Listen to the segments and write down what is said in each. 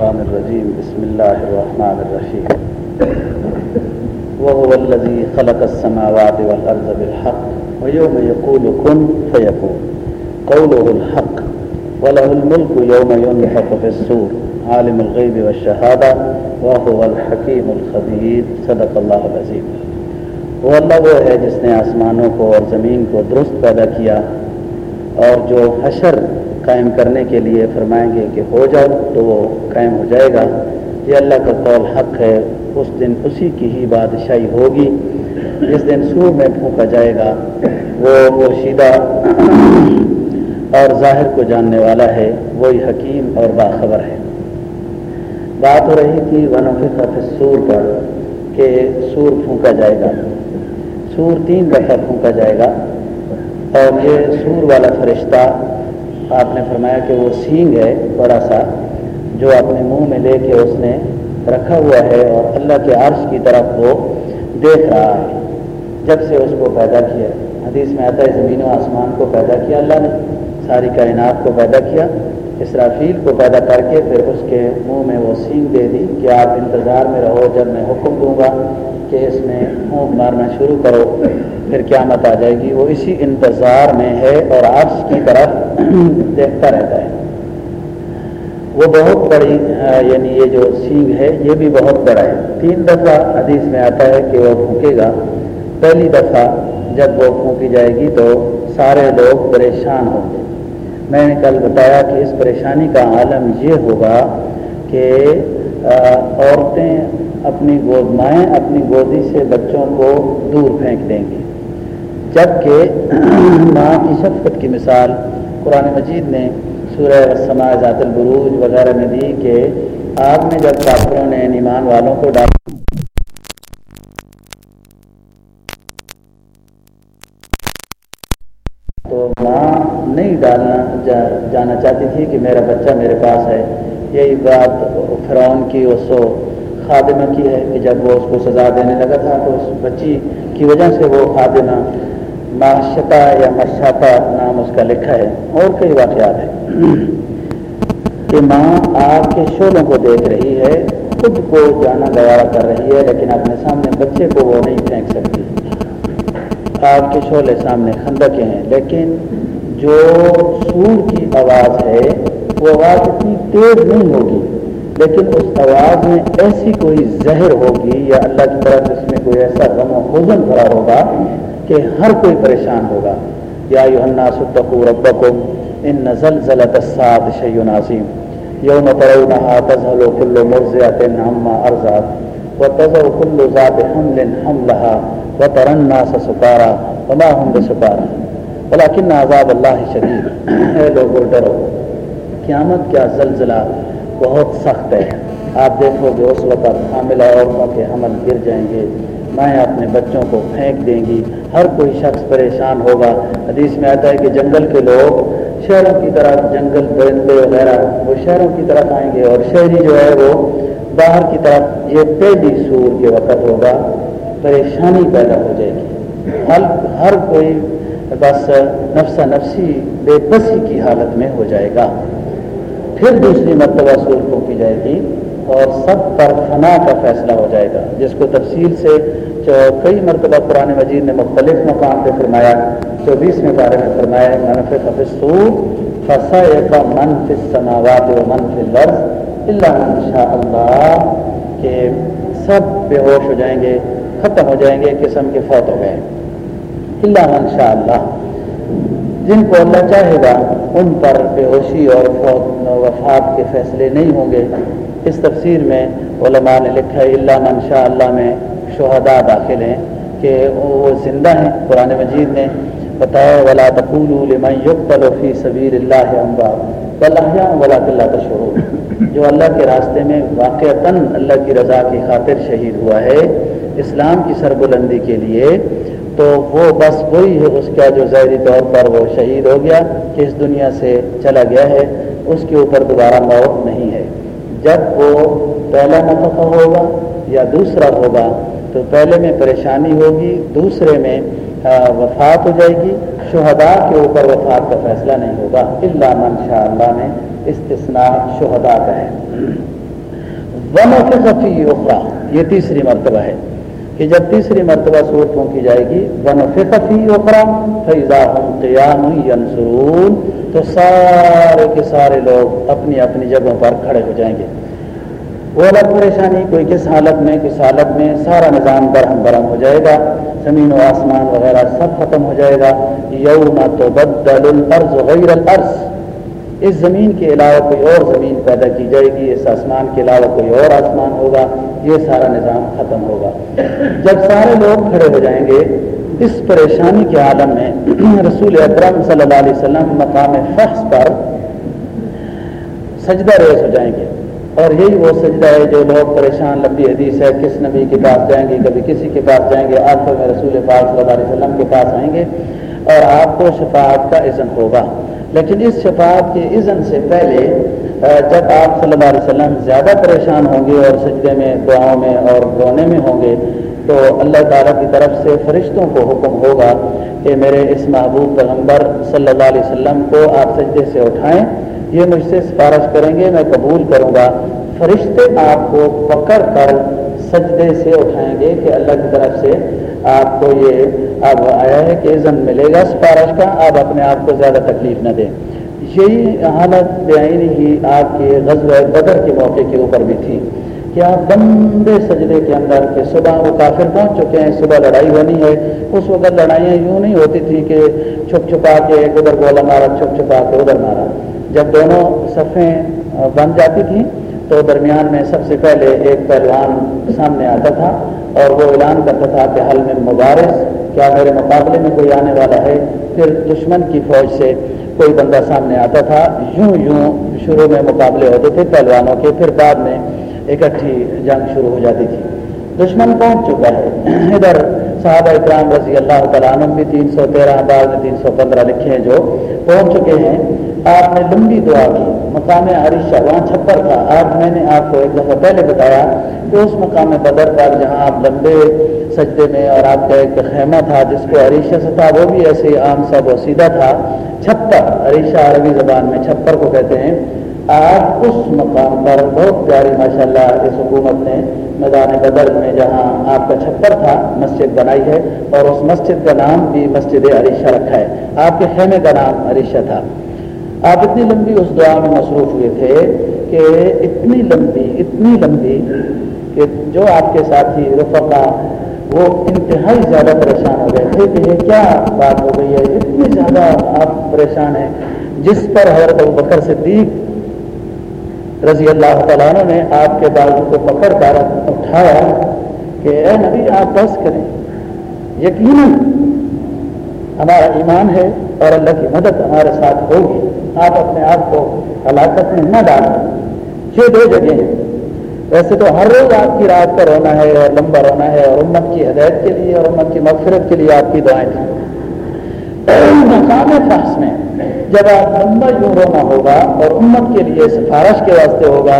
الشيطان الرجيم. بسم الله الرحمن الرحيم. وهو الذي خلق السماوات والأرض بالحق، ويوم يقول كن فيكون. قوله الحق، وله الملك يوم ينفق في السور عالم الغيب والشهادة، وهو الحكيم الخبير. صدق اللہ العظیم وہ اللہ وہ ہے جس نے آسمانوں کو اور زمین کو درست پیدا کیا، اور جو حشر قائم کرنے کے لیے فرمائیں گے کہ ہو جاؤ تو وہ قائم ہو جائے گا۔ یہ اللہ کا قول حق ہے، اس دن اسی کی ہی بادشاہی ہوگی۔ جس دن سور میں پھونکا جائے گا، وہ پوشیدہ اور ظاہر کو جاننے والا ہے۔ وہی حکیم اور باخبر ہے۔ بات ہو رہی تھی ونفق سور پر کہ سور پھونکا جائے گا۔ سور تین دفعہ پھونکا جائے گا اور یہ سور والا فرشتہ آپ نے فرمایا کہ وہ سینگ ہے بڑا سا، جو اپنے منہ میں لے کے اس نے رکھا ہوا ہے اور اللہ کے عرش کی طرف وہ دیکھ رہا ہے۔ جب سے اس کو پیدا کیا، حدیث میں آتا ہے، زمین و آسمان کو پیدا کیا، اللہ نے ساری کائنات کو پیدا کیا، اسرافیل کو پیدا کر کے پھر اس کے منہ میں وہ سینگ دے دی کہ آپ انتظار میں رہو، جب میں حکم دوں گا کہ اس میں پھونک مارنا شروع کرو۔ پھر قیامت آ جائے گی۔ وہ اسی انتظار میں ہے اور عرش کی طرف دیکھتا رہتا ہے۔ وہ بہت بڑی یعنی یہ جو سینگ ہے، یہ بھی بہت بڑا ہے۔ تین دفعہ حدیث میں آتا ہے کہ وہ پھونکے گا۔ پہلی دفعہ جب وہ پھونکی جائے گی تو سارے لوگ پریشان ہوں گے۔ میں نے کل بتایا کہ اس پریشانی کا عالم یہ ہوگا کہ عورتیں اپنی گود مائیں اپنی گودی سے بچوں کو دور پھینک دیں گی۔ جبکہ ماں کی شفقت کی مثال قرآن مجید نے سورہ سما ذات البروج وغیرہ میں دی کہ آگ میں جب کافروں نے ایمان والوں کو ڈالا تو ماں نہیں ڈالنا جا جانا چاہتی تھی کہ میرا بچہ میرے پاس ہے۔ یہی بات فرعون کی اس خادمہ کی ہے کہ جب وہ اس کو سزا دینے لگا تھا تو اس بچی کی وجہ سے وہ خادمہ معاشتا یا مشاطا نام اس کا لکھا ہے۔ اور کئی واقعات ہیں۔ کہ ماں آگ کے شولوں کو دیکھ رہی ہے، خود کو جانا گوارا کر رہی ہے، لیکن اپنے سامنے بچے کو وہ نہیں پھینک سکتی۔ آگ کے شولے سامنے خندقیں ہیں، لیکن جو سور کی آواز ہے، وہ آواز اتنی تیز نہیں ہوگی، لیکن اس آواز میں ایسی کوئی زہر ہوگی یا اللہ کی طرف اس میں کوئی ایسا غم و حزن بھرا ہوگا کہ ہر کوئی پریشان ہوگا۔ یا یوحنا ستقو ربکم ان نزل ضلع سات شیون عظیم۔ یوم ترونہا تزہل کل مرزیت عما ارزاد و تزہ کل ذات حمل حملہا و ترنا سکارا وما ہم بسکارا۔ ولیکن عذاب اللہ شدید۔ اے لوگو، ڈرو۔ قیامت کیا زلزلہ بہت سخت ہے۔ آپ دیکھو گے، اس وقت حاملہ عورتوں کے حمل گر جائیں گے۔ مائیں اپنے بچوں کو پھینک دیں گی۔ ہر کوئی شخص پریشان ہوگا۔ حدیث میں آتا ہے کہ جنگل کے لوگ شہروں کی طرف جنگل پرندے وغیرہ، وہ شہروں کی طرف آئیں گے اور شہری جو ہے وہ باہر کی طرف یہ پہلی سور کے وقت ہوگا، پریشانی پیدا ہو جائے گی۔ ہر ہر کوئی بس نفسا نفسی، بے بسی کی حالت میں ہو جائے گا۔ پھر دوسری مرتبہ سور کی جائے گی۔ اور سب پر فنا کا فیصلہ ہو جائے گا۔ جس کو تفصیل سے جو کئی مرتبہ قرآن مجید نے مختلف مقام پہ فرمایا، چوبیسویں بارے میں فرمایا منف فسا کا و من لفظ اللہ شاء اللہ کہ سب بے ہوش ہو جائیں گے، ختم ہو جائیں گے، قسم کے فوت ہو گئے۔ اللہ شاء اللہ۔ جن کو اللہ چاہے گا، ان پر بے ہوشی اور وفات کے فیصلے نہیں ہوں گے۔ اس تفسیر میں علماء نے لکھا ہے اللہ منشاء اللہ میں شہداء داخل ہیں کہ وہ زندہ ہیں، قرآن مجید نے بتایا، ولا تقول لمن يقتل في سبيل الله اموات بل احياء جو اللہ کے راستے میں واقعتا اللہ کی رضا کی خاطر شہید ہوا ہے اسلام کی سربلندی کے لیے، تو وہ بس وہی ہے، اس کا جو ظاہری طور پر وہ شہید ہو گیا، کہ اس دنیا سے چلا گیا ہے، اس کے اوپر دوبارہ موت نہیں ہے۔ جب وہ پہلا نفقہ ہوگا یا دوسرا ہوگا، تو پہلے میں پریشانی ہوگی، دوسرے میں وفات ہو جائے گی۔ شہداء کے اوپر وفات کا فیصلہ نہیں ہوگا۔ اللہ من شاء اللہ نے استثناء شہداء کا ہے۔ ون فی اخرا یہ تیسری مرتبہ ہے۔ کہ جب تیسری مرتبہ سور پھونکی جائے گی ون فی اخرا فیضا قیام ینسرون تو سارے کے سارے لوگ اپنی اپنی جگہوں پر کھڑے ہو جائیں گے۔ وہ الگ پریشانی، کوئی کس حالت میں، کس حالت میں، سارا نظام برہم برہم ہو جائے گا، زمین و آسمان وغیرہ سب ختم ہو جائے گا۔ یوم تو بدل الارض غیر الارض اس زمین کے علاوہ کوئی اور زمین پیدا کی جائے گی، اس آسمان کے علاوہ کوئی اور آسمان ہوگا، یہ سارا نظام ختم ہوگا۔ جب سارے لوگ کھڑے ہو جائیں گے، اس پریشانی کے عالم میں رسول اکرم صلی اللہ علیہ وسلم مقام فخص پر سجدہ ریز ہو جائیں گے۔ اور یہی وہ سجدہ ہے جو لوگ پریشان، لمبی حدیث ہے، کس نبی کے پاس جائیں گے، کبھی کسی کے پاس جائیں گے، آخر میں رسول پاک صلی اللہ علیہ وسلم کے پاس آئیں گے اور آپ کو شفاعت کا اذن ہوگا۔ لیکن اس شفاعت کے اذن سے پہلے جب آپ صلی اللہ علیہ وسلم زیادہ پریشان ہوں گے اور سجدے میں، دعاؤں میں اور رونے میں ہوں گے، تو اللہ تعالیٰ کی طرف سے فرشتوں کو حکم ہوگا کہ میرے اس محبوب پیغمبر صلی اللہ علیہ وسلم کو آپ سجدے سے اٹھائیں، یہ مجھ سے سفارش کریں گے، میں قبول کروں گا۔ فرشتے آپ کو پکڑ کر سجدے سے اٹھائیں گے کہ اللہ کی طرف سے آپ کو یہ اب آیا ہے کہ عزم ملے گا سفارش کا، آپ اپنے آپ کو زیادہ تکلیف نہ دیں۔ یہی حالت بےآنی ہی آپ کے غزل بدر کے موقع کے اوپر بھی تھی کہ آپ لمبے سجدے کے اندر کہ صبح وہ کافر پہنچ چکے ہیں، صبح لڑائی ہونی ہے۔ اس وقت لڑائیاں یوں نہیں ہوتی تھی کہ چھپ چھپا کے ایک ادھر گولا مارا، چھپ چھپا کے ادھر مارا۔ جب دونوں صفیں بن جاتی تھیں تو درمیان میں سب سے پہلے ایک پہلوان سامنے آتا تھا۔ اور وہ اعلان کرتا تھا کہ حل میں مبارس کیا میرے مقابلے میں کوئی آنے والا ہے؟ پھر دشمن کی فوج سے کوئی بندہ سامنے آتا تھا، یوں یوں شروع میں مقابلے ہوتے تھے پہلوانوں کے، پھر بعد میں اکٹھی جنگ شروع ہو جاتی تھی۔ دشمن پہنچ چکا ہے۔ ادھر صحابہ اکرام رضی اللہ تعالیٰ عنہ بھی تین سو تیرہ بعد میں تین سو پندرہ لکھے ہیں جو پہنچ چکے ہیں۔ آپ نے لمبی دعا کی۔ مقام عریشہ، وہاں چھپر تھا۔ آج میں نے آپ کو ایک دفعہ پہلے بتایا کہ اس مقام بدر پر جہاں آپ لمبے سجدے میں اور آپ کا ایک خیمہ تھا، جس کو عریشہ سے تھا، وہ بھی ایسے عام سا وہ سیدھا تھا۔ چھپر، عریشہ عربی زبان میں چھپر کو کہتے ہیں۔ آج اس مقام پر بہت پیاری ماشاء اللہ اس حکومت نے میدان بدر میں جہاں آپ کا چھپر تھا، مسجد بنائی ہے اور اس مسجد کا نام بھی مسجد عریشہ رکھا ہے۔ آپ کے خیمے کا نام عریشہ تھا۔ آپ اتنی لمبی اس دعا میں مصروف ہوئے تھے کہ اتنی لمبی اتنی لمبی کہ جو آپ کے ساتھی رفقا وہ انتہائی زیادہ پریشان ہو گئے تھے کہ یہ کیا بات ہو گئی ہے؟ اتنی زیادہ آپ پریشان ہیں۔ جس پر حضرت بکر صدیق رضی اللہ تعالیٰ نے آپ کے بازو کو پکڑ کر اٹھایا کہ اے نبی، آپ بس کریں۔ یقیناً ہمارا ایمان ہے اور اللہ کی مدد ہمارے ساتھ ہوگی۔ آپ اپنے آپ کو ہلاکت میں نہ ڈالیں۔ یہ دو جگہ ہیں۔ ویسے تو ہر روز آپ کی رات کا رونا ہے اور لمبا رونا ہے اور امت کی ہدایت کے لیے اور امت کی مغفرت کے لیے آپ کی دعائیں تھیں۔ مقام فحص میں۔ جب آپ لمبا یوں رونا ہوگا اور امت کے لیے سفارش کے واسطے ہوگا،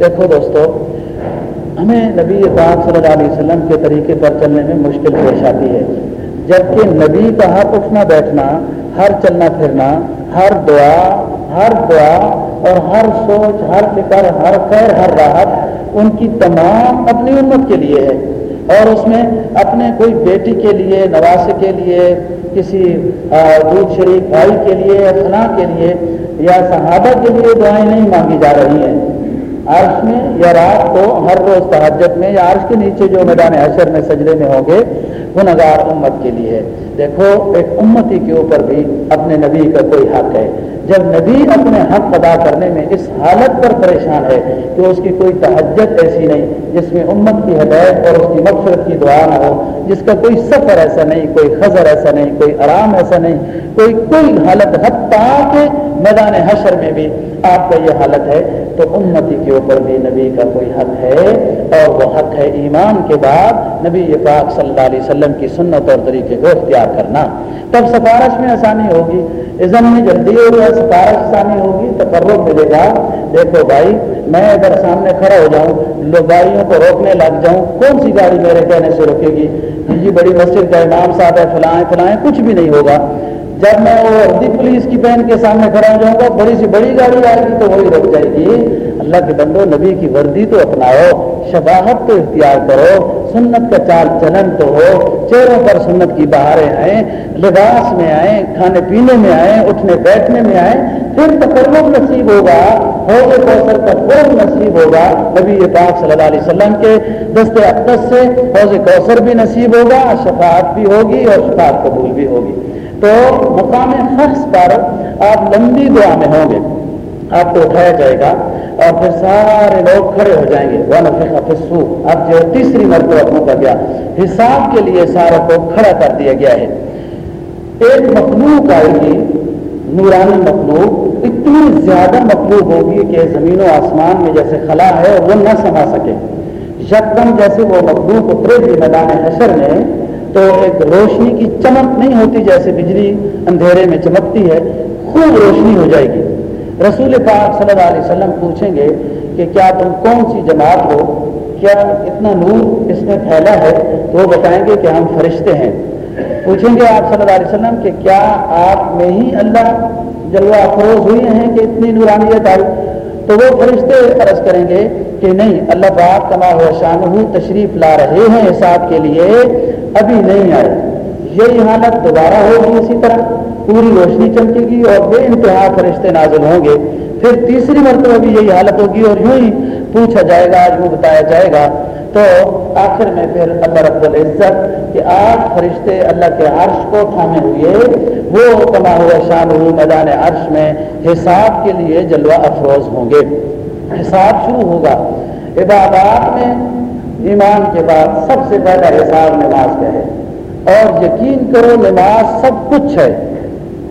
دیکھو دوستو، ہمیں نبی پاک صلی اللہ علیہ وسلم کے طریقے پر چلنے میں مشکل پیش آتی ہے۔ جبکہ نبی کا ہر اٹھنا بیٹھنا، ہر چلنا پھرنا، ہر دعا ہر دعا اور ہر سوچ، ہر فکر، ہر خیر، ہر راحت ان کی تمام اپنی امت کے لیے ہے۔ اور اس میں اپنے کوئی بیٹی کے لیے، نواسے کے لیے، کسی دودھ شریف بھائی کے لیے، فلاں کے لیے یا صحابہ کے لیے دعائیں نہیں مانگی جا رہی ہیں۔ عرش میں یا رات کو ہر روز تحجت میں یا عرش کے نیچے جو میدان حشر میں سجدے میں ہوں گے، وہ نظار امت کے لیے ہے۔ دیکھو، ایک امتی کے اوپر بھی اپنے نبی کا کوئی حق ہے۔ جب نبی اپنے حق ادا کرنے میں اس حالت پر پریشان ہے کہ اس کی کوئی تہجت ایسی نہیں جس میں امت کی ہدایت اور اس کی مقصد کی دعا نہ ہو، جس کا کوئی سفر ایسا نہیں، کوئی خزر ایسا نہیں، کوئی آرام ایسا نہیں، کوئی کوئی حالت حتیٰ کہ میدان حشر میں بھی آپ کا یہ حالت ہے تو امتی کے اوپر بھی نبی کا کوئی حق ہے اور وہ حق ہے ایمان کے بعد نبی پاک صلی اللہ علیہ وسلم کی سنت اور طریقے کو اختیار کرنا۔ تب سفارش میں آسانی ہوگی۔ عزم میں جلدی ہوگا سفارش آسانی ہوگی تقرب ملے گا۔ دیکھو بھائی، میں اگر سامنے کھڑا ہو جاؤں، لوگ گاڑیوں کو روکنے لگ جاؤں، کون سی گاڑی میرے کہنے سے روکے گی؟ جی بڑی مسجد کا امام صاحب ہے فلائیں فلائیں کچھ بھی نہیں ہوگا۔ جب میں وہ وردی پولیس کی بہن کے سامنے کھڑا ہو جاؤں گا، بڑی سی بڑی گاڑی آئے گی تو وہی رک جائے گی۔ اللہ کے بندو، نبی کی وردی تو اپناؤ شباہت تو اختیار کرو، سنت کا چال چلن تو ہو۔ چہروں پر سنت کی بہاریں آئیں، لباس میں آئیں، کھانے پینے میں آئیں، اٹھنے بیٹھنے میں آئیں، پھر تقرب نصیب ہوگا، حوض کوثر کا قرب نصیب ہوگا۔ نبی پاک صلی اللہ علیہ وسلم کے دست اقدس سے حوض کوثر بھی نصیب ہوگا، شفاعت بھی ہوگی اور شفاعت قبول بھی ہوگی۔ تو مقام خرچ پر آپ لمبی دعا میں ہوں گے۔ آپ کو اٹھایا جائے گا اور پھر سارے لوگ کھڑے ہو جائیں گے۔ ون فسو اب جو تیسری مرتبہ موقع گیا حساب کے لیے ساروں کو کھڑا کر دیا گیا ہے۔ ایک مخلوق آئے گی، نورانی مخلوق۔ اتنی زیادہ مخلوق ہوگی کہ زمین و آسمان میں جیسے خلا ہے وہ نہ سما سکے۔ یکدم جیسے وہ مخلوق اترے بھی میدان حشر میں تو ایک روشنی کی چمک نہیں ہوتی جیسے بجلی اندھیرے میں چمکتی ہے، خوب روشنی ہو جائے گی۔ رسول پاک صلی اللہ علیہ وسلم پوچھیں گے کہ کیا تم کون سی جماعت ہو؟ کیا اتنا نور اس میں پھیلا ہے؟ تو وہ بتائیں گے کہ ہم فرشتے ہیں۔ پوچھیں گے آپ صلی اللہ علیہ وسلم کہ کیا آپ میں ہی اللہ جلوہ افروز ہوئے ہیں کہ اتنی نورانیت آئی؟ تو وہ فرشتے عرض کریں گے کہ نہیں، اللہ پاک کما ہوا شان ہوں تشریف لا رہے ہیں حساب کے لیے، ابھی نہیں آئے۔ یہی حالت دوبارہ ہوگی اسی طرح، پوری روشنی چمکے گی اور بے انتہا فرشتے نازل ہوں گے۔ پھر تیسری مرتبہ بھی یہی حالت ہوگی اور یوں ہی پوچھا جائے گا آج وہ بتایا جائے گا تو آخر میں پھر اللہ رب العزت کہ آج فرشتے اللہ کے عرش کو تھامے ہوئے، وہ کما ہوا شام ہوئی میدان عرش میں حساب کے لیے جلوہ افروز ہوں گے۔ حساب شروع ہوگا۔ عبادات میں ایمان کے بعد سب سے پہلا حساب نماز کا ہے۔ اور یقین کرو نماز سب کچھ ہے۔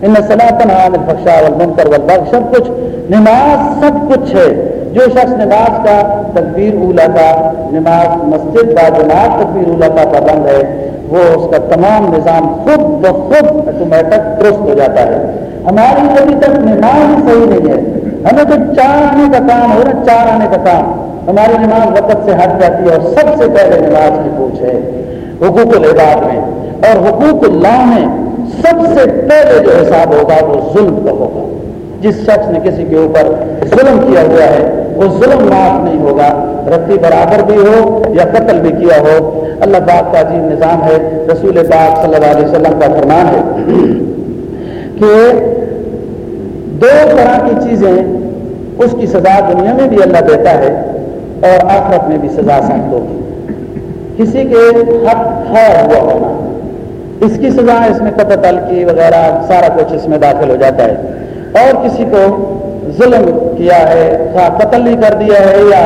ان سناتن عامل بخشا والمنکر والبغ سب کچھ۔ نماز سب کچھ ہے۔ جو شخص نماز کا تکبیر اولا کا نماز مسجد کا جماعت تکبیر اولا کا پابند ہے، وہ اس کا تمام نظام خود بخود آٹومیٹک درست ہو جاتا ہے۔ ہماری ابھی تک نماز ہی صحیح نہیں ہے۔ ہمیں تو چار آنے کا کام ہو رہا چار آنے کا کام۔ ہماری نماز وقت سے ہٹ جاتی ہے اور سب سے پہلے نماز کی پوچھ ہے۔ حقوق العباد میں۔ اور حقوق اللہ میں سب سے پہلے جو حساب ہوگا وہ ظلم کا ہوگا جس شخص نے کسی کے اوپر ظلم کیا ہوا ہے، وہ ظلم معاف نہیں ہوگا، رتی برابر بھی ہو یا قتل بھی کیا ہو۔ اللہ پاک کا عجیب نظام ہے، رسول پاک صلی اللہ علیہ وسلم کا فرمان ہے کہ دو طرح کی چیزیں اس کی سزا دنیا میں بھی اللہ دیتا ہے اور آخرت میں بھی سزا سخت ہوگی۔ کسی کے حق خیر ہوا ہونا، اس کی سزا اس میں قطع تلقی وغیرہ سارا کچھ اس میں داخل ہو جاتا ہے۔ اور کسی کو ظلم کیا ہے قتل نہیں کر دیا ہے یا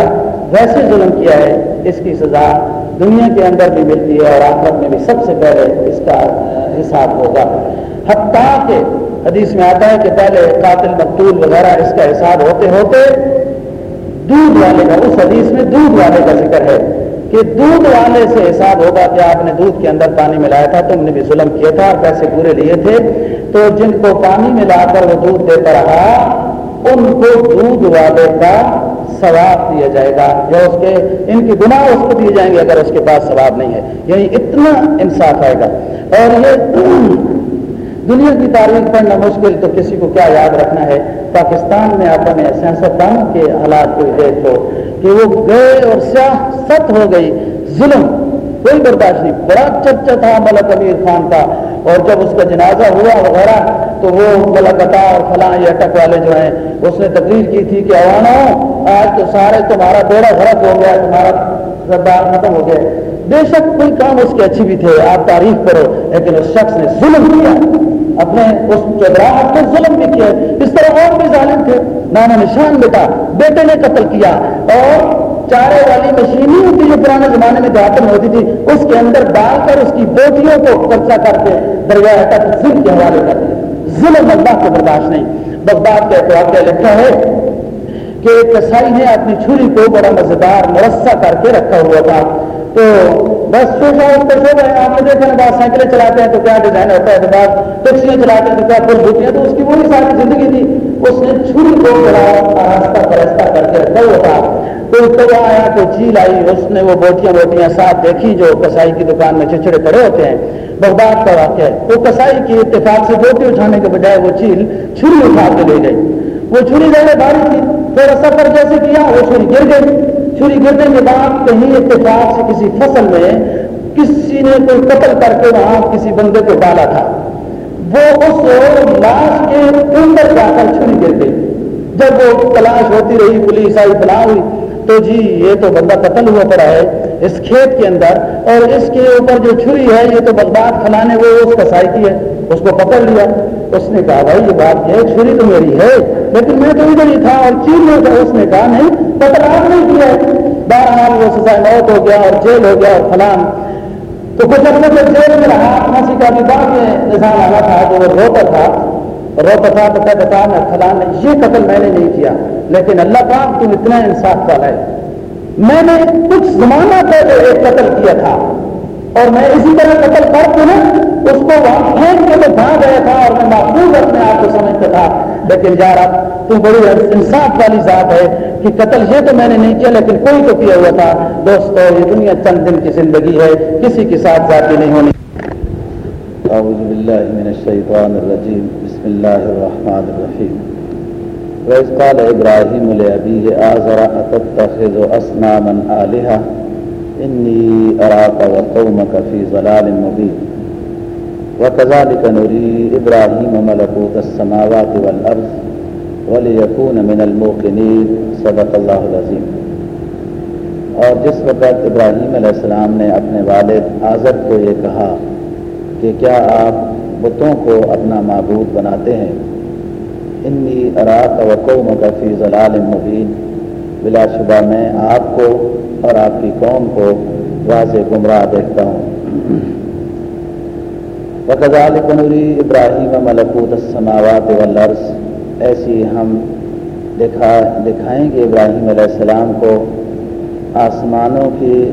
ویسے ظلم کیا ہے، اس کی سزا دنیا کے اندر بھی ملتی ہے اور آخرت میں بھی سب سے پہلے اس کا حساب ہوگا۔ حتیٰ کہ حدیث میں آتا ہے کہ پہلے قاتل مقتول وغیرہ اس کا حساب ہوتے ہوتے دودھ والے کا، اس حدیث میں دودھ والے کا ذکر ہے۔ کہ دودھ والے سے حساب ہوگا کہ آپ نے دودھ کے اندر پانی ملایا تھا، تم نے بھی ظلم کیا تھا اور پیسے پورے لیے تھے۔ تو جن کو پانی ملا کر وہ دودھ دیتا رہا، ان کو دودھ والے کا ثواب دیا جائے گا۔ یا اس کے، ان کی گناہ اس کو دیے جائیں گے اگر اس کے پاس ثواب نہیں ہے۔ یعنی اتنا انصاف آئے گا۔ اور یہ دنیا کی تاریخ پڑھنا مشکل تو کسی کو کیا یاد رکھنا ہے؟ پاکستان میں اپنے سیاستدان کے حالات کو دیکھو کہ وہ گئے اور سیاہ ست ہو گئی۔ ظلم، کوئی برداشت نہیں۔ بڑا چرچا تھا ملک امیر خان کا۔ اور جب اس کا جنازہ ہوا وغیرہ تو وہ ملکتا اور فلاں یہ اٹک والے جو ہیں، اس نے تقریر کی تھی کہ عوانو آج تو سارے تمہارا بیڑا غلط ہو گیا، تمہارا سردار ختم ہو گیا۔ بے شک کوئی کام اس کے اچھی بھی تھے، آپ تعریف کرو، لیکن اس شخص نے ظلم کیا۔ اپنے اس چودراہٹ پر ظلم بھی کیا اس طرح اور بھی ظالم تھے۔ نانا نشان بیٹا بیٹے نے قتل کیا اور چارے والی مشین ہوتی جو پرانے زمانے میں دیہات ہوتی تھی، اس کے اندر ڈال کر اس کی بوٹیوں کو قبضہ کر کے دریا تک ظلم کے حوالے کر دیا ظلم اللہ کو برداشت نہیں۔ بغداد کے اعتبار کا لکھا ہے کہ ایک کسائی نے اپنی چھری کو بڑا مزیدار مرسہ کر کے رکھا ہوا تھا۔ تو بس سوچا اس پر سو گئے، آپ نے دیکھا نا بعض سائیکلیں چلاتے ہیں تو کیا ڈیزائن ہوتا ہے؟ بعض ٹیکسیاں چلاتے ہیں تو کیا ہوتی ہیں تو اس کی وہی ساری زندگی تھی۔ اس نے چھری کو بڑا راستہ پرستہ کر کے رکھا ہوا تھا۔ کوئی کوا آیا، کوئی چیل آئی، اس نے وہ بوٹیاں بوٹیاں ساتھ دیکھی جو کسائی کی دکان میں چچڑے پڑے ہوتے ہیں۔ بغداد کا واقعہ ہے وہ کسائی کی اتفاق سے بوٹی اٹھانے کے بجائے وہ چیل چھری اٹھا کے لے گئی۔ وہ چھری رہنے باری تھی پھر سفر جیسے کیا، وہ چھری گر گئی۔ چھری گرنے کے بعد کہیں اتفاق سے کسی فصل میں کسی نے کوئی قتل کر کے وہاں کسی بندے کو ڈالا تھا۔ وہ اس لاش کے اندر جا کر چھری گر گئی جب وہ تلاش ہوتی رہی، پولیس آئی فلاں ہوئی، تو جی یہ تو بندہ قتل ہوا پڑا ہے اس کھیت کے اندر، اور اس کے اوپر جو چھری ہے، یہ تو بغداد کھلانے وہ اس کسائی کی ہے، اس کو پکڑ لیا۔ اس نے کہا، بھائی، یہ بات ہے، چھری تو میری ہے، لیکن میں تو ادھر ہی تھا اور چین میں تھا؟ اس نے کہا، نہیں قتل آپ نہیں کیا ہے۔ بہرحال وہ سزائے موت ہو گیا اور جیل ہو گیا اور فلان تو کچھ اپنے جب جیل میں رہا پھانسی کا بھی بعد میں نظام آنا تھا، جو وہ روتا تھا روتا تھا تو کہتا تھا، میں فلان یہ قتل میں نے نہیں کیا، لیکن اللہ پاک تم اتنا انصاف والا ہے میں نے کچھ زمانہ پہلے ایک قتل کیا تھا، اور میں اسی طرح قتل کر کے نا، اس کو وہاں پھینک کے میں بھاگ گیا تھا، اور میں محفوظ اپنے آپ کو سمجھتا تھا۔ لیکن یار اب تو بڑی انصاف والی ذات ہے کہ قتل یہ تو میں نے نہیں کیا، لیکن کوئی تو کیا ہوا تھا۔ دوستو، یہ دنیا چند دن کی زندگی ہے، کسی کے ساتھ ذاتی نہیں ہونی۔ اعوذ باللہ من الشیطان الرجیم۔ بسم اللہ الرحمن الرحیم۔ ویس قال ابراہیم لأبیه آزر اتتخذ اسناما آلہا انی اراک وقومک فی ظلال مبین وكذلك نري إبراهيم ملكوت السماوات والأرض وليكون من الموقنين. صدق الله العظيم. اور جس وقت ابراہیم علیہ السلام نے اپنے والد آزر کو یہ کہا کہ کیا آپ بتوں کو اپنا معبود بناتے ہیں؟ انی اراک وقوم فی ضلال مبین. بلا شبہ میں آپ کو اور آپ کی قوم کو واضح گمراہ دیکھتا ہوں۔ وقضال قنوری ابراہیم ملکوت السماوات والارض۔ ایسی ہم دکھا دکھائیں گے ابراہیم علیہ السلام کو آسمانوں کی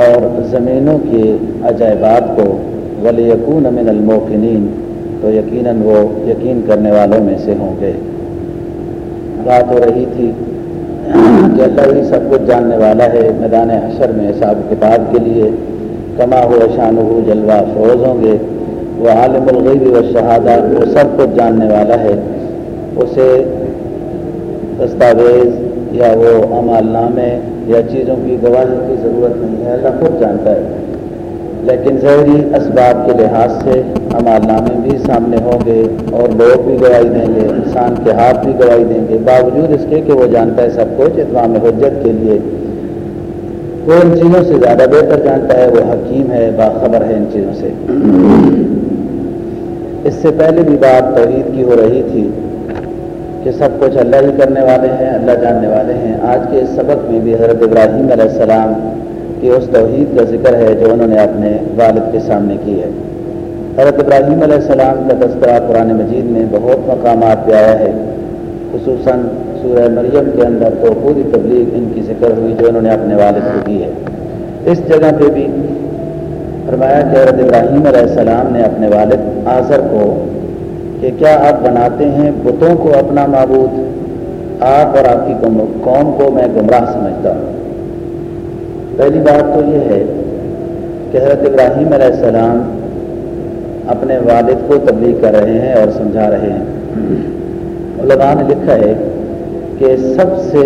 اور زمینوں کے عجائبات کو۔ ولیکون من الموقنین تو یقیناً وہ یقین کرنے والوں میں سے ہوں گے۔ بات ہو رہی تھی کہ اللہ ہی سب کچھ جاننے والا ہے۔ میدان حشر میں حساب کتاب کے لیے کما ہو شان ہو جلوہ فروز ہوں گے۔ وہ عالم الغیب و شہادہ وہ سب کچھ جاننے والا ہے۔ اسے دستاویز یا وہ عمال نامے یا چیزوں کی گواہی کی ضرورت نہیں ہے، اللہ خود جانتا ہے۔ لیکن ظہری اسباب کے لحاظ سے ہمار نامے بھی سامنے ہوں گے اور لوگ بھی گواہی دیں گے، انسان کے ہاتھ بھی گواہی دیں گے۔ باوجود اس کے کہ وہ جانتا ہے سب کچھ، اتمام حجت کے لیے وہ ان چیزوں سے زیادہ بہتر جانتا ہے، وہ حکیم ہے، باخبر ہے ان چیزوں سے۔ اس سے پہلے بھی بات توحید کی ہو رہی تھی کہ سب کچھ اللہ ہی کرنے والے ہیں، اللہ جاننے والے ہیں۔ آج کے اس سبق میں بھی حضرت ابراہیم علیہ السلام کہ اس توحید کا ذکر ہے جو انہوں نے اپنے والد کے سامنے کی ہے۔ حضرت ابراہیم علیہ السلام کا تذکرہ قرآن مجید میں بہت مقامات پہ آیا ہے۔ خصوصاً سورہ مریم کے اندر تو پوری تبلیغ ان کی ذکر ہوئی جو انہوں نے اپنے والد کو کی ہے۔ اس جگہ پہ بھی فرمایا کہ حضرت ابراہیم علیہ السلام نے اپنے والد آذر کو کہ کیا آپ بناتے ہیں بتوں کو اپنا معبود؟ آپ اور آپ کی قوم کو میں گمراہ سمجھتا ہوں۔ پہلی بات تو یہ ہے کہ حضرت ابراہیم علیہ السلام اپنے والد کو تبلیغ کر رہے ہیں اور سمجھا رہے ہیں۔ علماء نے لکھا ہے کہ سب سے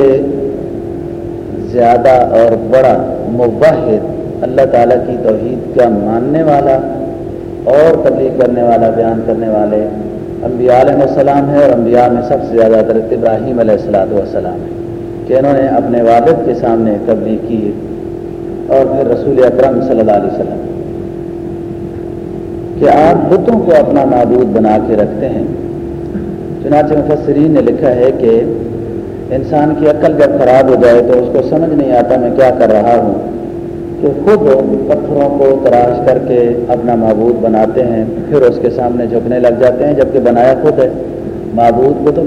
زیادہ اور بڑا مباحد اللہ تعالیٰ کی توحید کا ماننے والا اور تبلیغ کرنے والا، بیان کرنے والے انبیاء علیہ السلام ہے اور انبیاء میں سب سے زیادہ حضرت ابراہیم علیہ السلام والسلام ہے کہ انہوں نے اپنے والد کے سامنے تبلیغ کی اور پھر رسول اکرم صلی اللہ علیہ وسلم کہ آپ بتوں کو اپنا معبود بنا کے رکھتے ہیں۔ چنانچہ مفسرین نے لکھا ہے کہ انسان کی عقل جب خراب ہو جائے تو اس کو سمجھ نہیں آتا میں کیا کر رہا ہوں۔ کہ خود پتھروں کو تراش کر کے اپنا معبود بناتے ہیں، پھر اس کے سامنے جھکنے لگ جاتے ہیں جبکہ بنایا خود ہے۔ معبود کو تو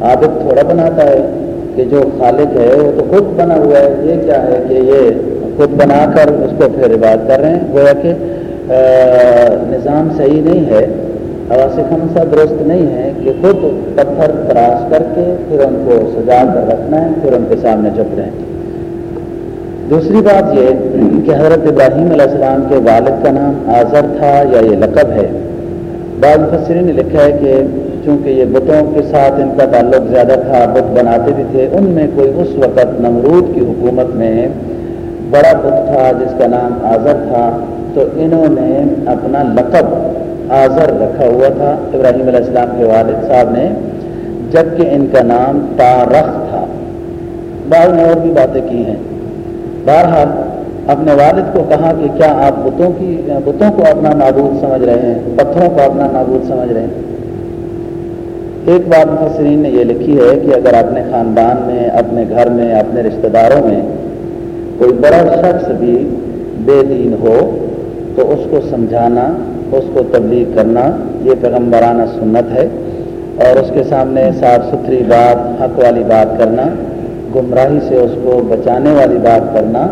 عادت تھوڑا بناتا ہے کہ جو خالق ہے وہ تو خود بنا ہوا ہے۔ یہ کیا ہے کہ یہ خود بنا کر اس کو پھر عباد کر رہے ہیں۔ گویا کہ نظام صحیح نہیں ہے۔ حواس خمسہ درست نہیں ہے کہ خود پتھر تراش کر کے پھر ان کو سجا کر رکھنا ہے، پھر ان کے سامنے چپ رہے ہیں دوسری بات یہ کہ حضرت ابراہیم علیہ السلام کے والد کا نام آذر تھا یا یہ لقب ہے۔ بعض مفسرین نے لکھا ہے کہ چونکہ یہ بتوں کے ساتھ ان کا تعلق زیادہ تھا، بت بناتے بھی تھے، ان میں کوئی اس وقت نمرود کی حکومت میں بڑا بت تھا جس کا نام آذر تھا۔ تو انہوں نے اپنا لقب آذر رکھا ہوا تھا ابراہیم علیہ السلام کے والد صاحب نے، جبکہ ان کا نام تارخ تھا۔ بعض نے اور بھی باتیں کی ہیں۔ بہرحال، اپنے والد کو کہا کہ کیا آپ بتوں کی، بتوں کو اپنا معبود سمجھ رہے ہیں؟ پتھروں کو اپنا معبود سمجھ رہے ہیں؟ ایک بات مفسرین نے یہ لکھی ہے کہ اگر اپنے خاندان میں، اپنے گھر میں، اپنے رشتہ داروں میں کوئی بڑا شخص بھی بے دین ہو، تو اس کو سمجھانا اس کو تبلیغ کرنا یہ پیغمبرانہ سنت ہے اور اس کے سامنے صاف ستھری بات، حق والی بات کرنا، گمراہی سے اس کو بچانے والی بات کرنا،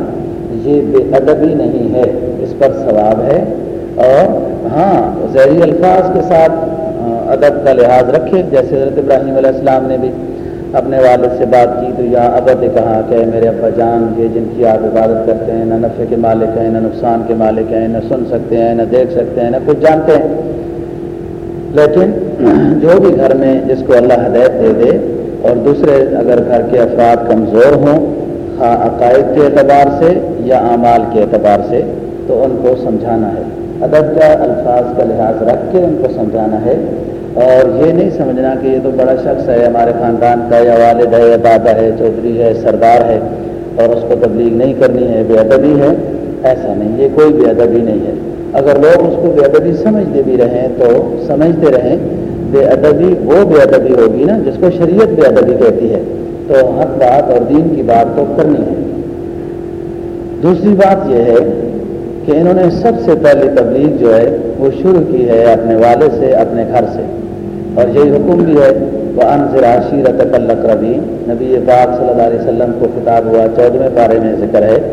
یہ بے ادبی نہیں ہے، اس پر ثواب ہے اور ہاں ذہری الفاظ کے ساتھ ادب کا لحاظ رکھے، جیسے حضرت ابراہیم علیہ السلام نے بھی اپنے والد سے بات کی تو یا ابد کہا کہ میرے ابا جان یہ جن کی آپ عبادت کرتے ہیں، نہ نفع کے مالک ہیں، نہ نقصان کے مالک ہیں، نہ سن سکتے ہیں، نہ دیکھ سکتے ہیں، نہ کچھ جانتے ہیں۔ لیکن جو بھی گھر میں جس کو اللہ ہدایت دے دے اور دوسرے اگر گھر کے افراد کمزور ہوں، خواہ عقائد کے اعتبار سے یا اعمال کے اعتبار سے، تو ان کو سمجھانا ہے۔ ادب کا الفاظ کا لحاظ رکھ کے ان کو سمجھانا ہے۔ اور یہ نہیں سمجھنا کہ یہ تو بڑا شخص ہے، ہمارے خاندان کا یا والد ہے یا دادا ہے، چودھری ہے، سردار ہے اور اس کو تبلیغ نہیں کرنی ہے، بے ادبی ہے۔ ایسا نہیں، یہ کوئی بے ادبی نہیں ہے۔ اگر لوگ اس کو بے ادبی سمجھتے بھی رہیں تو سمجھتے رہیں، بے ادبی وہ بے ادبی ہوگی نا جس کو شریعت بے ادبی کہتی ہے۔ تو حق بات اور دین کی بات تو کرنی ہے۔ دوسری بات یہ ہے کہ انہوں نے سب سے پہلی تبلیغ جو ہے وہ شروع کی ہے اپنے والد سے، اپنے گھر سے۔ اور یہی حکم بھی ہے وہ انضر عشیرت ربی نبی پاک صلی اللہ علیہ وسلم کو خطاب ہوا چودھویں پارے میں ذکر ہے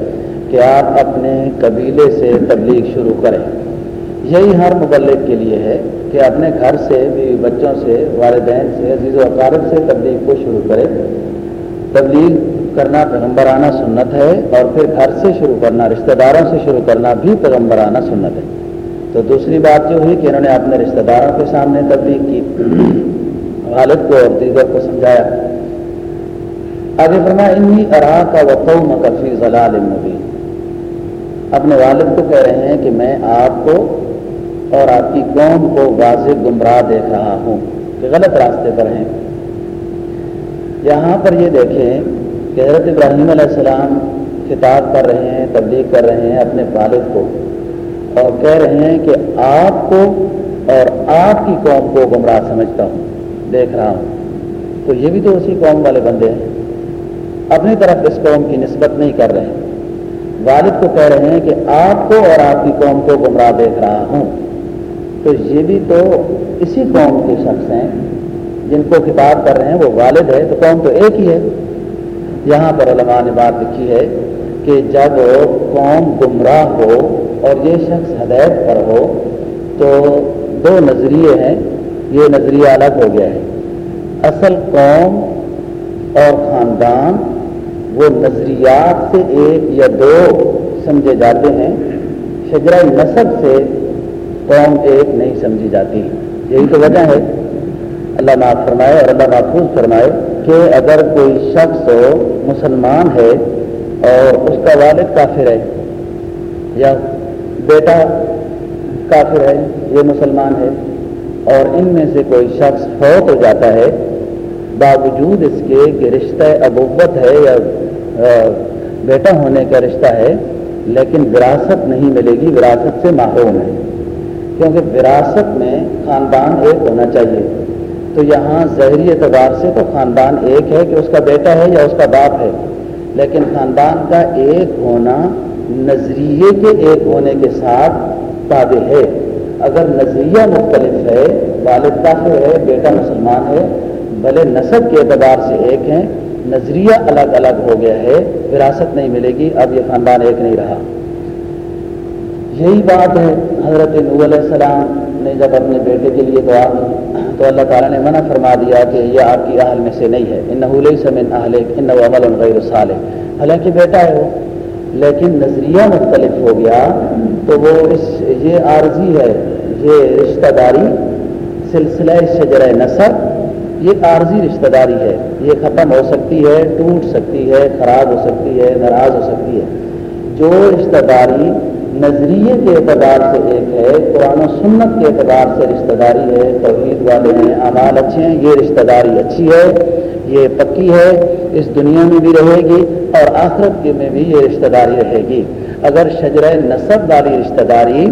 کہ آپ اپنے قبیلے سے تبلیغ شروع کریں۔ یہی ہر مبلک کے لیے ہے کہ اپنے گھر سے بھی بچوں سے، والدین سے، عزیز و اقارب سے تبلیغ کو شروع کرے۔ تبلیغ کرنا پیغمبرانہ سنت ہے اور پھر گھر سے شروع کرنا، رشتہ داروں سے شروع کرنا بھی پیغمبرانہ سنت ہے۔ تو دوسری بات جو ہوئی کہ انہوں نے اپنے رشتہ داروں کے سامنے تبلیغ کی۔ والد کو اور دیگر کو سمجھایا۔ آگے فرما انی ارا کا وقوع مکفی ضلال مبین۔ اپنے والد کو کہہ رہے ہیں کہ میں آپ کو اور آپ کی قوم کو واضح گمراہ دیکھ رہا ہوں کہ غلط راستے پر ہیں۔ یہاں پر یہ دیکھیں کہ حضرت ابراہیم علیہ السلام خطاب کر رہے ہیں، تبلیغ کر رہے ہیں اپنے والد کو اور کہہ رہے ہیں کہ آپ کو اور آپ کی قوم کو گمراہ سمجھتا ہوں، دیکھ رہا ہوں۔ تو یہ بھی تو اسی قوم والے بندے ہیں۔ اپنی طرف اس قوم کی نسبت نہیں کر رہے۔ والد کو کہہ رہے ہیں کہ آپ کو اور آپ کی قوم کو گمراہ دیکھ رہا ہوں۔ تو یہ بھی تو اسی قوم کے شخص ہیں جن کو کتاب کر رہے ہیں، وہ والد ہے، تو قوم تو ایک ہی ہے۔ یہاں پر علماء نے بات لکھی ہے کہ جب قوم گمراہ ہو اور یہ شخص ہدایت پر ہو تو دو نظریے ہیں، یہ نظریہ الگ ہو گیا ہے۔ اصل قوم اور خاندان وہ نظریات سے ایک یا دو سمجھے جاتے ہیں۔ شجرہ نصب سے قوم ایک نہیں سمجھی جاتی۔ یہی تو وجہ ہے۔ اللہ معاف فرمائے اور اللہ محفوظ فرمائے کہ اگر کوئی شخص ہو مسلمان ہے اور اس کا والد کافر ہے یا بیٹا کافر ہے، یہ مسلمان ہے، اور ان میں سے کوئی شخص فوت ہو جاتا ہے، باوجود اس کے کہ رشتہ ابوت ہے یا بیٹا ہونے کا رشتہ ہے، لیکن وراثت نہیں ملے گی، وراثت سے محروم ہے۔ کیونکہ وراثت میں خاندان ایک ہونا چاہیے۔ تو یہاں ظہری اعتبار سے تو خاندان ایک ہے کہ اس کا بیٹا ہے یا اس کا باپ ہے، لیکن خاندان کا ایک ہونا نظریے کے ایک ہونے کے ساتھ تابع ہے۔ اگر نظریہ مختلف ہے، والد کافر ہے، بیٹا مسلمان ہے، بھلے نصب کے اعتبار سے ایک ہیں، نظریہ الگ الگ ہو گیا ہے، وراثت نہیں ملے گی، اب یہ خاندان ایک نہیں رہا۔ یہی بات ہے حضرت نو علیہ السلام نے جب اپنے بیٹے کے لیے دعا تو اللہ تعالیٰ نے منع فرما دیا کہ یہ آپ کی اہل میں سے نہیں ہے۔ ان نحول سمن اہل ان عمل غیر صالح۔ حالانکہ بیٹا ہے وہ، لیکن نظریہ مختلف ہو گیا تو وہ اس، یہ عارضی ہے، یہ رشتہ داری سلسلہ شجر نصب یہ عارضی رشتہ داری ہے۔ یہ ختم ہو سکتی ہے، ٹوٹ سکتی ہے، خراب ہو سکتی ہے، ناراض ہو سکتی ہے۔ جو رشتہ داری نظریے کے اعتبار سے ایک ہے، قرآن و سنت کے اعتبار سے رشتہ داری ہے، توحید والے ہیں، اعمال اچھے ہیں، یہ رشتہ داری اچھی ہے، یہ پکی ہے، اس دنیا میں بھی رہے گی اور آخرت کے میں بھی یہ رشتہ داری رہے گی۔ اگر شجر نصب والی رشتہ داری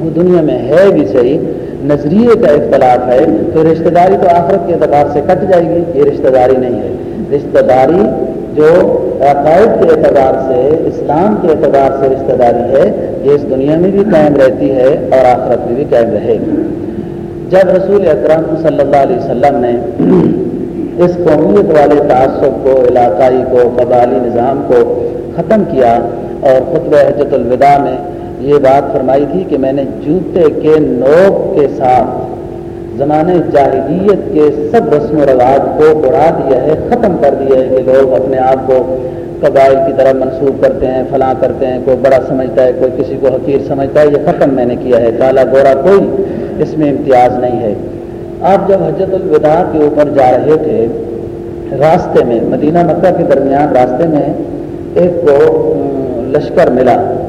وہ دنیا میں ہے بھی صحیح، نظریے کا اختلاف ہے، تو رشتہ داری تو آخرت کے اعتبار سے کٹ جائے گی، یہ رشتہ داری نہیں ہے۔ رشتہ داری جو عقائد کے اعتبار سے، اسلام کے اعتبار سے رشتہ داری ہے، یہ اس دنیا میں بھی قائم رہتی ہے اور آخرت میں بھی قائم رہے گی۔ جب رسول اکرم صلی اللہ علیہ وسلم نے اس قومیت والے تعصب کو، علاقائی کو قبالی نظام کو ختم کیا اور خطبہ حجت الوداع میں یہ بات فرمائی تھی کہ میں نے جوتے کے نوک کے ساتھ زمانے جاہلیت کے سب رسم و رواج کو بڑھا دیا ہے، ختم کر دیا ہے کہ لوگ اپنے آپ کو قبائل کی طرح منسوخ کرتے ہیں، فلاں کرتے ہیں، کوئی بڑا سمجھتا ہے، کوئی کسی کو حقیر سمجھتا ہے، یہ ختم میں نے کیا ہے۔ کالا گورا کوئی اس میں امتیاز نہیں ہے۔ آپ جب حجت الوداع کے اوپر جا رہے تھے، راستے میں، مدینہ مکہ کے درمیان راستے میں ایک کو لشکر ملا۔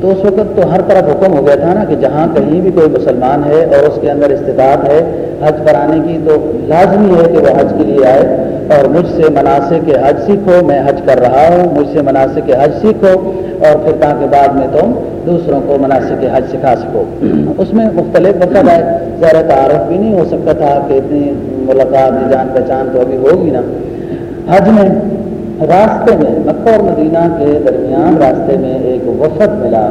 تو اس وقت تو ہر طرف حکم ہو گیا تھا نا کہ جہاں کہیں بھی کوئی مسلمان ہے اور اس کے اندر استطاعت ہے، حج پر آنے کی تو لازمی ہے کہ وہ حج کے لیے آئے۔ اور مجھ سے مناسب کے حج سیکھو، میں حج کر رہا ہوں، مجھ سے مناسب کے حج سیکھو اور پھر تاکہ بعد میں تم دوسروں کو مناسب کے حج سکھا سکو۔ اس میں مختلف وقت ہے۔ زیادہ تعارف بھی نہیں ہو سکتا تھا کہ اتنی ملاقات، جان پہچان تو ابھی ہوگی نا۔ حج میں راستے میں، مکہ اور مدینہ کے درمیان راستے میں ایک وفد ملا۔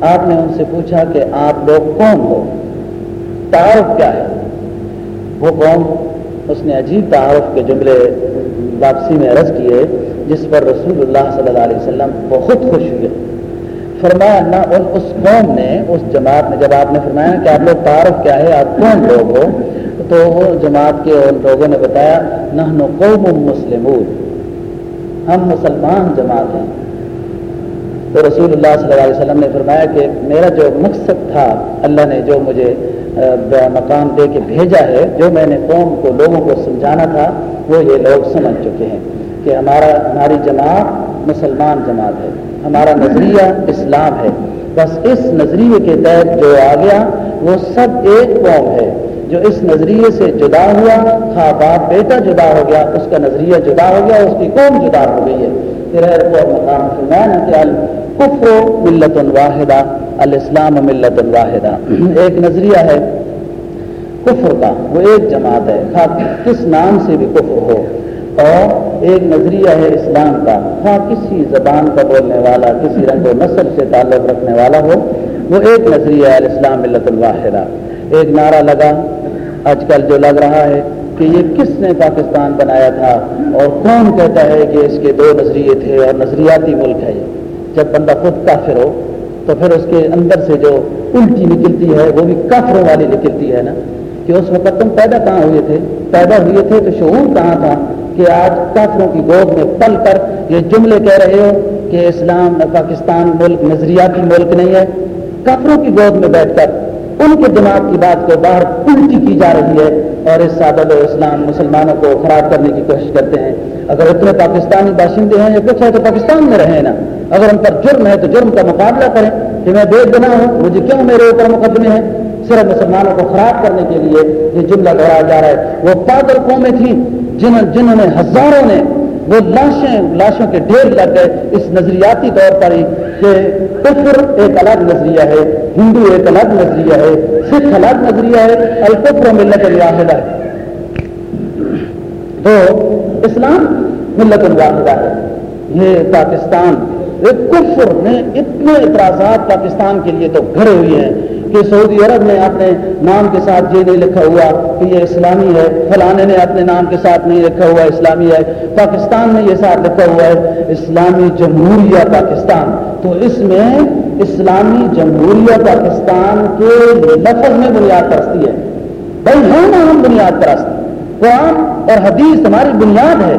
آپ نے ان سے پوچھا کہ آپ لوگ کون ہو؟ تعارف کیا ہے؟ وہ قوم اس نے عجیب تعارف کے جملے واپسی میں عرض کیے، جس پر رسول اللہ صلی اللہ علیہ وسلم بہت خوش ہوئے۔ فرمایا، نہ ان، اس قوم نے، اس جماعت میں جب آپ نے فرمایا کہ آپ لوگ تعارف کیا ہے، آپ کون لوگ ہو؟ تو جماعت کے ان لوگوں نے بتایا نہ قوم مسلمون۔ ہم مسلمان جماعت ہیں۔ تو رسول اللہ صلی اللہ علیہ وسلم نے فرمایا کہ میرا جو مقصد تھا، اللہ نے جو مجھے مقام دے کے بھیجا ہے، جو میں نے قوم کو، لوگوں کو سمجھانا تھا، وہ یہ لوگ سمجھ چکے ہیں کہ ہمارا، ہماری جماعت مسلمان جماعت ہے۔ ہمارا نظریہ اسلام ہے۔ بس اس نظریے کے تحت جو آ گیا وہ سب ایک قوم ہے۔ جو اس نظریے سے جدا ہوا خواہ باپ بیٹا جدا ہو گیا، اس کا نظریہ جدا ہو گیا، اس کی قوم جدا ہو گئی ہے۔ پھر مقام فرمان ہے کہ الکفر ملت الواحدہ الاسلام ملت الواحدہ ایک نظریہ ہے کفر کا، وہ ایک جماعت ہے۔ خواہ کس نام سے بھی کفر ہو۔ اور ایک نظریہ ہے اسلام کا، خواہ کسی زبان کا بولنے والا، کسی رنگ و نسل سے تعلق رکھنے والا ہو، وہ ایک نظریہ ہے الاسلام ملت الواحدہ ایک نعرہ لگا۔ آج کل جو لگ رہا ہے کہ یہ کس نے پاکستان بنایا تھا اور کون کہتا ہے کہ اس کے دو نظریے تھے اور نظریاتی ملک ہے یہ۔ جب بندہ خود کافر ہو، تو پھر اس کے اندر سے جو الٹی نکلتی ہے، وہ بھی کافروں والی نکلتی ہے نا۔ کہ اس وقت تم پیدا کہاں ہوئے تھے؟ پیدا ہوئے تھے تو شعور کہاں تھا کہ آج کافروں کی گود میں پل کر یہ جملے کہہ رہے ہو کہ اسلام پاکستان ملک نظریاتی ملک نہیں ہے۔ کافروں کی گود میں بیٹھ کر ان کے دماغ کی بات کو باہر الٹی کی جا رہی ہے اور اس سادل و اسلام مسلمانوں کو خراب کرنے کی کوشش کرتے ہیں۔ اگر اتنے پاکستانی باشندے ہیں یا کچھ ہے تو پاکستان میں رہیں نا۔ اگر ان پر جرم ہے تو جرم کا مقابلہ کریں کہ میں بے بنا ہوں، مجھے کیوں میرے اوپر مقدمے ہیں؟ صرف مسلمانوں کو خراب کرنے کے لیے یہ جملہ دہرایا جا رہا ہے۔ وہ پاگل قومیں تھیں جن جنہوں نے ہزاروں نے وہ لاشیں لاشوں کے ڈھیر لگ گئے اس نظریاتی طور پر ہی کہ کفر ایک الگ نظریہ ہے، ہندو ایک الگ نظریہ ہے، سکھ الگ نظریہ ہے، الکفر ملت الواحدہ ہے۔ تو اسلام ملت الواحدہ ہے۔ یہ پاکستان کفر نے اتنے اعتراضات پاکستان کے لیے تو گھڑے ہوئے ہیں۔ کہ سعودی عرب نے اپنے نام کے ساتھ یہ نہیں لکھا ہوا کہ یہ اسلامی ہے، فلانے نے اپنے نام کے ساتھ نہیں لکھا ہوا، اسلامی ہے، پاکستان میں یہ ساتھ لکھا ہوا ہے، اسلامی جمہوریہ پاکستان۔ تو اس میں اسلامی جمہوریہ پاکستان کے لفظ میں بنیاد پرستی ہے۔ بھائی ہیں نا ہم بنیاد پرست قرآن اور حدیث ہماری بنیاد ہے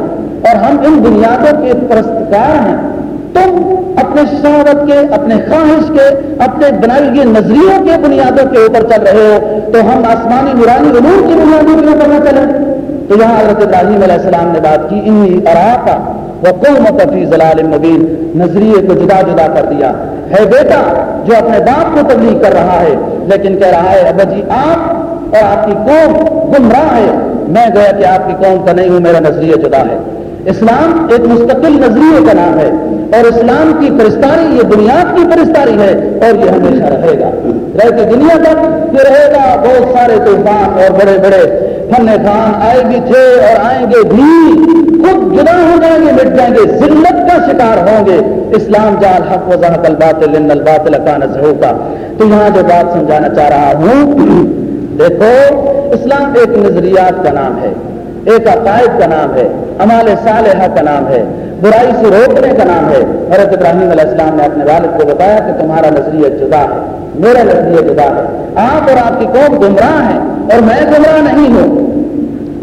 اور ہم ان بنیادوں کے پرستکار ہیں۔ تم اپنے شہادت کے، اپنے خواہش کے، اپنے بنائی ہوئے نظریوں کے بنیادوں کے اوپر چل رہے ہو، تو ہم آسمانی نورانی علوم کی بنیادوں کے اوپر نہ چلیں۔ تو یہاں حضرت ابراہیم علیہ السلام نے بات کی، انی اراقا وہ قوم فی ضلال مبین نظریے کو جدا جدا کر دیا۔ ہے بیٹا جو اپنے باپ کو تبلیغ کر رہا ہے، لیکن کہہ رہا ہے، ابا جی آپ اور آپ کی قوم گمراہ ہے۔ میں گیا کہ آپ کی قوم کا نہیں ہوں، میرا نظریہ جدا ہے۔ اسلام ایک مستقل نظریے کا نام ہے اور اسلام کی فرستاری یہ بنیاد کی فرستاری ہے اور یہ ہمیشہ رہے گا۔ رہتی دنیا تک یہ رہے گا بہت سارے طوفان اور بڑے بڑے فن خان آئے بھی تھے اور آئیں گے بھی۔ خود جدا ہو جائیں گے، مٹ جائیں گے۔ ذلت کا شکار ہوں گے۔ اسلام جال حق و ذہق الباطل ان الباطل کا کا تو یہاں جو بات سمجھانا چاہ رہا ہوں، دیکھو، اسلام ایک نظریات کا نام ہے۔ ایک عقائد کا نام ہے امال صالحہ کا نام ہے، برائی سے روکنے کا نام ہے۔ حضرت ابراہیم علیہ السلام نے اپنے والد کو بتایا کہ تمہارا نظریہ جدا ہے، میرا نظریہ جدا ہے۔ آپ اور آپ کی قوم گمراہ ہیں اور میں گمراہ نہیں ہوں۔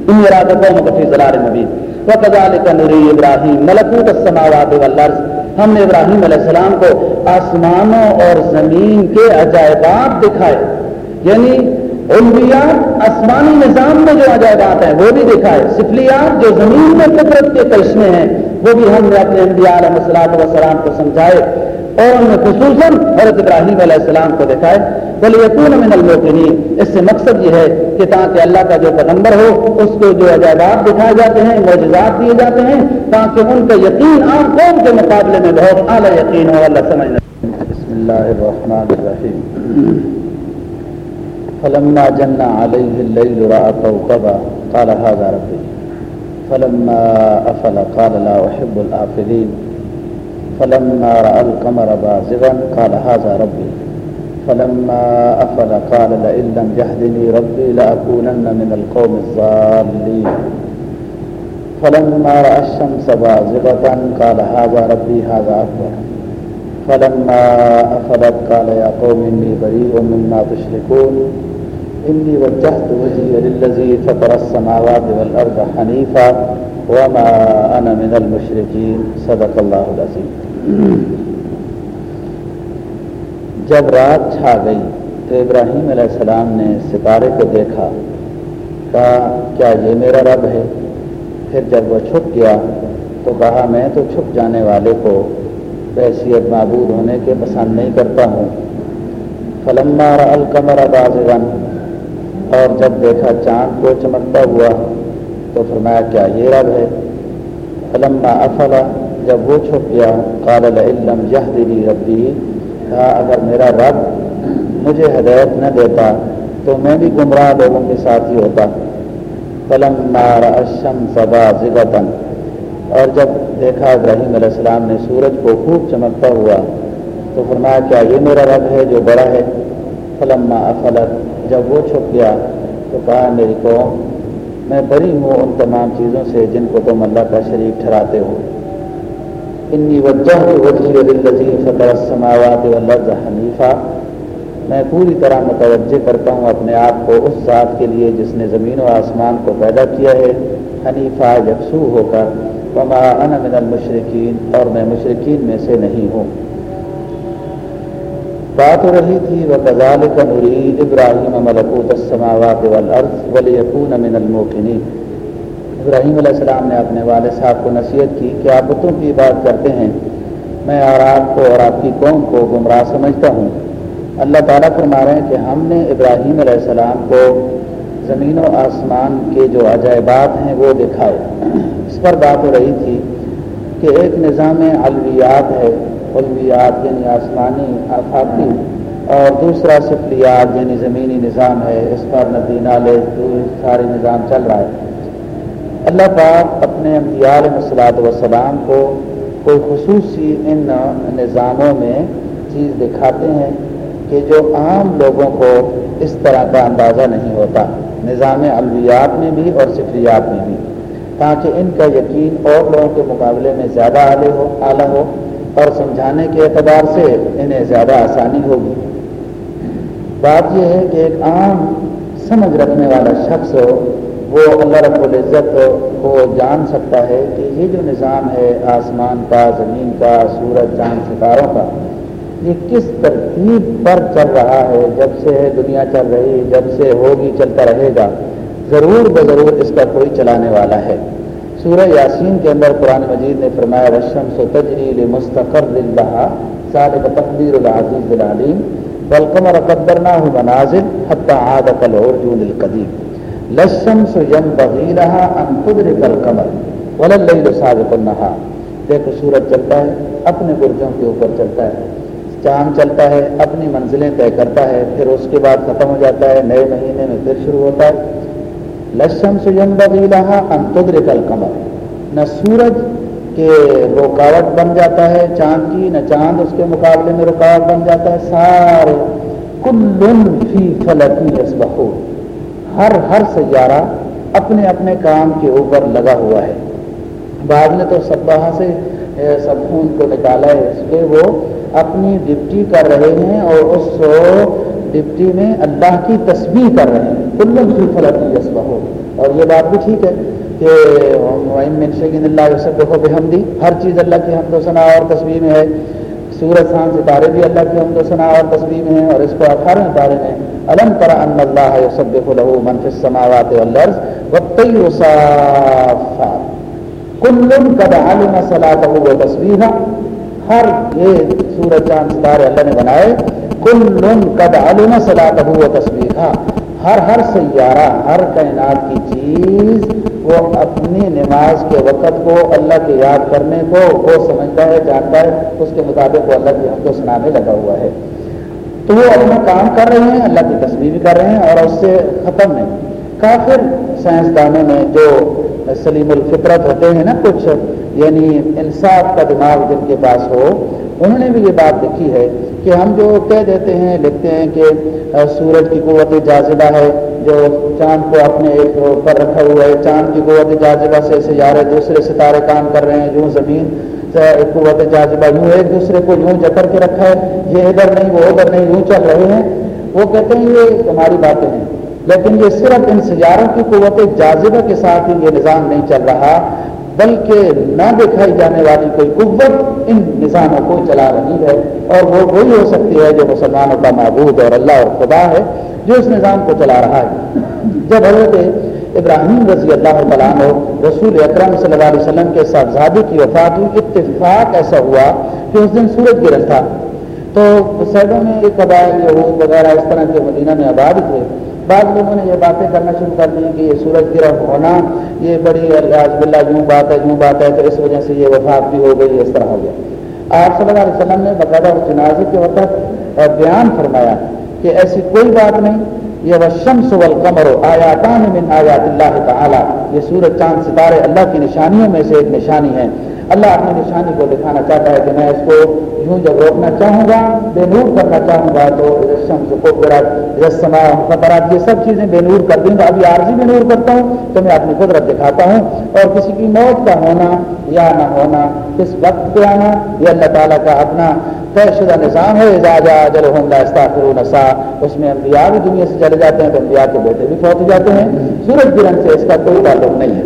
تم میرا قوم کفی ضلع نبی و قزال کا نوری ابراہیم، ملکوت السماوات والارض۔ ہم نے ابراہیم علیہ السلام کو آسمانوں اور زمین کے عجائبات دکھائے۔ یعنی علویات آسمانی نظام میں جو عجائبات ہیں، وہ بھی دکھائے سفلیات جو زمین میں قدرت کے کرشمے ہیں، وہ بھی ہم نے اپنے انبیاء علیہ السلام وسلام کو سمجھائے اور ان میں خصوصاً حضرت ابراہیم علیہ السلام کو دکھائے بولے یقین من الموقنین اس سے مقصد یہ ہے کہ تاکہ اللہ کا جو پیغمبر ہو، اس کو جو عجائبات دکھائے جاتے ہیں، معجزات دیے جاتے ہیں، تاکہ ان کا یقین عام قوم کے مقابلے میں بہت اعلیٰ یقین ہو۔ اللہ سمجھنا بسم اللہ الرحمن الرحیم۔ فلما جن عليه الليل رأى كوكبا قال هذا ربي. فلما أفل قال لا أحب الآفلين. فلما رأى القمر بازغا قال هذا ربي. فلما أفل قال لئن لم يهدني ربي لأكونن من القوم الضالين. فلما رأى الشمس بازغة قال هذا ربي هذا أكبر. فلما أفلت قال يا قوم إني بريء مما تشركون. إني وجهت وجهي للذي فطر السماوات والأرض حنيفا وما أنا من المشركين. صدق الله العظيم. جب رات چھا گئی تو ابراہیم علیہ السلام نے ستارے کو دیکھا، کہا، کیا یہ میرا رب ہے؟ پھر جب وہ چھپ گیا تو کہا، میں تو چھپ جانے والے کو بحثیت معبود ہونے کے پسند نہیں کرتا ہوں۔ فلما القمر بازغن اور جب دیکھا چاند کو چمکتا ہوا تو فرمایا، کیا یہ رب ہے؟ علما افلا، جب وہ چھپ گیا قابل علم یہ دلی ربی، کہا، اگر میرا رب مجھے ہدایت نہ دیتا تو میں بھی گمراہ لوگوں کے ساتھ ہی ہوتا۔ فلم نار اشم صبا ذبتاً اور جب دیکھا ابراہیم علیہ السلام نے سورج کو خوب چمکتا ہوا تو فرمایا، کیا یہ میرا رب ہے جو بڑا ہے؟ فلما افلت جب وہ چھپ گیا تو کہا، میری قوم، میں بری ہوں ان تمام چیزوں سے جن کو تم اللہ کا شریک ٹھہراتے ہو۔ انی وجہ فطر السماوات والارض حنیفہ میں پوری طرح متوجہ کرتا ہوں اپنے آپ کو اس ذات کے لیے جس نے زمین و آسمان کو پیدا کیا ہے حنیفہ یکسو ہو کر۔ وما انا من المشرقین اور میں مشرقین میں سے نہیں ہوں۔ بات ہو رہی تھی وہ کزال کا نورید ابراہیم ملکوت السماوات والارض ولیکون من الموقنین ابراہیم علیہ السلام نے اپنے والد صاحب کو نصیحت کی کہ آپ بتوں کی بات کرتے ہیں۔ میں اور آپ کو اور آپ کی قوم کو گمراہ سمجھتا ہوں۔ اللہ تعالیٰ فرما رہے ہیں کہ ہم نے ابراہیم علیہ السلام کو زمین و آسمان کے جو عجائبات ہیں وہ دکھائے۔ اس پر بات ہو رہی تھی کہ ایک نظام الویات ہے۔ قلبیات یعنی آسمانی آفاقی اور دوسرا سفلیات یعنی زمینی نظام ہے، اس پر ندی نالے سارے نظام چل رہا ہے۔ اللہ پاک اپنے امبیال مسلاط وسلام کو کوئی خصوصی ان نظاموں میں چیز دکھاتے ہیں کہ جو عام لوگوں کو اس طرح کا اندازہ نہیں ہوتا، نظام الویات میں بھی اور سفریات میں بھی، تاکہ ان کا یقین اور لوگوں کے مقابلے میں زیادہ اعلیٰ ہو اعلیٰ ہو۔ اور سمجھانے کے اعتبار سے انہیں زیادہ آسانی ہوگی۔ بات یہ ہے کہ ایک عام سمجھ رکھنے والا شخص ہو وہ اللہ رب العزت کو جان سکتا ہے کہ یہ جو نظام ہے آسمان کا، زمین کا، سورج، چاند، ستاروں کا، یہ کس ترتیب پر چل رہا ہے؟ جب سے دنیا چل رہی، جب سے ہوگی، چلتا رہے گا، ضرور بضرور اس کا کوئی چلانے والا ہے۔ سورہ یاسین کے اندر قرآن مجید نے فرمایا وشم سو تجریل مستقر صادق تقدیر العزیز العلیم بالقمر قدرنا ہو منازل حتى عاد كالعرجون القديم للشمس ينبغي لها ان تدرك القمر ولا الليل سابق النهار. دیکھو، سورج چلتا ہے، اپنے برجوں کے اوپر چلتا ہے، چاند چلتا ہے، اپنی منزلیں طے کرتا ہے، پھر اس کے بعد ختم ہو جاتا ہے، نئے مہینے میں پھر شروع ہوتا ہے۔ لشم سنبغی لہا ان تدرک القمر. نہ سورج کے رکاوٹ بن جاتا ہے، چاند کی، نہ چاند اس کے مقابلے میں رکاوٹ بن جاتا ہے۔ سارے کل فی فلکی اسبہو ہر ہر سیارہ اپنے اپنے کام کے اوپر لگا ہوا ہے۔ بعد میں تو سب سے سبحون کو نکالا ہے۔ اس لیے وہ اپنی ڈپٹی کر رہے ہیں اور اس ڈپٹی میں اللہ کی تسبیح کر رہے ہیں۔ کلم فی فلکی اسبہ ہو اور یہ بات بھی ٹھیک ہے کہ اللہ سب دیکھو بے حمدی ہر چیز اللہ کی حمد و ثناء اور تصویر میں ہے۔ سورج خان ستارے بھی اللہ کی حمد و ثناء اور تصویر میں ہیں اور اس کو اٹھارہویں پارے میں علم پر ان اللہ سب له من فی السماوات والارض والطیر صافات کل قد علم صلاته وتصویرہ ہر یہ سورج چاند ستارے اللہ نے بنائے۔ کل قد علم صلاته وتصویرہ ہر ہر سیارہ، ہر کائنات کی چیز وہ اپنی نماز کے وقت کو اللہ کے یاد کرنے کو، وہ سمجھتا ہے، جانتا ہے، اس کے مطابق وہ اللہ کے ہم کو سنانے لگا ہوا ہے۔ تو وہ اپنا کام کر رہے ہیں، اللہ کی تصویر بھی کر رہے ہیں اور اس سے ختم نہیں۔ کافر سائنسدانوں میں جو سلیم الفطرت ہوتے ہیں نا، کچھ یعنی انصاف کا دماغ جن کے پاس ہو، انہوں نے بھی یہ بات لکھی ہے کہ ہم جو کہہ دیتے ہیں، لکھتے ہیں کہ سورج کی قوت جاذبہ ہے، جو چاند کو اپنے ایک پر رکھا ہوا ہے، چاند کی قوت جاذبہ سے سیارے دوسرے ستارے کام کر رہے ہیں، یوں زمین قوت جاذبہ یوں ایک دوسرے کو یوں جکڑ کے رکھا ہے، یہ ادھر نہیں، وہ ادھر نہیں، یوں چل رہے ہیں۔ وہ کہتے ہیں یہ ہماری باتیں ہیں، لیکن یہ صرف ان سیاروں کی قوت جاذبہ کے ساتھ ہی یہ نظام نہیں چل رہا۔ بلکہ نہ دکھائی جانے والی کوئی قوت ان نظاموں کو چلا رہی ہے اور وہ وہی ہو سکتی ہے جو مسلمانوں کا معبود اور اللہ اور خدا ہے، جو اس نظام کو چلا رہا ہے۔ جب حضرت ابراہیم رضی اللہ تعالیٰ رسول اکرم صلی اللہ علیہ وسلم کے صاحبزادی کی وفات ہوئی اتفاق ایسا ہوا کہ اس دن سورج گرن تھا۔ تو سیڈوں میں ایک قبائل، یہود وغیرہ اس طرح کے مدینہ میں آباد تھے بعض لوگوں نے یہ باتیں کرنا شروع کر دی کہ یہ سورج گرہ ہونا، یہ بڑی الحاظ بلّہ یوں بات ہے، یوں بات ہے، تو اس وجہ سے یہ وفات بھی ہو گئی، اس طرح ہو گیا۔ آپ صلی اللہ علیہ وسلم نے باقاعدہ جنازے کے وقت بیان فرمایا کہ ایسی کوئی بات نہیں، یہ وہ شمس والقمر آیاتان من آیات اللہ تعالی۔ یہ سورج چاند ستارے اللہ کی نشانیوں میں سے ایک نشانی ہے۔ اللہ اپنی نشانی کو دکھانا چاہتا ہے کہ میں اس کو یوں جب روکنا چاہوں گا، بے نور کرنا چاہوں گا، تو شمس رسما خطرات یہ سب چیزیں بے نور کر دوں گا۔ ابھی عارضی بے نور کرتا ہوں، تو میں اپنی قدرت دکھاتا ہوں۔ اور کسی کی موت کا ہونا یا نہ ہونا، کس وقت پہ آنا، یہ اللہ تعالیٰ کا اپنا طے شدہ نظام ہے۔ اعزاز جل نسا اس میں انبیاء بھی دنیا سے چلے جاتے ہیں، تو انبیاء کے بیٹے بھی پہنچ جاتے ہیں۔ سورج گرہن سے اس کا کوئی تعلق نہیں ہے۔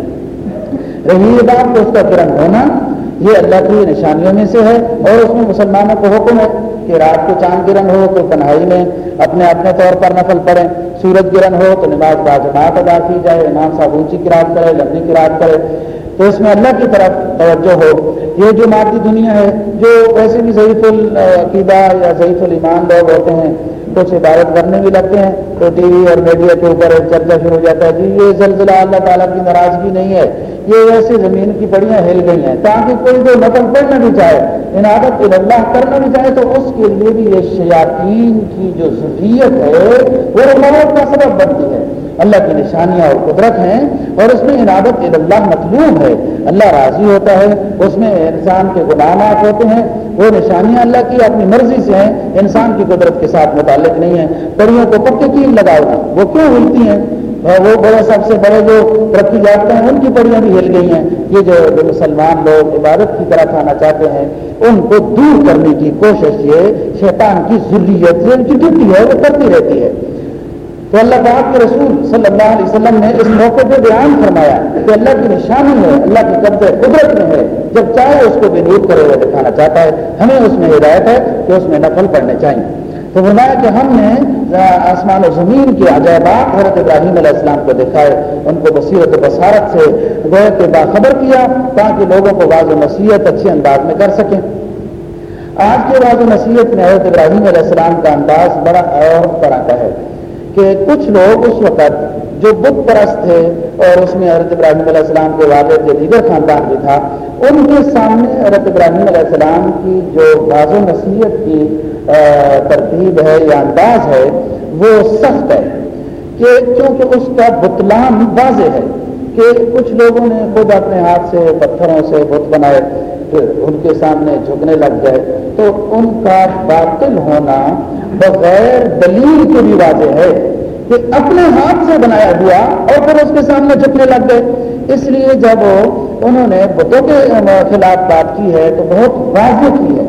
رہی یہ بات تو اس کا گرہن ہونا یہ اللہ کی نشانیوں میں سے ہے اور اس میں مسلمانوں کو حکم ہے کہ رات کو چاند گرن ہو تو تنہائی میں اپنے اپنے طور پر نفل پڑھیں، سورج گرن ہو تو نماز باجماعت ادا کی جائے، امام صاحب اونچی کی رات کرے، لمبی کی رات کرے۔ تو اس میں اللہ کی طرف توجہ ہو۔ یہ جو مادی دنیا ہے، جو ویسے بھی ضعیف العقیدہ یا ضعیف الایمان لوگ ہوتے ہیں، کچھ عبادت کرنے بھی لگتے ہیں۔ تو ٹی وی اور میڈیا کے اوپر چرچا شروع ہو جاتا ہے جی یہ زلزلہ اللہ تعالیٰ کی ناراضگی نہیں ہے۔ یہ ایسے زمین کی بڑیاں ہل گئی ہیں۔ تاکہ کوئی جو نقل پڑھنا بھی چاہے عنادت اللہ کرنا بھی چاہے، تو اس کے لیے بھی یہ شیاطین کی جو ضروریت ہے، وہ موت کا سبب بنتی ہے۔ اللہ کی نشانیاں اور قدرت ہیں اور اس میں عنادت اللہ مطلوب ہے۔ اللہ راضی ہوتا ہے، اس میں انسان کے غلامات ہوتے ہیں۔ وہ نشانیاں اللہ کی اپنی مرضی سے ہیں۔ انسان کی قدرت کے ساتھ متعلق نہیں ہیں۔ پڑیوں کو پکے کی لگاؤ وہ کیوں ہلتی ہیں؟ وہ بڑے سب سے بڑے جو ترقی یافتہ ہیں، ان کی پڑیاں بھی ہل گئی ہیں۔ یہ جو مسلمان لوگ عبادت کی طرح کھانا چاہتے ہیں، ان کو دور کرنے کی کوشش یہ شیطان کی ضروریت یہ ان کی ڈیوٹی ہے، وہ کرتی رہتی ہے۔ تو اللہ پاک کے رسول صلی اللہ علیہ وسلم نے اس موقع پہ بیان فرمایا کہ اللہ کی نشانی ہے، اللہ کی قبض قدرت میں ہے۔ جب چاہے اس کو بھی نور کرے ہوئے دکھانا چاہتا ہے، ہمیں اس میں ہدایت ہے کہ اس میں نقل پڑھنے چاہیے۔ تو فرمایا کہ ہم نے آسمان و زمین کے عجائبات حضرت ابراہیم علیہ السلام کو دکھائے، ان کو بصیرت و بصارت سے گوئے کے باخبر کیا تاکہ لوگوں کو واضح نصیحت اچھے انداز میں کر سکیں۔ آج کے واضح نصیحت میں حضرت ابراہیم علیہ السلام کا انداز بڑا اور طرح کا ہے کہ کچھ لوگ اس وقت جو بت پرست تھے اور اس میں حضرت ابراہیم علیہ السلام کے والد جو دیگر خاندان بھی تھا، ان کے سامنے حضرت ابراہیم علیہ السلام کی جو باز و نصیحت کی ترتیب ہے یا انداز ہے، وہ سخت ہے کہ چونکہ اس کا بتلان واضح ہے کہ کچھ لوگوں نے خود اپنے ہاتھ سے، پتھروں سے بت بنائے ان کے سامنے جھکنے لگ گئے۔ تو ان کا باطل ہونا بغیر دلیل کے بھی واضح ہے۔ کہ اپنے ہاتھ سے بنایا ہوا اور پھر اس کے سامنے جھکنے لگ گئے۔ اس لیے جب انہوں نے بتوں کے خلاف بات کی ہے تو بہت واضح کی ہے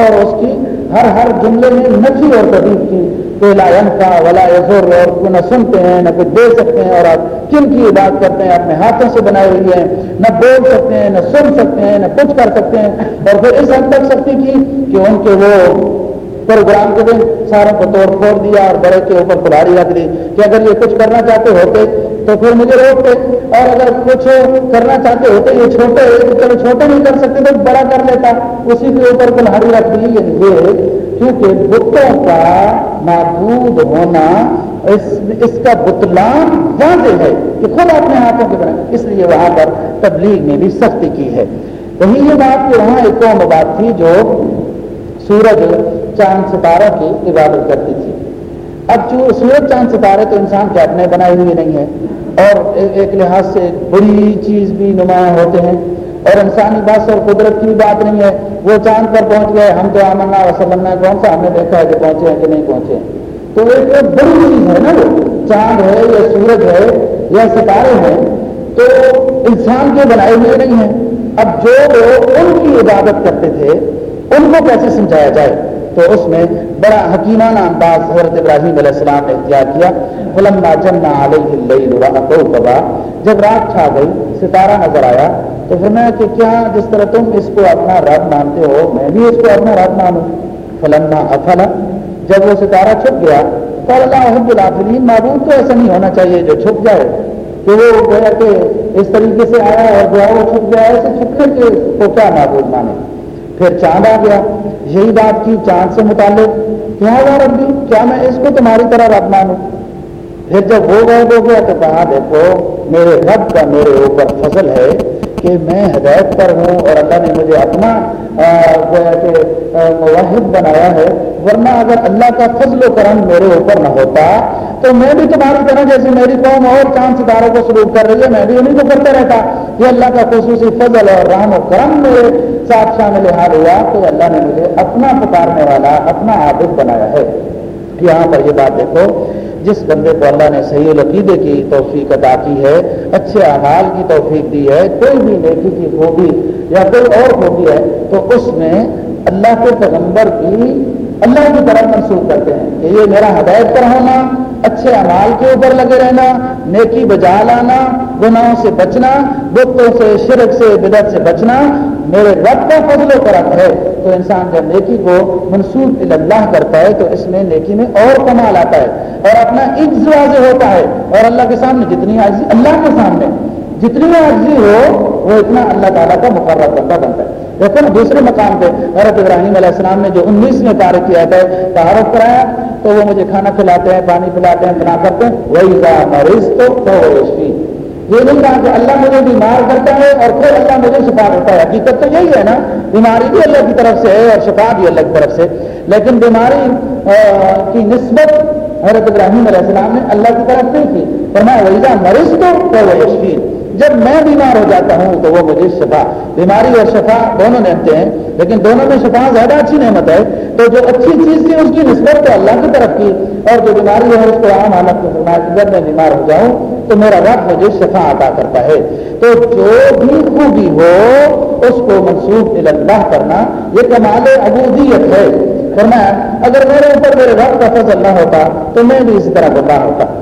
اور اس کی ہر ہر جملے میں نفی اور تدیب کی کہ لا کا ولا یزر اور نہ سنتے ہیں، نہ کچھ دے سکتے ہیں اور آپ کن کی بات کرتے ہیں، اپنے ہاتھوں سے بنائے ہوئی ہیں، نہ بول سکتے ہیں، نہ سن سکتے ہیں، نہ کچھ کر سکتے ہیں۔ اور پھر اس حد تک سکتی کی کہ ان کے وہ پروگرام کے دن ساروں کو توڑ پھوڑ دیا اور بڑے کے اوپر کلاڑی رکھ دی کہ اگر یہ کچھ کرنا چاہتے ہوتے تو پھر مجھے روکتے اور اگر کچھ کرنا چاہتے ہوتے یہ چھوٹے چلو چھوٹے نہیں کر سکتے تو بڑا کر لیتا۔ اسی کے اوپر کلہاڑی رکھ دی۔ یہ کیونکہ بتوں کا معبود ہونا اس اس کا بتلان واضح ہے کہ خود اپنے ہاتھوں کی طرح۔ اس لیے وہاں پر تبلیغ نے بھی سختی کی ہے۔ وہی یہ بات کہ وہاں ایک قوم بات تھی جو سورج چاند ستاروں کی عبادت کرتی تھی۔ اب جو سورج چاند ستارے تو انسان کے اپنے بنائے ہوئے نہیں ہیں، اور ایک لحاظ سے بڑی چیز بھی نمایاں ہوتے ہیں، اور انسانی بس اور قدرت کی بھی بات نہیں ہے۔ وہ چاند پر پہنچ گئے، ہم تو آمنا وسلم کون سا ہم نے دیکھا ہے کہ پہنچے ہیں کہ نہیں پہنچے تو ایک بڑی چیز ہے نا وہ۔ چاند ہے یا سورج ہے یا ستارے ہیں، تو انسان کے بنائے ہوئے نہیں ہیں۔ اب جو لوگ ان کی عبادت کرتے تھے، ان کو کیسے سمجھایا جائے؟ تو اس میں بڑا حکیمانہ انداز حضرت ابراہیم علیہ السلام نے اختیار کیا، فلما جنا علیہ اللیل و قبا جب رات چھا گئی، ستارہ نظر آیا، تو پھر میں کہ کیا جس طرح تم اس کو اپنا رب مانتے ہو، میں بھی اس کو اپنا رب مانوں۔ فلما افلا، جب وہ ستارہ چھپ گیا تو اللہ حب العافلین، معبود تو ایسا نہیں ہونا چاہیے جو چھپ جائے، کہ وہ گویا کہ اس طریقے سے آیا اور جو وہ چھپ گیا، ایسے چھپنے کے کو کیا معبود مانے؟ پھر چاند آ گیا۔ یہی بات کی چاند سے متعلق۔ کیا ہوا ربی کیا میں اس کو تمہاری طرح رب مانوں؟ پھر جب وہ غائب ہو گیا تو کہا، دیکھو، میرے رب کا میرے اوپر فضل ہے۔ کہ میں ہدایت پر ہوں اور اللہ نے مجھے اپنا واحد بنایا ہے، ورنہ اگر اللہ کا فضل و کرم میرے اوپر نہ ہوتا، تو میں بھی تمہاری طرح جیسے میری قوم اور چاند ستاروں کو سلوک کر رہی ہے، میں بھی انہیں کو کرتا رہتا۔ یہ اللہ کا خصوصی فضل اور رحم و کرم میرے ساتھ شامل حال ہوا تو اللہ نے مجھے اپنا پکارنے والا، اپنا عابد بنایا ہے۔ یہاں پر یہ بات دیکھو۔ جس بندے کو اللہ نے صحیح العقیدے کی توفیق ادا کی ہے، اچھے اعمال کی توفیق دی ہے، کوئی بھی نیکی کی خوبی یا کوئی اور خوبی ہے، تو اس میں اللہ کے پیغمبر کی اللہ کی طرف منسوخ کرتے ہیں کہ یہ میرا ہدایت پر ہونا، اچھے امال کے اوپر لگے رہنا، نیکی بجا لانا، گناہوں سے بچنا بتوں سے، شرک سے بدت سے بچنا میرے رب کا فضل و کرم ہے۔ تو انسان جب نیکی کو منسوخ اللہ کرتا ہے تو اس میں نیکی میں اور کمال آتا ہے اور اپنا عز واضح ہوتا ہے اور اللہ کے سامنے جتنی عرضی اللہ کے سامنے جتنی عرضی ہو وہ اتنا اللہ تعالیٰ کا مقرر بندہ بنتا ہے۔ دیکھو نا دوسرے مقام پہ حضرت ابراہیم علیہ السلام نے جو انیس میں پارک کیا تھا تعارف کرایا، تو وہ مجھے کھانا کھلاتے ہیں، پانی پلاتے ہیں بنا کرتے ہیں۔ وہی مریض تو یہ نہیں کہا کہ اللہ مجھے بیمار کرتا ہے اور پھر اللہ مجھے شفا دیتا ہے۔ حقیقت تو یہی ہے نا، بیماری بھی اللہ کی طرف سے ہے اور شفا بھی اللہ کی طرف سے۔ لیکن بیماری کی نسبت حضرت ابراہیم علیہ السلام نے اللہ کی طرف نہیں کی۔ پر میں وہی مریض تو وہ یشفی جب میں بیمار ہو جاتا ہوں تو وہ مجھے شفا بیماری اور شفا دونوں نعمتیں ہیں، لیکن دونوں میں شفا زیادہ اچھی نعمت ہے۔ تو جو اچھی چیز تھی، اس کی نسبت تو اللہ کی طرف کی۔ اور جو بیماری ہے، اس کو عام حالت میں جب میں بیمار ہو جاؤں تو میرا رب مجھے شفا عطا کرتا ہے۔ تو جو بھی خوبی ہو، اس کو منسوخ اللہ کرنا۔ یہ کمال عبودیت ہے۔ فرمایا، اگر میرے اوپر میرے رب کا فضل نہ ہوتا تو میں بھی اسی طرح گمراہ ہوتا۔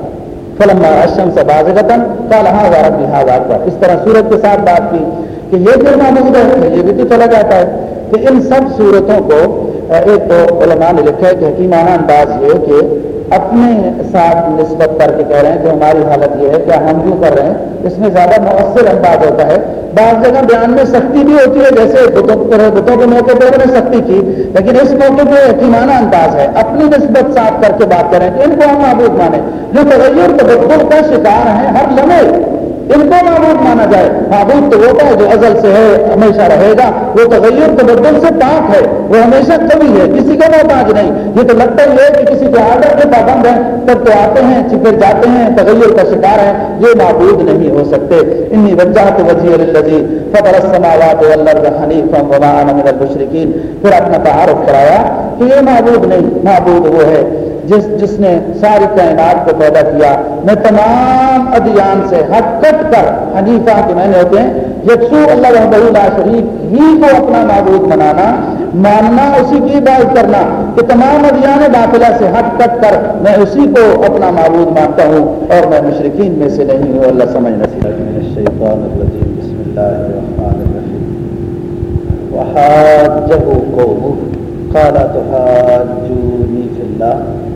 فلم اشم سے باز قطن کال ربی اکبر اس طرح سورت کے ساتھ بات کی کہ یہ جو معبود ہے، یہ بھی تو چلا جاتا ہے۔ کہ ان سب صورتوں کو، ایک تو علماء نے لکھا ہے کہ حکیمانہ انداز یہ کہ اپنے ساتھ نسبت کر کے کہہ رہے ہیں کہ ہماری حالت یہ ہے کیا ہم کیوں کر رہے ہیں؟ اس میں زیادہ مؤثر انداز ہوتا ہے۔ بعض جگہ بیان میں سختی بھی ہوتی ہے، جیسے بتوں بتوں کے موقع پہ انہوں نے سختی کی، لیکن اس موقع پہ یقینانہ انداز ہے۔ اپنی نسبت صاف کر کے بات کریں کہ ان کو ہم معبود مانیں۔ جو تغیر تبدل کا شکار ہیں، ہر لمحے ان کو معبود مانا جائے۔ معبود تو ہوتا ہے جو ازل سے ہے، ہمیشہ رہے گا۔ وہ تغیر تبدل سے پاک ہے۔ وہ ہمیشہ کبھی ہے، کسی کا محتاج نہیں۔ یہ تو لگتا ہی ہے کہ کسی کے آڈر کے پابند ہیں۔ تب تو آتے ہیں پھر جاتے ہیں، تغیر کا شکار ہیں۔ یہ معبود نہیں ہو سکتے۔ انی وجہ تو وزیر الزی فطر السماوات والارض حنیفا وما انا من المشرکین۔ پھر اپنا تعارف کرایا کہ یہ معبود نہیں، معبود وہ ہے۔ جس جس نے ساری کائنات کو پیدا کیا، میں تمام ادیان سے ہٹ کٹ کر حنیفہ کے میں نے ہوتے ہیں، یکسو اللہ رحمد اللہ شریف ہی کو اپنا معبود بنانا، ماننا، اسی کی عبادت کرنا، کہ تمام ادیان داخلہ سے ہٹ کٹ کر میں اسی کو اپنا معبود مانتا ہوں، اور میں مشرقین میں سے نہیں ہوں، اللہ سمجھ نصیب بسم اللہ الرحمن الرحیم۔ وحاجه قومه قال تحاجوني في الله۔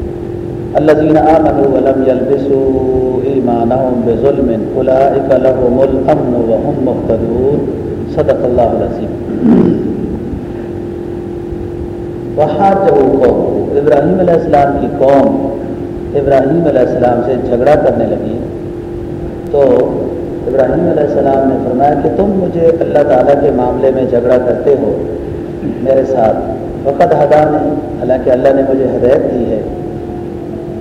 الذين آمنوا ولم يلبسوا إيمانهم بظلم أولئك لهم الأمن وهم مهتدون. صدق الله العظيم. وحاجه قوم ابراہیم علیہ السلام کی قوم ابراہیم علیہ السلام سے جھگڑا کرنے لگی. تو ابراہیم علیہ السلام نے فرمایا کہ تم مجھے اللہ تعالیٰ کے معاملے میں جھگڑا کرتے ہو میرے ساتھ. وقت ہدا نہیں حالانکہ اللہ نے مجھے ہدایت دی ہے.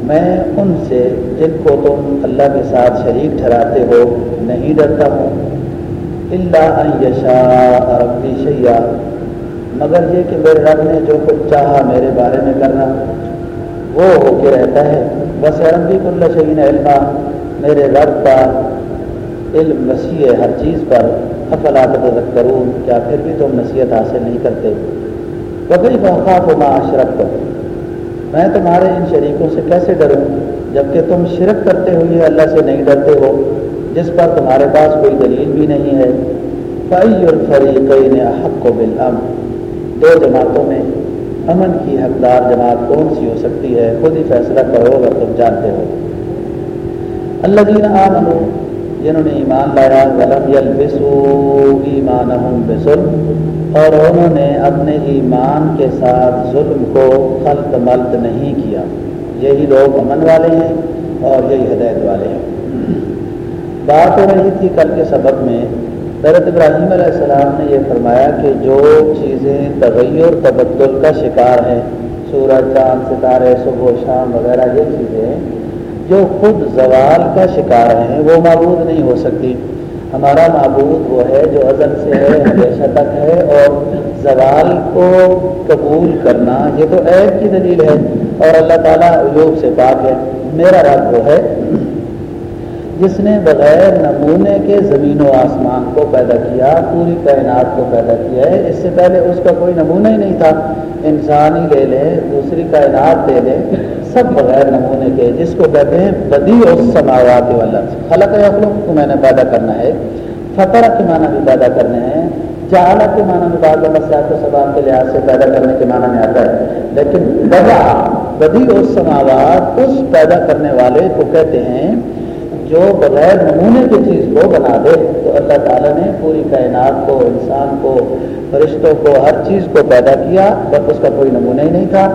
میں ان سے جن کو تم اللہ کے ساتھ شریک ٹھہراتے ہو، نہیں ڈرتا ہوں۔ اللہ یشا ربی شیا مگر یہ کہ میرے رب نے جو کچھ چاہا میرے بارے میں کرنا، وہ ہو کے رہتا ہے۔ بس ربی کل شعین علما۔ میرے رب کا علم وسیع ہے ہر چیز پر۔ افلاط کروں کیا پھر بھی تم نصیحت حاصل نہیں کرتے؟ بکری بخاف و معاشرت کرو میں تمہارے ان شریکوں سے کیسے ڈروں جبکہ تم شرک کرتے ہوئے اللہ سے نہیں ڈرتے ہو، جس پر تمہارے پاس کوئی دلیل بھی نہیں ہے۔ فعی الفریقین حق و بالام دو جماعتوں میں امن کی حقدار جماعت کون سی ہو سکتی ہے؟ خود ہی فیصلہ کرو اگر تم جانتے ہو۔ اللہ دین عام جنہوں نے ایمان لایا غلط یلبسو ایمان بسلم اور انہوں نے اپنے ایمان کے ساتھ ظلم کو خلط ملت نہیں کیا۔ یہی لوگ امن والے ہیں اور یہی ہدایت والے ہیں۔ بات ہو رہی تھی کل کے سبق میں، حضرت ابراہیم علیہ السلام نے یہ فرمایا کہ جو چیزیں تغیر تبدل کا شکار ہیں، سورج، چاند، ستارے، صبح و شام وغیرہ، یہ چیزیں جو خود زوال کا شکار ہیں، وہ معبود نہیں ہو سکتی۔ ہمارا معبود وہ ہے جو ازل سے ہے، ہمیشہ تک ہے اور زوال کو قبول کرنا یہ تو عیب کی دلیل ہے اور اللہ تعالیٰ عجوب سے پاک ہے۔ میرا رب وہ ہے جس نے بغیر نمونے کے زمین و آسمان کو پیدا کیا، پوری کائنات کو پیدا کیا ہے۔ اس سے پہلے اس کا کوئی نمونہ ہی نہیں تھا۔ انسان ہی لے لیں دوسری کائنات دے لیں سب بغیر نمونے کے جس کو کہتے ہیں بدی اور سماوات والا خلق اخلوق کو میں نے پیدا کرنا ہے فطر کے معنی بھی پیدا کرنے ہیں جہالت کے معنی میں بعض مسائل و سباب کے لحاظ سے پیدا کرنے کے معنی میں آتا ہے۔ لیکن بدا بدی اور سماوات اس پیدا کرنے والے کو کہتے ہیں جو بغیر نمونے کی چیز کو بنا دے۔ تو اللہ تعالیٰ نے پوری کائنات کو، انسان کو، فرشتوں کو، ہر چیز کو پیدا کیا، بس اس کا کوئی نمونہ ہی نہیں تھا۔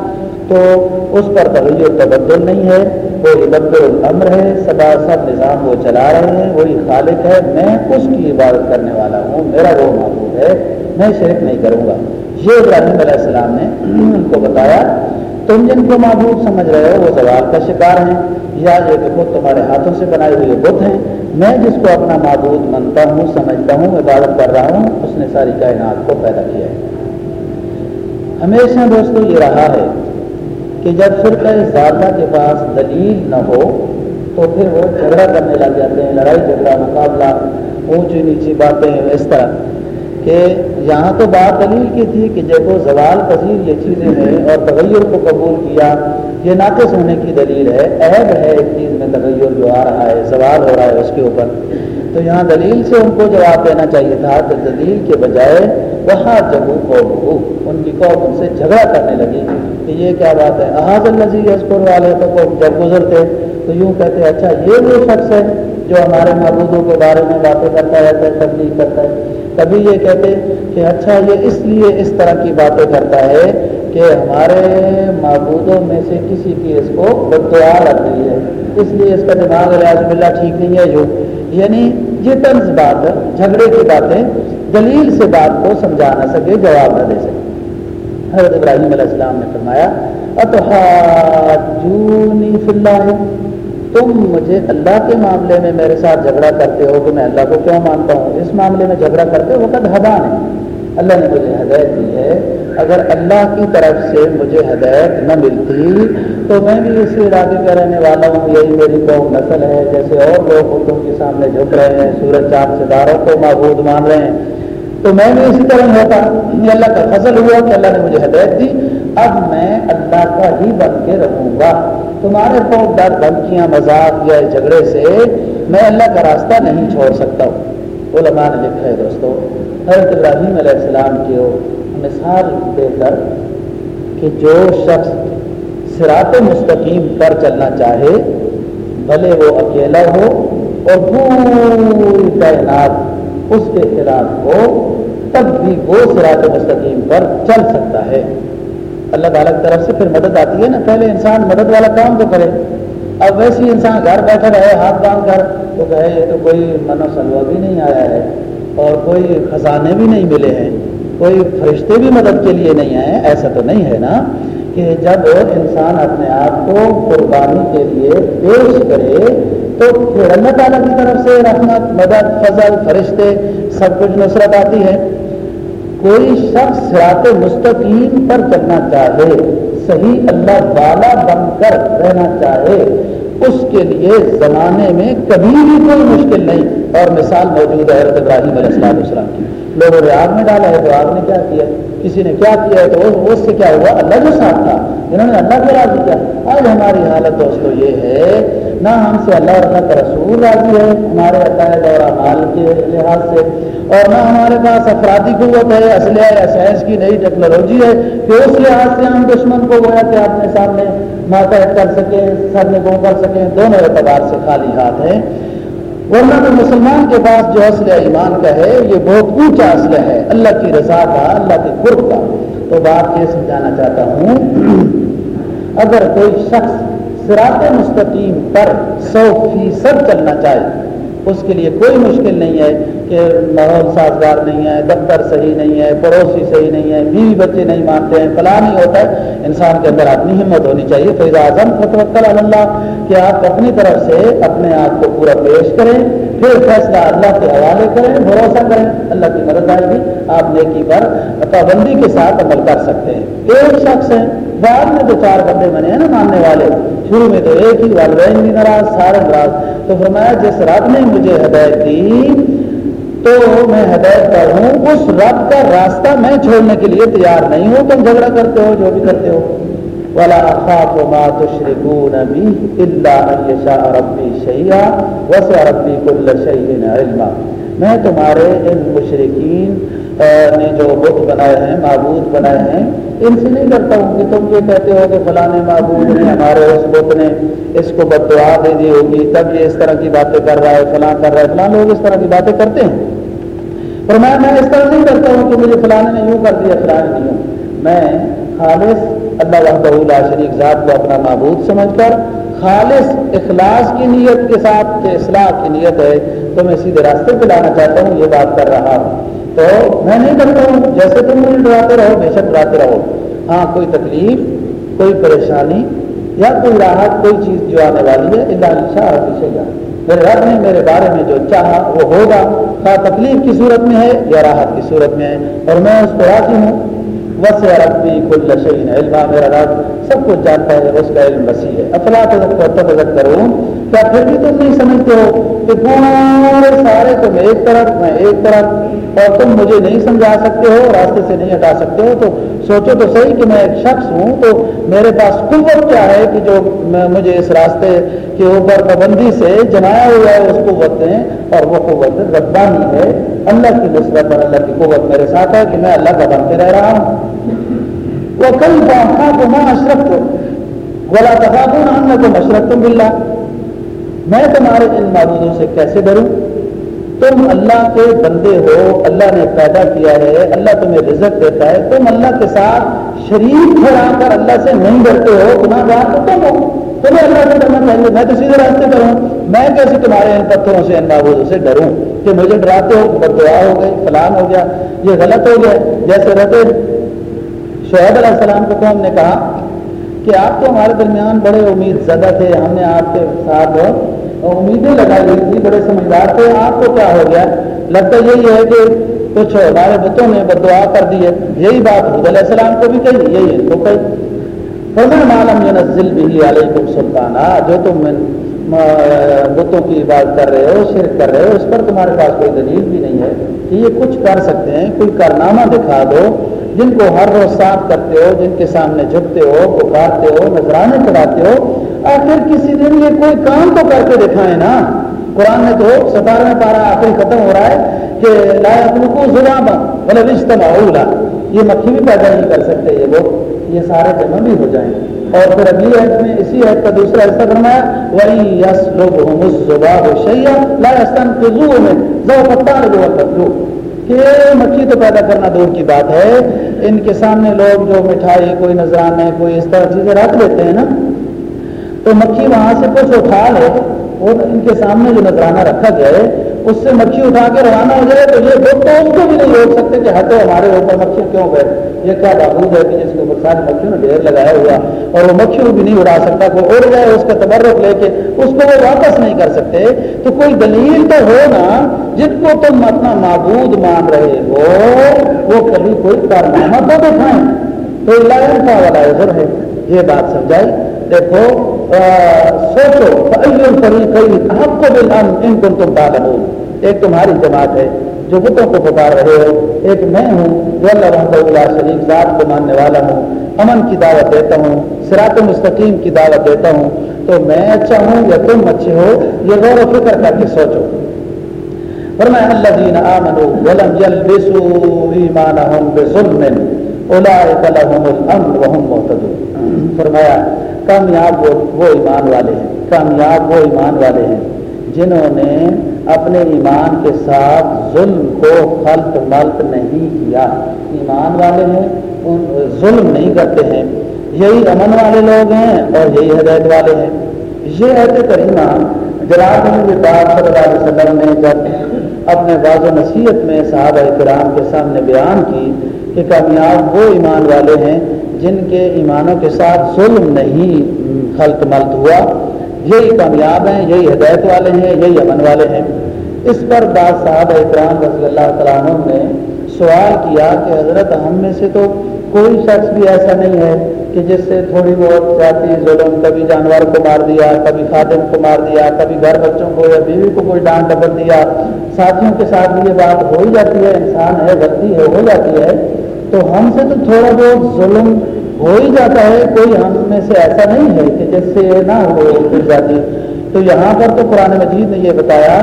تو اس پر تغیر تبدل نہیں ہے وہ عبد العمر ہے، سدا سب نظام وہ چلا رہے ہیں، وہی خالق ہے، میں اس کی عبادت کرنے والا ہوں، میرا وہ معبود ہے، میں شرک نہیں کروں گا۔ یہ ابراہیم علیہ السلام نے ان کو بتایا۔ تم جن کو معبود سمجھ رہے ہو، وہ زوال کا شکار ہیں۔ یا یہ کہ خود تمہارے ہاتھوں سے بنائے ہوئے بت ہیں۔ میں جس کو اپنا معبود مانتا ہوں، سمجھتا ہوں، عبادت کر رہا ہوں، اس نے ساری کائنات کو پیدا کیا ہے۔ ہمیشہ دوستو، یہ رہا ہے۔ کہ جب فرقہ زیادہ کے پاس دلیل نہ ہو تو پھر وہ جھگڑا کرنے لگ جاتے ہیں، لڑائی، جھگڑا، مقابلہ، اونچی نیچی باتیں، اس طرح۔ کہ یہاں تو بات دلیل کی تھی کہ جب وہ زوال، پذیر یہ چیزیں ہیں اور تغیر کو قبول کیا، یہ ناقص ہونے کی دلیل ہے۔ عیب ہے ایک چیز میں تغیر جو آ رہا ہے، زوال ہو رہا ہے اس کے اوپر۔ تو یہاں دلیل سے ان کو جواب دینا چاہیے تھا تو دلیل کے بجائے وہاں جگو کو ان کی قوم ان سے جھگڑا کرنے لگی۔ کہ یہ کیا بات ہے؟ احاظ النزی اسکول والے تو جب گزرتے تو یوں کہتے اچھا یہ وہ شخص ہے جو ہمارے معبودوں کے بارے میں باتیں کرتا رہتا ہے تبلیغ کرتا ہے۔ کبھی یہ کہتے کہ اچھا یہ اس لیے اس طرح کی باتیں کرتا ہے کہ ہمارے معبودوں میں سے کسی کی اس کو بدعا لگ رہی ہے۔ اس لیے اس کا دماغ ریاض اللہ ٹھیک نہیں ہے جو یعنی یہ طنز بات، جھگڑے کی باتیں، دلیل سے بات کو سمجھا نہ سکے، جواب نہ دے سکے۔ حضرت ابراہیم علیہ السلام نے فرمایا ہے تم مجھے اللہ کے معاملے میں میرے ساتھ جھگڑا کرتے ہو کہ میں اللہ کو کیوں مانتا ہوں؟ اس معاملے میں جھگڑا کرتے ہو وقت حبان ہے اللہ نے مجھے ہدایت دی ہے۔ اگر اللہ کی طرف سے مجھے ہدایت نہ ملتی تو میں بھی اسی علاقے کا رہنے والا ہوں۔ یہی میری قوم نسل ہے۔ جیسے اور لوگ اردو کے سامنے جھک رہے ہیں، سورج چاند ستاروں کو معبود مان رہے ہیں۔ تو میں بھی اسی طرح ہوتا یہ اللہ کا فضل ہوا کہ اللہ نے مجھے ہدایت دی، اب میں اللہ کا ہی بن کے رہوں گا۔ تمہارے کو ڈر، دھمکیاں، مذاق یا جھگڑے سے میں اللہ کا راستہ نہیں چھوڑ سکتا ہوں۔ علماء نے لکھا ہے دوستو، حضرت ابراہیم علیہ السلام کی مثال دے کر کہ جو شخص سرات مستقیم پر چلنا چاہے، بھلے وہ اکیلا ہو اور پوری کائنات اس کے خلاف ہو تب بھی وہ سرات مستقیم پر چل سکتا ہے۔ اللہ تعالیٰ کی طرف سے پھر مدد آتی ہے نا۔ پہلے انسان مدد والا کام تو کرے۔ اب ویسے انسان گھر بیٹھا رہے، ہاتھ باندھ کر تو کہے، یہ تو کوئی منو سلوا بھی نہیں آیا ہے۔ اور کوئی خزانے بھی نہیں ملے ہیں۔ کوئی فرشتے بھی مدد کے لیے نہیں آئے ایسا تو نہیں ہے نا کہ جب انسان اپنے آپ کو قربانی کے لیے پیش کرے، تو پھر اللہ تعالیٰ کی طرف سے رحمت، مدد، فضل، فرشتے، سب کچھ نصرت آتی ہے۔ کوئی شخص سرات مستقیم پر چلنا چاہے، صحیح اللہ والا بن کر رہنا چاہے، اس کے لیے زمانے میں کبھی بھی کوئی مشکل نہیں۔ اور مثال موجود ہے حضرت ابراہیم علیہ السلام السلام کی۔ لوگوں نے آگ میں ڈالا ہے تو آگ نے کیا کیا؟ کسی نے کیا کیا ہے تو اس سے کیا ہوا؟ اللہ جو ساتھ تھا۔ انہوں نے اللہ کو راضی کیا۔ آج ہماری حالت دوستو یہ ہے، نہ ہم سے اللہ اور اللہ کا رسول راضی ہے، ہمارے عقائد اور اعمال کے لحاظ سے۔ اور نہ ہمارے پاس افرادی قوت ہے اسلحہ یا سائنس کی نئی ٹیکنالوجی ہے۔ کہ اس لحاظ سے ہم دشمن کو گویا کہ اپنے سامنے ماتحت کر سکیں، سر میں گو کر سکیں، دونوں اعتبار سے خالی ہاتھ ہیں۔ ورنہ تو مسلمان کے پاس جو اسلحہ ایمان کا ہے، یہ بہت اونچا اسلحہ ہے۔ اللہ کی رضا کا، اللہ کے قرب کا۔ تو بات یہ سمجھانا چاہتا ہوں اگر کوئی شخص سرات مستقیم پر سو فیصد چلنا چاہے، اس کے لیے کوئی مشکل نہیں ہے کہ ماحول سازگار نہیں ہے، دفتر صحیح نہیں ہے، پڑوسی صحیح نہیں ہے، بیوی بچے نہیں مانتے ہیں، فلاں نہیں ہوتا ہے۔ انسان کے اندر اپنی ہمت ہونی چاہیے۔ فیض اعظم، فتوکل اللہ، کہ آپ اپنی طرف سے اپنے آپ کو پورا پیش کریں، پھر فیصلہ اللہ کے حوالے کریں، بھروسہ کریں، اللہ کی مدد آئے گی۔ آپ نیکی پر پابندی کے ساتھ عمل کر سکتے ہیں۔ ایک شخص ہے، بعد میں تو چار بندے بنے ہیں نا ماننے والے۔ شروع میں تو ایک ہی، والدین بھی ناراض، سارے ناراض۔ تو فرمایا، جس رب نے مجھے ہدایت دی تو میں ہدایت پر ہوں، اس رب کا راستہ میں چھوڑنے کے لیے تیار نہیں ہوں، تم جھگڑا کرتے ہو، جو بھی کرتے ہو۔ والا خاف ما تشركون به الا ان يشاء ربي شيئا وسع ربي كل شيء علما۔ میں تمہارے ان مشرقین نے جو بت بنائے ہیں، معبود بنائے ہیں، ان سے نہیں کرتا ہوں کہ تم یہ کہتے ہو کہ فلاں معبود نے ہمارے اس بت نے اس کو بد دعا دے دی ہوگی، تب یہ اس طرح کی باتیں کر رہا ہے، فلاں کر رہا ہے، فلاں لوگ اس طرح کی باتیں کرتے ہیں۔ پر میں اس طرح نہیں کرتا ہوں کہ مجھے فلاں نے یوں کر دیا فلاں نہیں ہوں میں خالص اللہ وحدہ شریف ذات کو اپنا معبود سمجھ کر خالص اخلاص کی نیت کے ساتھ کہ اصلاح کی نیت ہے تو میں سیدھے راستے پہ لانا چاہتا ہوں، یہ بات کر رہا ہوں۔ تو میں نہیں کرتا ہوں، جیسے تم مجھے ڈراتے رہو، بے شک ڈراتے رہو۔ ہاں کوئی تکلیف، کوئی پریشانی یا کوئی راحت، کوئی چیز جو آنے والی ہے اللہ شاہ شاہ میرے رب نے میرے بارے میں جو چاہا وہ ہوگا۔ خواہ تکلیف کی صورت میں ہے یا راحت کی صورت میں ہے؟ اور میں اس کو راضی ہوں۔ وس ربی کل شعین علما۔ میرا رب سب کچھ جانتا ہے، اس کا علم وسیع ہے۔ افلاط کروں کیا پھر بھی تم نہیں سمجھتے ہو کہ پورے سارے تم ایک طرف، میں ایک طرف اور تم مجھے نہیں سمجھا سکتے ہو، راستے سے نہیں ہٹا سکتے ہو، تو سوچو تو صحیح کہ میں ایک شخص ہوں، تو میرے پاس قوت کیا ہے کہ جو مجھے اس راستے کے اوپر پابندی سے جمایا ہوا ہے، اس قوت نے اور وہ قوت ربانی ہے۔ اللہ کی نسبت اور اللہ کی قوت میرے ساتھ ہے کہ میں اللہ کا بنتے رہ رہا ہوں۔ وہ کئی بات کو میں اشرف کو بولا تفاق ہم کو مشرف تم بلّہ میں تمہارے ان معبودوں سے کیسے ڈروں؟ تم اللہ کے بندے ہو، اللہ نے پیدا کیا ہے، اللہ تمہیں رزق دیتا ہے، تم اللہ کے ساتھ شریف کھڑا کر اللہ سے نہیں ڈرتے ہو گناہ گار تو تم ہو۔ تمہیں اللہ سے ڈرنا چاہیے میں تو سیدھے راستے پر ہوں۔ میں کیسے تمہارے ان پتھروں سے، ان معبودوں سے ڈروں کہ مجھے ڈراتے ہو بد دعا ہو گئی، فلان ہو گیا، یہ غلط ہو گیا۔ جیسے رہتے شعیب علیہ السلام کو قوم نے کہا کہ آپ تو ہمارے درمیان بڑے امید زدہ تھے، ہم نے آپ کے ساتھ امیدیں لگائی ہوئی تھی، بڑے سمجھدار تھے، آپ کو کیا ہو گیا؟ لگتا یہی ہے کہ کچھ ہمارے بتوں نے بد دعا کر دی ہے۔ یہی بات حد علیہ السلام کو بھی کہی، یہی ان کو کہی فضل عالم ینزل علیکم سلطانہ جو تم بتوں کی بات کر رہے ہو، شرک کر رہے ہو، اس پر تمہارے پاس کوئی دلیل بھی نہیں ہے کہ یہ کچھ کر سکتے ہیں۔ کوئی کارنامہ دکھا دو، جن کو ہر روز صاف کرتے ہو، جن کے سامنے جھکتے ہو، پکارتے ہو، نذرانے چڑھاتے ہو آخر کسی دن یہ کوئی کام تو کر کے دکھائے نا۔ قرآن میں تو ستارہ پارا آخر ختم ہو رہا ہے کہ لا کو زبان مطلب اجتماع یہ مکھی بھی پیدا نہیں کر سکتے یہ لوگ۔ یہ سارے جمع بھی ہو جائیں۔ اور پھر اگلی عید میں اسی عید کا دوسرا حصہ فرمایا وہی یس لوگ زباب شیا لا استن میں زو پتہ جو کہ مکھی تو پیدا کرنا دور کی بات ہے۔ ان کے سامنے لوگ جو مٹھائی، کوئی نذرانے کوئی اس طرح چیزیں رکھ لیتے ہیں نا تو مکھی وہاں سے کچھ اٹھا لے اور ان کے سامنے جو نذرانہ رکھا جائے اس سے مکھی اٹھا کے روانہ ہو جائے تو یہ لوگ تو اس کو بھی نہیں روک سکتے کہ ہٹو ہمارے اوپر مکھی کیوں گئے؟ یہ کیا بابود ہے کہ جس کے اوپر ساری مکھیوں نے ڈھیر لگایا ہوا اور وہ مکھیوں بھی نہیں اڑا سکتا کوئی اڑ جائے اس کا تبرک لے کے اس کو وہ واپس نہیں کر سکتے۔ تو کوئی دلیل تو ہو نا، جن کو تم اپنا معبود مان رہے ہو، وہ کبھی کوئی کارنامہ تو دکھائیں۔ تو اللہ کا والا ہے، یہ بات سمجھائی۔ دیکھو سوچو فریقین آپ کو بھی ان کو تم تعلم ایک تمہاری جماعت ہے، جو بتوں کو پکار رہے ہو۔ ایک میں ہوں، جو اللہ رحمۃ اللہ شریف ذات کو ماننے والا ہوں۔ امن کی دعوت دیتا ہوں سرات مستقیم کی دعوت دیتا ہوں۔ تو میں اچھا ہوں یا تم اچھے ہو؟ یہ غور و فکر کر کے سوچو۔ فرمایا اللہ دین آمن ولم یلبسوا ایمانہم بظلم۔ اولئک لهم الامن وهم مهتدون فرمایا، کامیاب وہ وہ ایمان والے ہیں، کامیاب وہ ایمان والے ہیں جنہوں نے اپنے ایمان کے ساتھ ظلم کو خلط ملط نہیں کیا۔ ایمان والے ہیں، ان ظلم نہیں کرتے ہیں۔ یہی امن والے لوگ ہیں اور یہی ہدایت والے ہیں۔ یہ عہد کریمہ جناب صلی اللہ علیہ وسلم نے جب اپنے باز و نصیحت میں صحابہ کرام کے سامنے بیان کی کہ کامیاب وہ ایمان والے ہیں جن کے ایمانوں کے ساتھ ظلم نہیں خلط ملت ہوا۔ یہی کامیاب ہیں، یہی ہدایت والے ہیں، یہی امن والے ہیں۔ اس پر بعض صاحب اکرام رضی اللہ تعالیٰ عنہ نے سوال کیا کہ حضرت ہم میں سے تو کوئی شخص بھی ایسا نہیں ہے کہ جس سے تھوڑی بہت ذاتی ظلم، کبھی جانور کو مار دیا، کبھی خادم کو مار دیا، کبھی گھر بچوں کو یا بیوی کو کوئی ڈانٹ ڈبر دیا۔ ساتھیوں کے ساتھ بھی یہ بات ہو ہی جاتی ہے، انسان ہے غلطی ہے، ہو جاتی ہے۔ تو ہم سے تو تھوڑا بہت ظلم ہو ہی جاتا ہے، کوئی ہم میں سے ایسا نہیں ہے کہ جس سے نہ ہو پھر جاتی۔ تو یہاں پر تو قرآن مجید نے یہ بتایا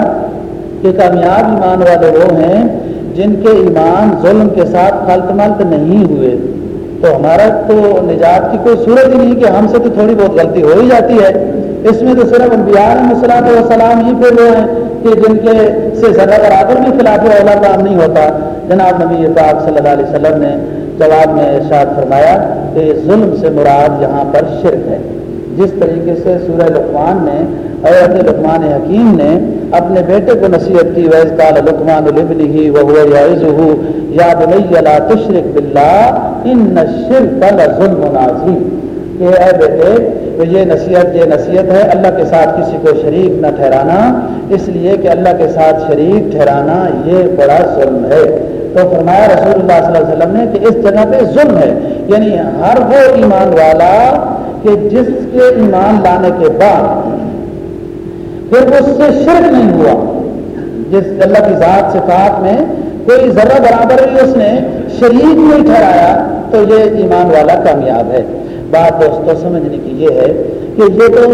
کہ کامیاب ایمان والے وہ ہیں جن کے ایمان ظلم کے ساتھ خلط ملت نہیں ہوئے۔ تو ہمارا تو نجات کی کوئی صورت ہی نہیں کہ ہم سے تو تھوڑی بہت غلطی ہو ہی جاتی ہے۔ اس میں تو صرف انبیاء علیہ السلام ہی پھر وہ ہیں کہ جن کے سے زیادہ برابر بھی خلاف اولا کام نہیں ہوتا۔ جناب نبی پاک صلی اللہ علیہ وسلم نے جواب میں ارشاد فرمایا کہ ظلم سے مراد یہاں پر شرک ہے۔ جس طریقے سے سورہ لقمان نے حضرت لقمان حکیم نے اپنے بیٹے کو نصیحت کی ویز کال لقمان البنی وہ یا بنی لا تشرک باللہ ان الشرک لظلم عظیم کہ اے بیٹے تو یہ نصیحت یہ نصیحت ہے، اللہ کے ساتھ کسی کو شریک نہ ٹھہرانا، اس لیے کہ اللہ کے ساتھ شریک ٹھہرانا یہ بڑا ظلم ہے۔ تو فرمایا رسول اللہ صلی اللہ علیہ وسلم نے کہ اس جگہ پہ ظلم ہے۔ یعنی ہر وہ ایمان والا کہ جس کے ایمان لانے کے بعد پھر اس سے شرک نہیں ہوا۔ جس اللہ کی ذات صفات میں کوئی ذرہ برابر بھی اس نے شریک نہیں ٹھہرایا، تو یہ ایمان والا کامیاب ہے۔ بات دوستوں سمجھنے کی یہ ہے کہ یہ تو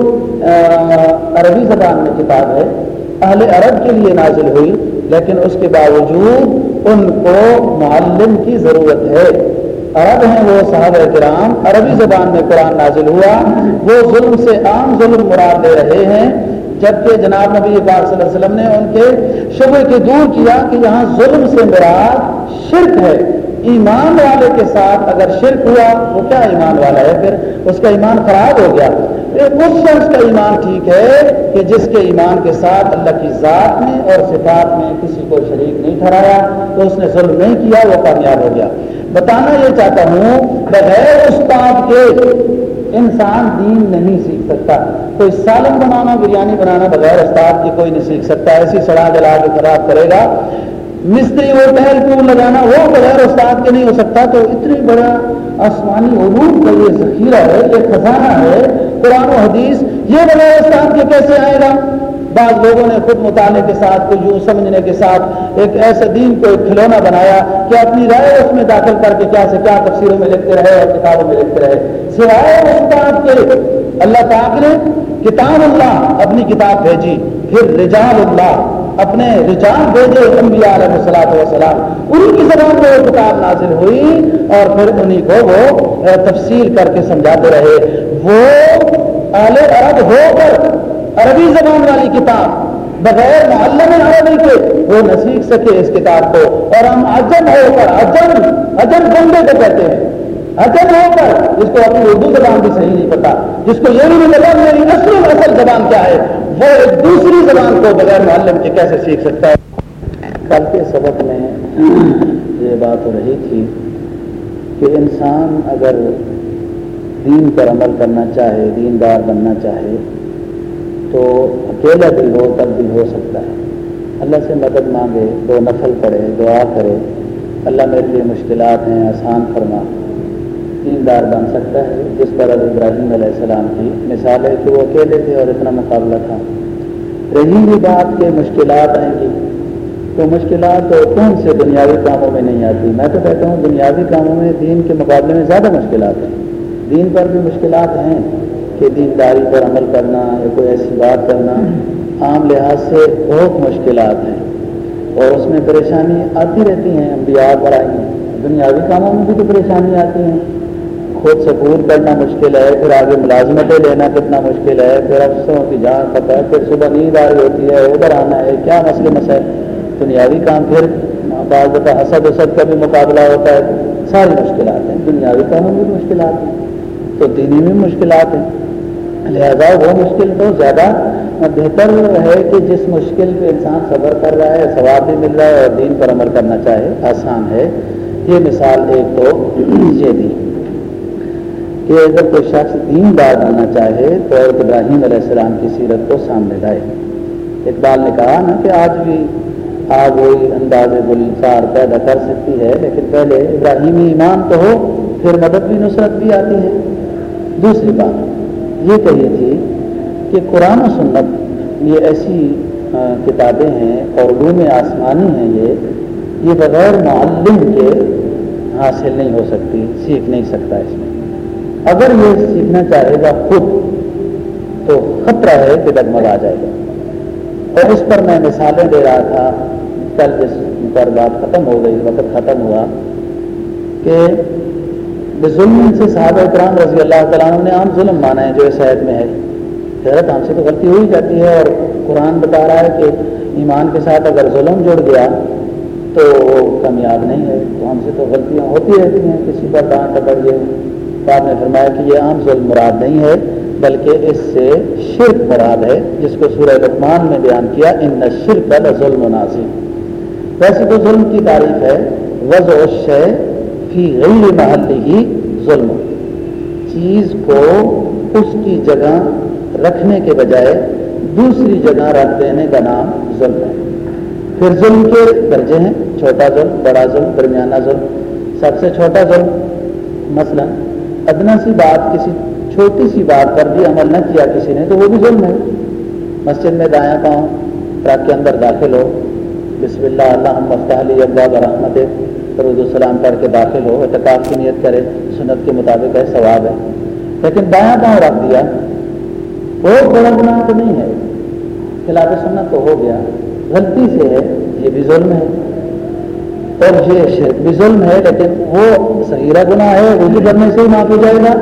عربی زبان میں کتاب ہے۔ اہل عرب کے لیے نازل ہوئی، لیکن اس کے باوجود ان کو معلم کی ضرورت ہے۔ عرب ہیں وہ صحابہ کرام، عربی زبان میں قرآن نازل ہوا۔ وہ ظلم سے عام ظلم مراد دے رہے ہیں، جبکہ جناب نبی پاک صلی اللہ علیہ وسلم نے ان کے شبے کے دور کیا کہ یہاں ظلم سے مراد شرک ہے۔ ایمان والے کے ساتھ اگر شرک ہوا وہ کیا ایمان والا ہے پھر؟ اس کا ایمان خراب ہو گیا۔ اس شخص کا ایمان ٹھیک ہے کہ جس کے ایمان کے ساتھ اللہ کی ذات میں اور صفات میں کسی کو شریک نہیں ٹھہرایا، تو اس نے ظلم نہیں کیا، وہ کامیاب ہو گیا۔ بتانا یہ چاہتا ہوں، بغیر استاد کے انسان دین نہیں سیکھ سکتا۔ کوئی سالن بنانا، بریانی بنانا بغیر استاد کی کوئی نہیں سیکھ سکتا۔ ایسی سڑا جلا کے خراب کرے گا۔ مستری وہ ٹہل پور لگانا، وہ بغیر استاد کے نہیں ہو سکتا۔ تو اتنی بڑا آسمانی علوم کا یہ ذخیرہ ہے، یہ خزانہ ہے قرآن و حدیث یہ بغیر استاد کے کیسے آئے گا؟ بعض لوگوں نے خود مطالعے کے ساتھ کو یوں سمجھنے کے ساتھ ایک ایسے دین کو ایک کھلونا بنایا کہ اپنی رائے اس میں داخل کر کے کیا سے کیا تفسیروں میں لکھتے رہے اور کتابوں میں لکھتے رہے۔ سوائے استاد کے، اللہ پاک نے کتاب اللہ اپنی کتاب بھیجی، پھر رجال اللہ اپنے رجال بھیجے انبیاء علیہ السلام وسلام ان کی زبان میں وہ کتاب نازل ہوئی اور پھر انہیں کو وہ تفصیل کر کے سمجھاتے رہے۔ وہ اہل عرب ہو کر عربی زبان والی کتاب، بغیر معلم عربی کے وہ نہ سیکھ سکے اس کتاب کو۔ اور ہم اجم ہو کر اجم اجم بندے کو کہتے ہیں۔ اجم ہو کر جس کو اپنی اردو زبان بھی صحیح نہیں پتا۔ جس کو یہ بھی نہیں پتا میری اصل اصل زبان کیا ہے، وہ ایک دوسری زبان کو بغیر معلم کے کیسے سیکھ سکتا ہے؟ کل کے سبق میں یہ بات ہو رہی تھی کہ انسان اگر دین پر عمل کرنا چاہے، دیندار بننا چاہے، تو اکیلا بھی ہو تب بھی ہو سکتا ہے۔ اللہ سے مدد مانگے، دو نفل پڑھے دعا کرے، اللہ میرے لیے مشکلات ہیں، آسان فرما۔ دیندار بن سکتا ہے، جس پر اب ابراہیم علیہ السلام کی مثال ہے کہ وہ اکیلے تھے اور اتنا مقابلہ تھا۔ رہی بھی بات کہ مشکلات آئیں گی، تو مشکلات کون سے دنیاوی کاموں میں نہیں آتی؟ میں تو کہتا ہوں دنیاوی کاموں میں دین کے مقابلے میں زیادہ مشکلات ہیں۔ دین پر بھی مشکلات ہیں کہ دینداری پر عمل کرنا یا کوئی ایسی بات کرنا، عام لحاظ سے بہت مشکلات ہیں۔ اور اس میں پریشانی آتی رہتی ہیں، انبیاء پر آئی ہیں۔ دنیاوی کاموں میں بھی تو پریشانی آتی ہیں۔ خود سکون کرنا مشکل ہے، پھر آگے ملازمتیں لینا کتنا مشکل ہے، پھر افسروں کی جان پتہ ہے، پھر صبح نیند آ رہی ہوتی ہے، ادھر آنا ہے، کیا مسئلے مسئلہ دنیاوی کام پھر بعض دفعہ حسد وسد کا بھی مقابلہ ہوتا ہے۔ ساری مشکلات ہیں۔ دنیاوی کاموں میں بھی مشکلات ہیں۔ تو دینی میں مشکلات ہیں۔ لہذا وہ مشکل تو زیادہ بہتر ہے کہ جس مشکل پہ انسان صبر کر رہا ہے، ثواب بھی مل رہا ہے اور دین پر عمل کرنا چاہے، آسان ہے۔ یہ مثال ایک تو یہ دی کہ اگر کوئی شخص دین دار بننا چاہے تو ابراہیم علیہ السلام کی سیرت کو سامنے لائے۔ اقبال نے کہا نا کہ آج بھی آگ وہی انداز گلزار پیدا کر سکتی ہے، لیکن پہلے ابراہیمی ایمان تو ہو، پھر مدد بھی نصرت بھی آتی ہے۔ دوسری بات، یہ کہی تھی کہ قرآن و سنت یہ ایسی کتابیں ہیں اور علوم آسمانی ہیں یہ یہ بغیر معلم کے حاصل نہیں ہو سکتی، سیکھ نہیں سکتا اس میں۔ اگر یہ سیکھنا چاہے گا خود، تو خطرہ ہے کہ ڈگمگ آ جائے گا۔ اور اس پر میں مثالیں دے رہا تھا، کل جس پر بات ختم ہو گئی، وقت ختم ہوا، کہ ظلم سے صحابہ اکرام رضی اللہ تعالیٰ نے عام ظلم مانا ہے جو اس عید میں ہے۔ حیرت ہم سے تو غلطی ہو ہی جاتی ہے اور قرآن بتا رہا ہے کہ ایمان کے ساتھ اگر ظلم جڑ گیا تو وہ کامیاب نہیں ہے۔ تو ہم سے تو غلطیاں ہوتی رہتی ہیں۔ کسی پر ڈانٹ ٹپڑ گئے۔ بعد نے فرمایا کہ یہ عام ظلم مراد نہیں ہے، بلکہ اس سے شرک مراد ہے، جس کو سورہ رحمان میں بیان کیا، ان شرک ظلم نازم ویسے تو ظلم کی تعریف ہے۔ وز و شے فی غیر محل ہی ظلم۔ چیز کو اس کی جگہ رکھنے کے بجائے دوسری جگہ رکھ دینے کا نام ظلم ہے۔ پھر ظلم کے درجے ہیں، چھوٹا ظلم، بڑا ظلم، درمیانہ ظلم۔ سب سے چھوٹا ظلم، مثلا ادنا سی بات، کسی چھوٹی سی بات پر بھی عمل نہ کیا کسی نے تو وہ بھی ظلم ہے۔ مسجد میں دایاں پاؤں، ٹرک کے اندر داخل ہو، بسم اللہ اللہ مفتح علی ابا رحمت فرود السلام کر کے داخل ہو، اعتکاف کی نیت کرے، سنت کے مطابق ہے، ثواب ہے۔ لیکن دایاں پاؤں رکھ دیا، وہ بڑا گناہ تو نہیں ہے۔ خلاف سنت تو ہو گیا۔ غلطی سے ہے، یہ بھی ظلم ہے۔ اور یہ شرک بھی ظلم ہے، لیکن وہ صحیح گناہ ہے رجوع کرنے سے ہی معاف ہو جائے گا۔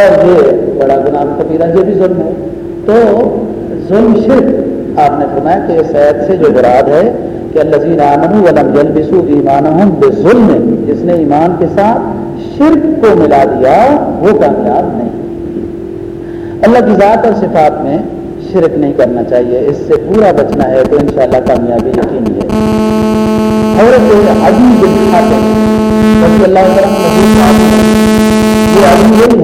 اور یہ بڑا گناہ کبیرہ، یہ بھی ظلم ہے۔ تو ظلم شرک، آپ نے فرمایا کہ اس عید سے جو براد ہے کہ اللہ ولم ایمان بے جس نے ایمان کے ساتھ شرک کو ملا دیا، وہ کامیاب نہیں۔ اللہ کی ذات اور صفات میں شرک نہیں کرنا چاہیے، اس سے پورا بچنا ہے، تو انشاءاللہ کامیابی یقینی ہے۔ حضرت بن رضی اللہ یہ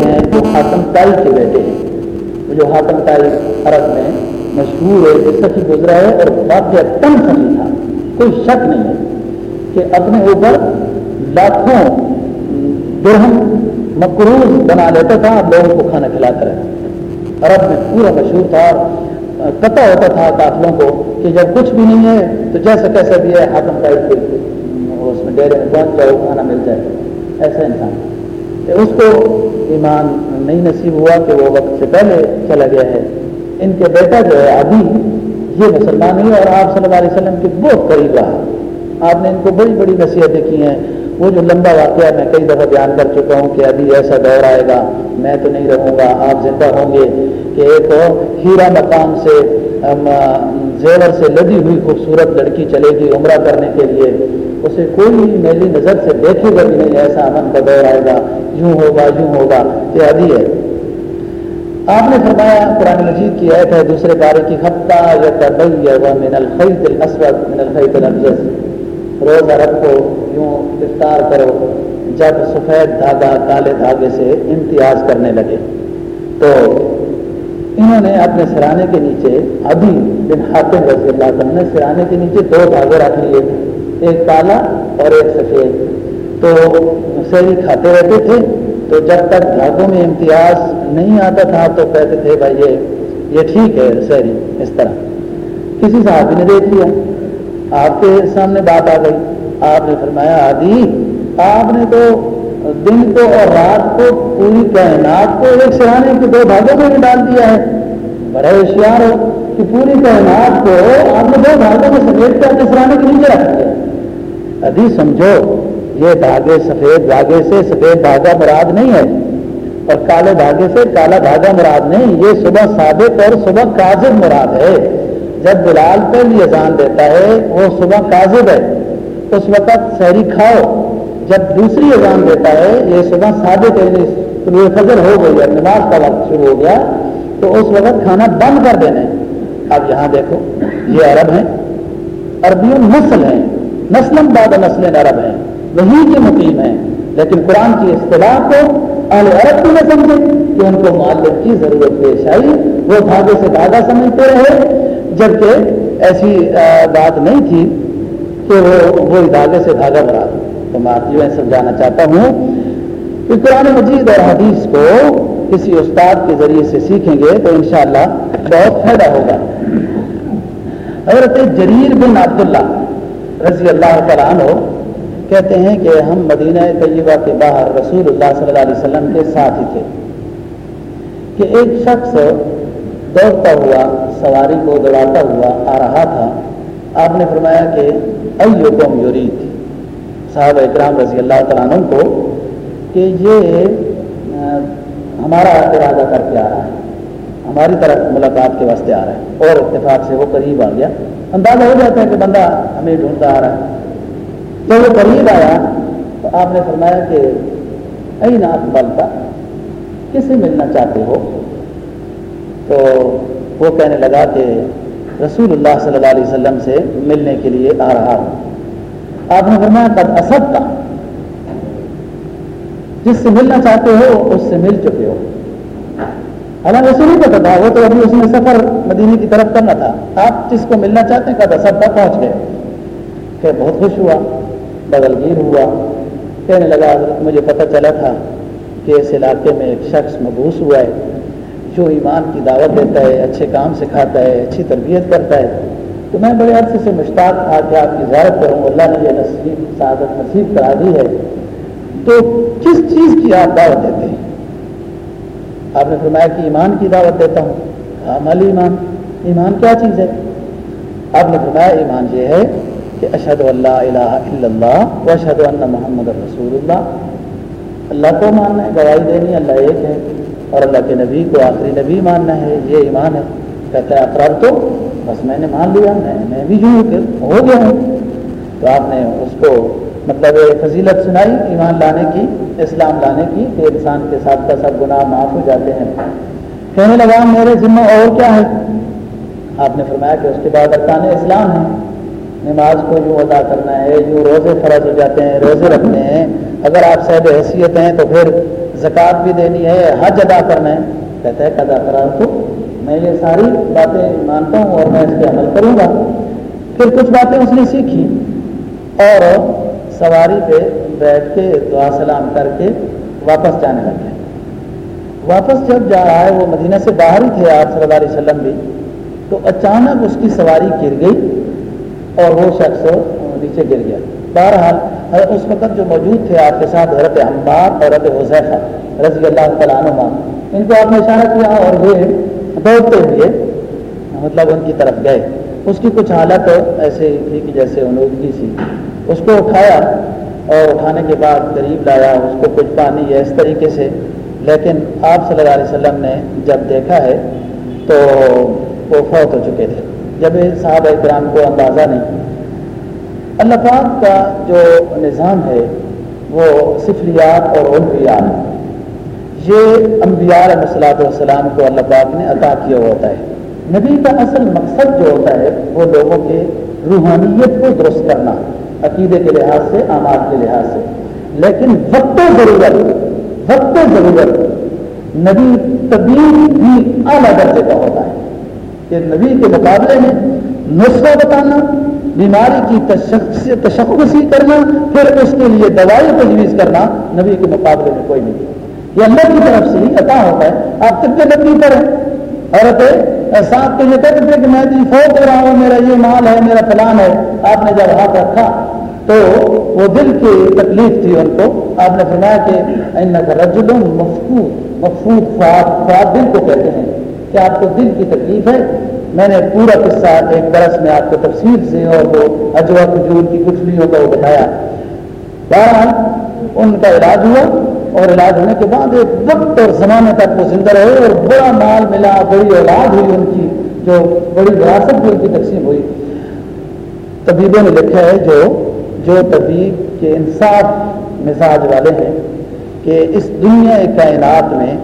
ہیں جو حاتم تائی کے بیٹے ہیں۔ جو تائی عرب میں مشہور ہے جو سچی گزرا ہے اور واقعہ کم سچی تھا۔ کوئی شک نہیں ہے کہ اپنے اوپر لاکھوں درہم مقروض بنا لیتا تھا، لوگوں کو کھانا کھلاتا رہتا عرب میں پورا مشہور تھا اور پتہ ہوتا تھا قافلوں کو کہ جب کچھ بھی نہیں ہے تو جیسا کیسا بھی ہے حاکم ٹائپ کے۔ اس میں ڈیرے میں پہنچ جاؤ، کھانا مل جائے۔ ایسا انسان۔ اس کو ایمان نہیں نصیب ہوا کہ وہ وقت سے پہلے چلا گیا ہے۔ ان کے بیٹا جو ہے، ابھی یہ مسلمان ہی اور آپ صلی اللہ علیہ وسلم کے بہت قریب رہا۔ آپ نے ان کو بڑی بڑی نصیحتیں کی ہیں۔ وہ جو لمبا واقعہ میں کئی دفعہ بیان کر چکا ہوں کہ ابھی ایسا دور آئے گا، میں تو نہیں رہوں گا، آپ زندہ ہوں گے کہ ایک ہیرا مقام سے زیور سے لدی ہوئی خوبصورت لڑکی چلے گی عمرہ کرنے کے لیے۔ اسے کوئی میری نظر سے دیکھے گا بھی نہیں، ایسا امن کا دور آئے گا۔ یوں ہوگا یوں ہوگا۔ یہ ابھی ہے؟ آپ نے فرمایا، قرآن مجید کی عید ہے، دوسرے بارے کی خطہ یا تبیہ من الخیط الاسود، من الخیط الابیض روزہ رکھو، یوں افطار کرو، جب سفید دھاگا کالے دھاگے سے امتیاز کرنے لگے۔ تو انہوں نے اپنے سرانے کے نیچے ابھی بن حاطم رضی اللہ عنہ نے سرانے کے نیچے دو دھاگے رکھ لیے۔ ایک کالا اور ایک سفید۔ تو سہری کھاتے رہتے تھے، تو جب تک دھاگوں میں امتیاز نہیں آتا تھا تو کہتے تھے، بھائی، یہ یہ ٹھیک ہے، سہری، اس طرح۔ کسی صحابی نے دیکھ لیا۔ آپ کے سامنے بات آ گئی۔ آپ نے فرمایا آدھی آپ نے تو دن کو اور رات کو پوری کائنات کو ایک سرانے کے دو بھاگوں میں بھی ڈال دیا ہے۔ بڑے ہوشیار ہو کہ پوری کائنات کو آپ نے دو بھاگوں میں سفید کر کے سرانے کے نیچے رکھ دیا۔ ادھی سمجھو، یہ دھاگے سفید دھاگے سے سفید دھاگا مراد نہیں ہے۔ اور کالے دھاگے سے کالا دھاگا مراد نہیں، یہ صبح ثابت اور صبح کاجب مراد ہے۔ جب بلال پہلی اذان دیتا ہے، وہ صبح کاذب ہے۔ اس وقت سحری کھاؤ۔ جب دوسری اذان دیتا ہے، یہ صبح ثابت ہے یعنی فجر ہو گئی اب نماز کا وقت شروع ہو گیا، تو اس وقت کھانا بند کر دینا اب یہاں دیکھو، یہ عرب ہیں عربیوں نسل ہیں۔ نسل بعد نسل عرب ہیں۔ وہی کے مقیم ہیں۔ لیکن قرآن کی اصطلاح کو اہل عرب بھی نہ سمجھے، کہ ان کو معلوم کی ضرورت پیش آئی۔ وہ دھاگے سے دھاگا سمجھتے رہے۔ جبکہ ایسی بات نہیں تھی کہ وہ وہ دھاگے سے دھاگا بھرا تو میں آپ میں سمجھانا چاہتا ہوں کہ قرآن مجید اور حدیث کو کسی استاد کے ذریعے سے سیکھیں گے تو انشاءاللہ بہت فائدہ ہوگا۔ حضرت جریر بن عبداللہ رضی اللہ تعالیٰ عنہ کہتے ہیں کہ ہم مدینہ طیبہ کے باہر رسول اللہ صلی اللہ علیہ وسلم کے ساتھ ہی تھے۔ کہ ایک شخص دوڑتا ہوا، سواری کو دوڑاتا ہوا آ رہا تھا، آپ نے فرمایا کہ ایو یورید صاحب اکرام رضی اللہ تعالیٰ عنہ کو کہ یہ ہمارا ارادہ کر کے آ رہا ہے، ہماری طرف ملاقات کے واسطے آ رہا ہے، اور اتفاق سے وہ قریب آ گیا۔ اندازہ ہو جاتا ہے کہ بندہ ہمیں ڈھونڈتا آ رہا ہے۔ تو وہ قریب آیا تو آپ نے فرمایا کہ ائی نات بلتا کسے ملنا چاہتے ہو؟ تو وہ کہنے لگا کہ رسول اللہ صلی اللہ علیہ وسلم سے ملنے کے لیے آ رہا ہوں۔ آپ نے فرمایا تب اسد کا جس سے ملنا چاہتے ہو، اس سے مل چکے ہو۔ حالانکہ اسے نہیں پتا تھا، وہ تو ابھی اس نے سفر مدینے کی طرف کرنا تھا۔ آپ جس کو ملنا چاہتے ہیں کہا تھا سب تک پہنچ گئے۔ کہ بہت خوش ہوا۔ بغل گیر ہوا۔ کہنے لگا، مجھے پتہ چلا تھا کہ اس علاقے میں ایک شخص مبوس ہوا ہے، جو ایمان کی دعوت دیتا ہے، اچھے کام سکھاتا ہے، اچھی تربیت کرتا ہے۔ تو میں بڑے عرصے سے مشتاق تھا کہ آپ کی زیارت کروں اللہ نے یہ نصیب، سعادت نصیب کرا دی ہے۔ تو کس چیز کی آپ دعوت دیتے ہیں؟ آپ نے فرمایا کہ ایمان کی دعوت دیتا ہوں۔ ہاں، عمل ایمان۔ ایمان کیا چیز ہے؟ آپ نے فرمایا ایمان یہ ہے کہ اشد اللہ الہ الا اللہ و اشد اللہ محمد رسول اللہ اللہ کو ماننا ہے، گواہی دینی اللہ ایک ہے۔ اور اللہ کے نبی کو آخری نبی ماننا ہے، یہ ایمان ہے۔ کہتا ہے اقرار تو بس میں نے مان لیا، میں میں بھی جو ہو گیا ہوں۔ تو آپ نے اس کو مطلب فضیلت سنائی، ایمان لانے کی، اسلام لانے کی، کہ انسان کے ساتھ کا سب گناہ معاف ہو جاتے ہیں۔ کہنے لگا، میرے ذمہ اور کیا ہے؟ آپ نے فرمایا کہ اس کے بعد ارکان اسلام ہے۔ نماز کو یوں ادا کرنا ہے یوں روزے فرض ہو جاتے ہیں، روزے رکھنے ہیں، اگر آپ صحب حیثیت ہیں تو پھر زکوٰۃ بھی دینی ہے، حج ادا کرنا ہے۔ کہتا ہے ادا کرا تو میں یہ ساری باتیں مانتا ہوں اور میں اس پہ عمل کروں گا۔ پھر کچھ باتیں اس نے سیکھی۔ اور سواری پہ بیٹھ کے دعا سلام کر کے واپس جانے لگے۔ واپس جب جا رہا ہے، وہ مدینہ سے باہر ہی تھے آپ صلی اللہ علیہ وسلم بھی۔ تو اچانک اس کی سواری گر گئی۔ اور وہ شخص نیچے گر گیا۔ بہرحال اس وقت جو موجود تھے آپ کے ساتھ، حضرت عمار اور حضرت حضیفہ رضی اللہ تعالیٰ عنہ ان کو آپ نے اشارہ کیا اور وہ دوڑتے ہوئے مطلب ان کی طرف گئے۔ اس کی کچھ حالت ایسے تھی کہ جیسے انوگی سی۔ اس کو اٹھایا اور اٹھانے کے بعد قریب لایا، اس کو کچھ پانی ہے اس طریقے سے۔ لیکن آپ صلی اللہ علیہ وسلم نے جب دیکھا ہے تو وہ فوت ہو چکے تھے۔ جب صاحب اکرام کو اندازہ نہیں۔ اللہ پاک کا جو نظام ہے، وہ سفریات اور علویات یہ انبیاء علیہ السلاۃ والسلام کو اللہ پاک نے عطا کیا ہوتا ہے۔ نبی کا اصل مقصد جو ہوتا ہے، وہ لوگوں کے روحانیت کو درست کرنا، عقیدے کے لحاظ سے آماد کے لحاظ سے۔ لیکن وقت و ضرورت، وقت و ضرورت نبی طبیب بھی اعلیٰ درجے کا ہوتا ہے۔ کہ نبی کے مقابلے میں نسخہ بتانا، بیماری کی تشخصی کرنا، پھر اس کے لیے دوائی تجویز کرنا نبی کے مقابلے میں کوئی نہیں۔ یہ اللہ کی طرف سے ہی عطا ہوتا ہے۔ آپ طب نبی پر ہیں۔ عورت ساتھ تو یہ کہتے تھے کہ میں جی فوت ہو رہا ہوں، میرا یہ مال ہے، میرا فلان ہے، آپ نے جب ہاتھ رکھا تو وہ دل کی تکلیف تھی ان کو۔ آپ نے فرمایا کہ ان رجل مفقود مفقود فواد فواد دل کو کہتے ہیں۔ کہ آپ کو دل کی تکلیف ہے۔ میں نے پورا قصہ ایک برس میں آپ کو تفصیل سے اور وہ اجوا کھجور کی گٹھلیوں کا وہ بتایا۔ بہرحال، ان کا علاج ہوا اور علاج ہونے کے بعد ایک وقت اور زمانے تک وہ زندہ رہے اور بڑا مال ملا، بڑی اولاد ہوئی ان کی، جو بڑی وراثت بھی ان کی تقسیم ہوئی۔ طبیبوں نے لکھا ہے جو جو طبیب کے انصاف مزاج والے ہیں کہ اس دنیا کائنات میں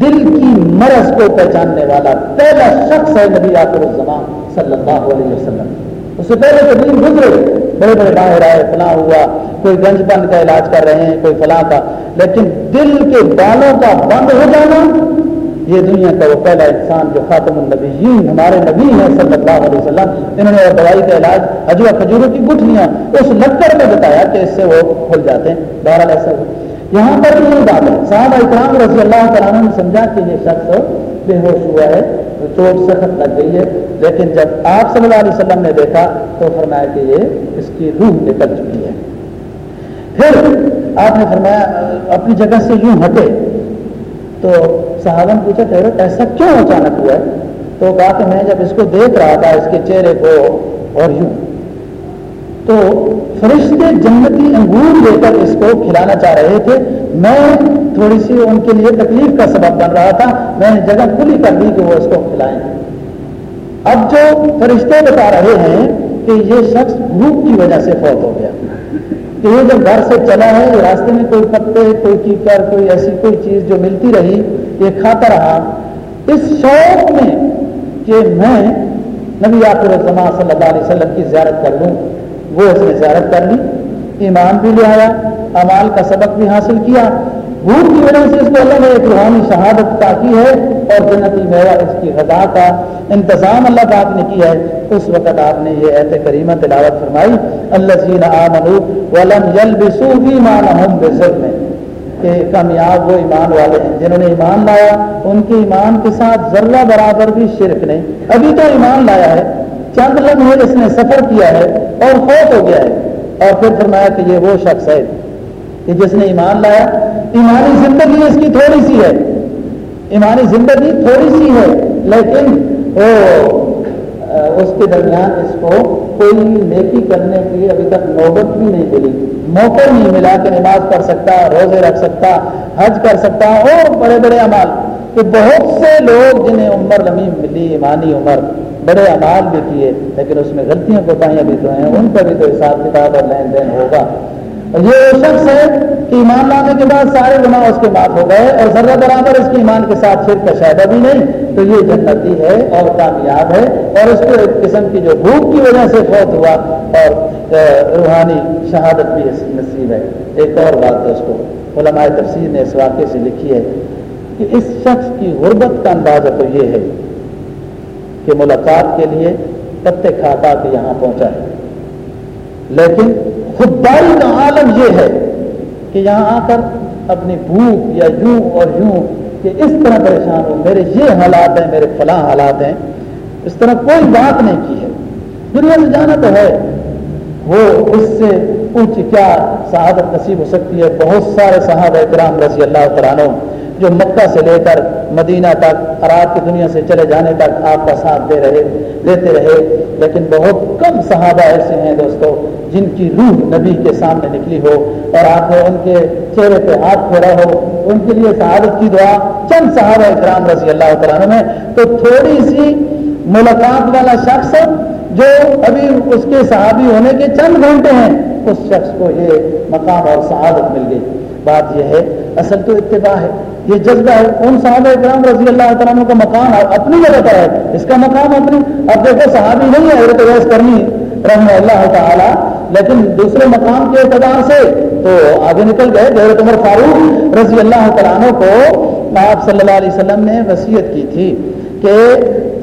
دل کی مرض کو پہچاننے والا پہلا شخص ہے نبی آخر الزمان صلی اللہ علیہ وسلم۔ اس سے پہلے طبیب گزرے، بڑے بڑے باہر آئے، فلاں ہوا، کوئی گنج بند کا علاج کر رہے ہیں، کوئی فلاں کا۔ لیکن دل کے بالوں کا بند ہو جانا، یہ دنیا کا وہ پہلا انسان جو خاتم النبیین، ہمارے نبی ہیں صلی اللہ علیہ وسلم۔ انہوں نے دوائی کا علاج حجوا کھجوروں کی گٹھلیاں، اس لکڑ میں بتایا کہ اس سے وہ کھل جاتے ہیں۔ بہرحال ایسا یہاں پر بھی یہ بات ہے۔ صاحب اکرام رضی اللہ تعالیٰ نے سمجھا کہ یہ شخص بے ہوش ہوا ہے چوٹ سخت لگ گئی ہے۔ لیکن جب آپ صلی اللہ علیہ وسلم نے دیکھا تو فرمایا کہ یہ اس کی روح نکل چکی ہے۔ پھر آپ نے فرمایا، اپنی جگہ سے یوں ہٹے۔ تو صحابہ نے پوچھا کہ ایسا کیوں اچانک ہوا ہے؟ تو کہا کہ میں جب اس کو دیکھ رہا تھا، اس کے چہرے کو اور یوں۔ تو فرشتے جنتی انگور لے کر اس کو کھلانا چاہ رہے تھے۔ میں تھوڑی سی ان کے لیے تکلیف کا سبب بن رہا تھا۔ میں نے جگہ کھلی کر دی کہ وہ اس کو کھلائیں۔ اب جو فرشتے بتا رہے ہیں کہ یہ شخص بھوک کی وجہ سے فوت ہو گیا۔ کہ یہ جب گھر سے چلا ہے راستے میں کوئی پتے، کوئی کیکر، کوئی ایسی کوئی چیز جو ملتی رہی، یہ کھاتا رہا۔ اس شوق میں کہ میں نبی آخر الزما صلی اللہ علیہ وسلم کی زیارت کر لوں۔ وہ اس نے زیارت کر لی، ایمان بھی لے آیا امال کا سبق بھی حاصل کیا۔ بھوک کی وجہ سے اس کو اللہ نے ایک روحانی شہادت کا کی ہے اور جنتی میرا اس کی غذا کا انتظام اللہ پاک نے کیا ہے۔ اس وقت آپ نے یہ ایت کریمہ تلاوت فرمائی اللہ زین ولم یلبسو ایمانہم بظلم۔ کہ کامیاب وہ ایمان والے ہیں جنہوں نے ایمان لایا، ان کے ایمان کے ساتھ ذرہ برابر بھی شرک نہیں۔ ابھی تو ایمان لایا ہے۔ چند لمحے اس نے سفر کیا ہے اور فوت ہو گیا ہے۔ اور پھر فرمایا کہ یہ وہ شخص ہے کہ جس نے ایمان لایا۔ ایمانی زندگی اس کی تھوڑی سی ہے۔ ایمانی زندگی تھوڑی سی ہے، لیکن وہ اس کے درمیان اس کو کوئی نیکی کرنے کی ابھی تک نوبت بھی نہیں ملی۔ موقع نہیں ملا کہ نماز پڑھ سکتا، روزے رکھ سکتا، حج کر سکتا، اور بڑے بڑے امال کہ بہت سے لوگ جنہیں عمر لمی ملی، ایمانی عمر بڑے امال بھی کیے، لیکن اس میں غلطیاں، کوتاہیاں بھی تو ہیں، ان کا بھی تو حساب کتاب اور لین دین ہوگا۔ یہ وہ شخص ہے کہ ایمان لانے کے بعد سارے گناہ اس کے معاف ہو گئے اور ذرہ برابر اس کے ایمان کے ساتھ شرک کا شاہدہ بھی نہیں، تو یہ جنتی ہے اور کامیاب ہے۔ اور اس کو ایک قسم کی جو بھوک کی وجہ سے فوت ہوا اور روحانی شہادت بھی نصیب ہے۔ ایک اور بات ہے اس کو، علماء تفسیر نے اس واقعے سے لکھی ہے کہ اس شخص کی غربت کا اندازہ تو یہ ہے کہ ملاقات کے لیے پتے کھاتا کے یہاں پہنچا ہے لیکن خودداری کا عالم یہ ہے کہ یہاں آ کر اپنی بھوک یا یوں اور یوں کہ اس طرح پریشان ہو، میرے یہ حالات ہیں، میرے فلاں حالات ہیں، اس طرح کوئی بات نہیں کی ہے۔ دنیا میں جانا تو ہے۔ وہ اس سے کچھ کیا شہادت نصیب ہو سکتی ہے؟ بہت سارے صحابہ کرام رضی اللہ تعالیٰ جو مکہ سے لے کر مدینہ تک عراب کی دنیا سے چلے جانے تک آپ کا ساتھ دے رہے، دیتے رہے۔ لیکن بہت کم صحابہ ایسے ہیں دوستو، جن کی روح نبی کے سامنے نکلی ہو اور آپ نے ان کے چہرے پہ ہاتھ پھیرا ہو۔ ان کے لیے شہادت کی دعا چند صحابہ اکرام رضی اللہ تعالیٰ میں۔ تو تھوڑی سی ملاقات والا شخص جو ابھی اس کے صحابی ہونے کے چند گھنٹے ہیں، اس شخص کو یہ مقام اور شہادت مل گئی۔ بات یہ ہے، اصل تو اتباع ہے۔ یہ جذبہ ہے ان صحابہ اکرام رضی اللہ تعالیٰ کا مقام اپنی جگہ پر ہے، اس کا مقام اپنی اب دیکھو، صحابی نہیں ہے، حضرت ویس کرنی رحم اللہ تعالیٰ، لیکن دوسرے مقام کے اعتبار سے تو آگے نکل گئے حضرت عمر فاروق رضی اللہ تعالیٰ کو آپ صلی اللہ علیہ وسلم نے وصیت کی تھی کہ